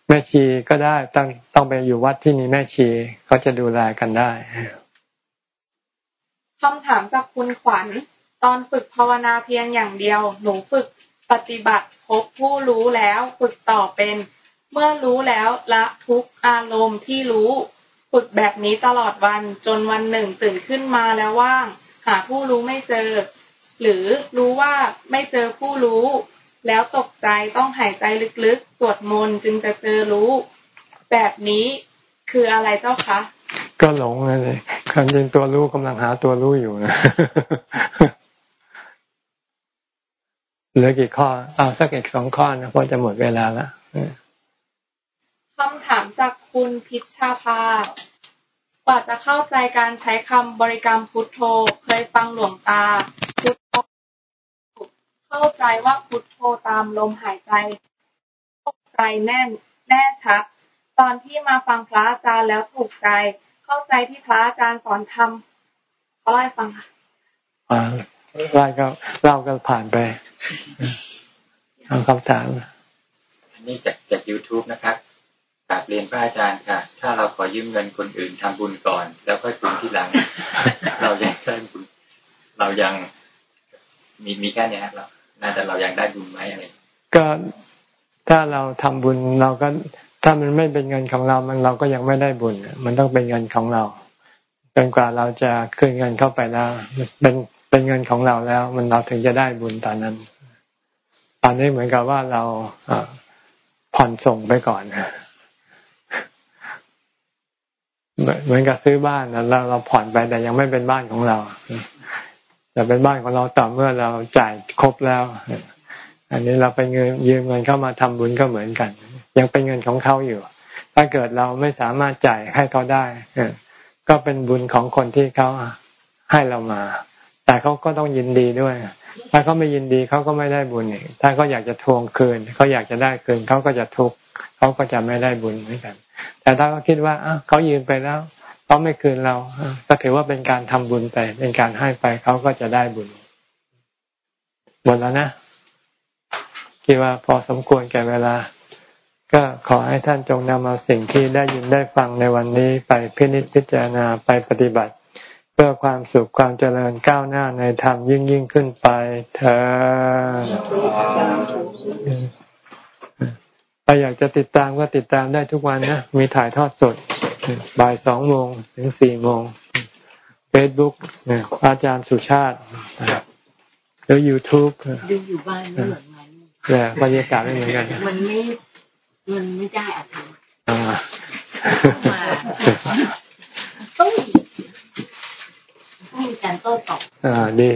A: แม่ชีก็ได้ต้องต้องไปอยู่วัดที่มีแม่ชีเขาจะดูแลกันได้
G: คำถามจากคุณขวัญ ตอนฝึกภาวนาเพียงอย่างเดียว หนูฝึกปฏิบัติพบผู้รู้แล้วฝึกต่อเป็น เมื่อรู้แล้วละทุกอารมณ์ที่รู้ ฝึกแบบนี้ตลอดวันจนวันหนึ่งตื่นขึ้นมาแล้วว่าง หาผู้รู้ไม่เจอ หรือรู้ว่าไม่เจอผู้รู้ แล้วตกใจต้องหายใจลึกๆสวดมนต์จึงจะเจอรู้ แบบนี้คืออะไรเจ้าคะ
A: ก็หลงเลยความจริงตัวรู้กำลังหาตัวรู้อยู่นะเหลือกี่ข้อ เอาสักอีกสองข้อนะเพราะจะหมดเวลาแล้ว
G: คำถามจากคุณพิชชาภากว่าจะเข้าใจการใช้คำบริกรรมพุทโธ เคยฟังหลวงตาพุทโธ เข้าใจว่าพุทโธตามลมหายใจ เข้าใจแน่น แน่ชัด ตอนที่มาฟังพระอาจารย์แล้วถูกใจ เข้าใจที่พระอาจารย์สอนทำเขาเล่าฟังค่ะ
A: อ่าไล่ก็เล่าก็ผ่านไปทำคำถาม
C: อันนี้จากจากยูทูบนะครับกราบเรียนพระอาจารย์ค่ะ ถ้าเราขอยืมเงินคนอื่นทำบุญก่อน แล้วค่อยคืนที่หลัง เรายังได้บุญ เรายังมีมีแค่นี้ครับ น่าจะเราอยังได้บุญไหมอะไร
A: ก็ถ้าเราทำบุญเราก็ถ้ามันไม่เป็นเงินของเรามันเราก็ยังไม่ได้บุญ มันต้องเป็นเงินของเราจนกว่าเราจะคืนเงินเข้าไปแล้วเป็นเป็นเงินของเราแล้ว มันเราถึงจะได้บุญตอนนั้น ตอนนี้เหมือนกับว่าเราผ่อนส่งไปก่อนเหมือนกับซื้อบ้านเราเราผ่อนไปแต่ยังไม่เป็นบ้านของเรา แต่เป็นบ้านของเราต่อเมื่อเราจ่ายครบแล้ว อันนี้เราไปเงินยืมเงินเข้ามาทำบุญก็เหมือนกัน ยังเป็นเงินของเขาอยู่ ถ้าเกิดเราไม่สามารถจ่ายให้เขาได้ก็เป็นบุญของคนที่เขาให้เรามา แต่เขาก็ต้องยินดีด้วย ถ้าเขาไม่ยินดีเขาก็ไม่ได้บุญอีกถ้าเขาอยากจะทวงคืนเขาอยากจะได้คืนเขาก็จะทุกข์เขาก็จะไม่ได้บุญเหมือนกัน แต่ถ้าเขาคิดว่าเขายืมไปแล้ว เขาไม่คืนเราก็ถือว่าเป็นการทำบุญไปเป็นการให้ไปเขาก็จะได้บุญหมดแล้วนะคิดว่าพอสมควรแก่เวลา ก็ขอให้ท่านจงนำเอาสิ่งที่ได้ยินได้ฟังในวันนี้ไปพินิจพิจารณาไปปฏิบัติ เพื่อความสุขความเจริญก้าวหน้าในธรรมยิ่งยิ่งขึ้นไปเธอถ้าอยากจะติดตามก็ติดตามได้ทุกวันนะ มีถ่ายทอดสด บ่ายสองโมงถึงสี่โมงเฟซบุ๊กอาจารย์สุชาติแล้วยูทูบ
B: ดูอยู่บ้านไม่เหมือนมัน
A: แต่บรรยากาศไม่เหมือนกัน
B: มันไม่มันไม่ได้อัตราต้องต้องมีการโต้ตอบ
A: อ่าดี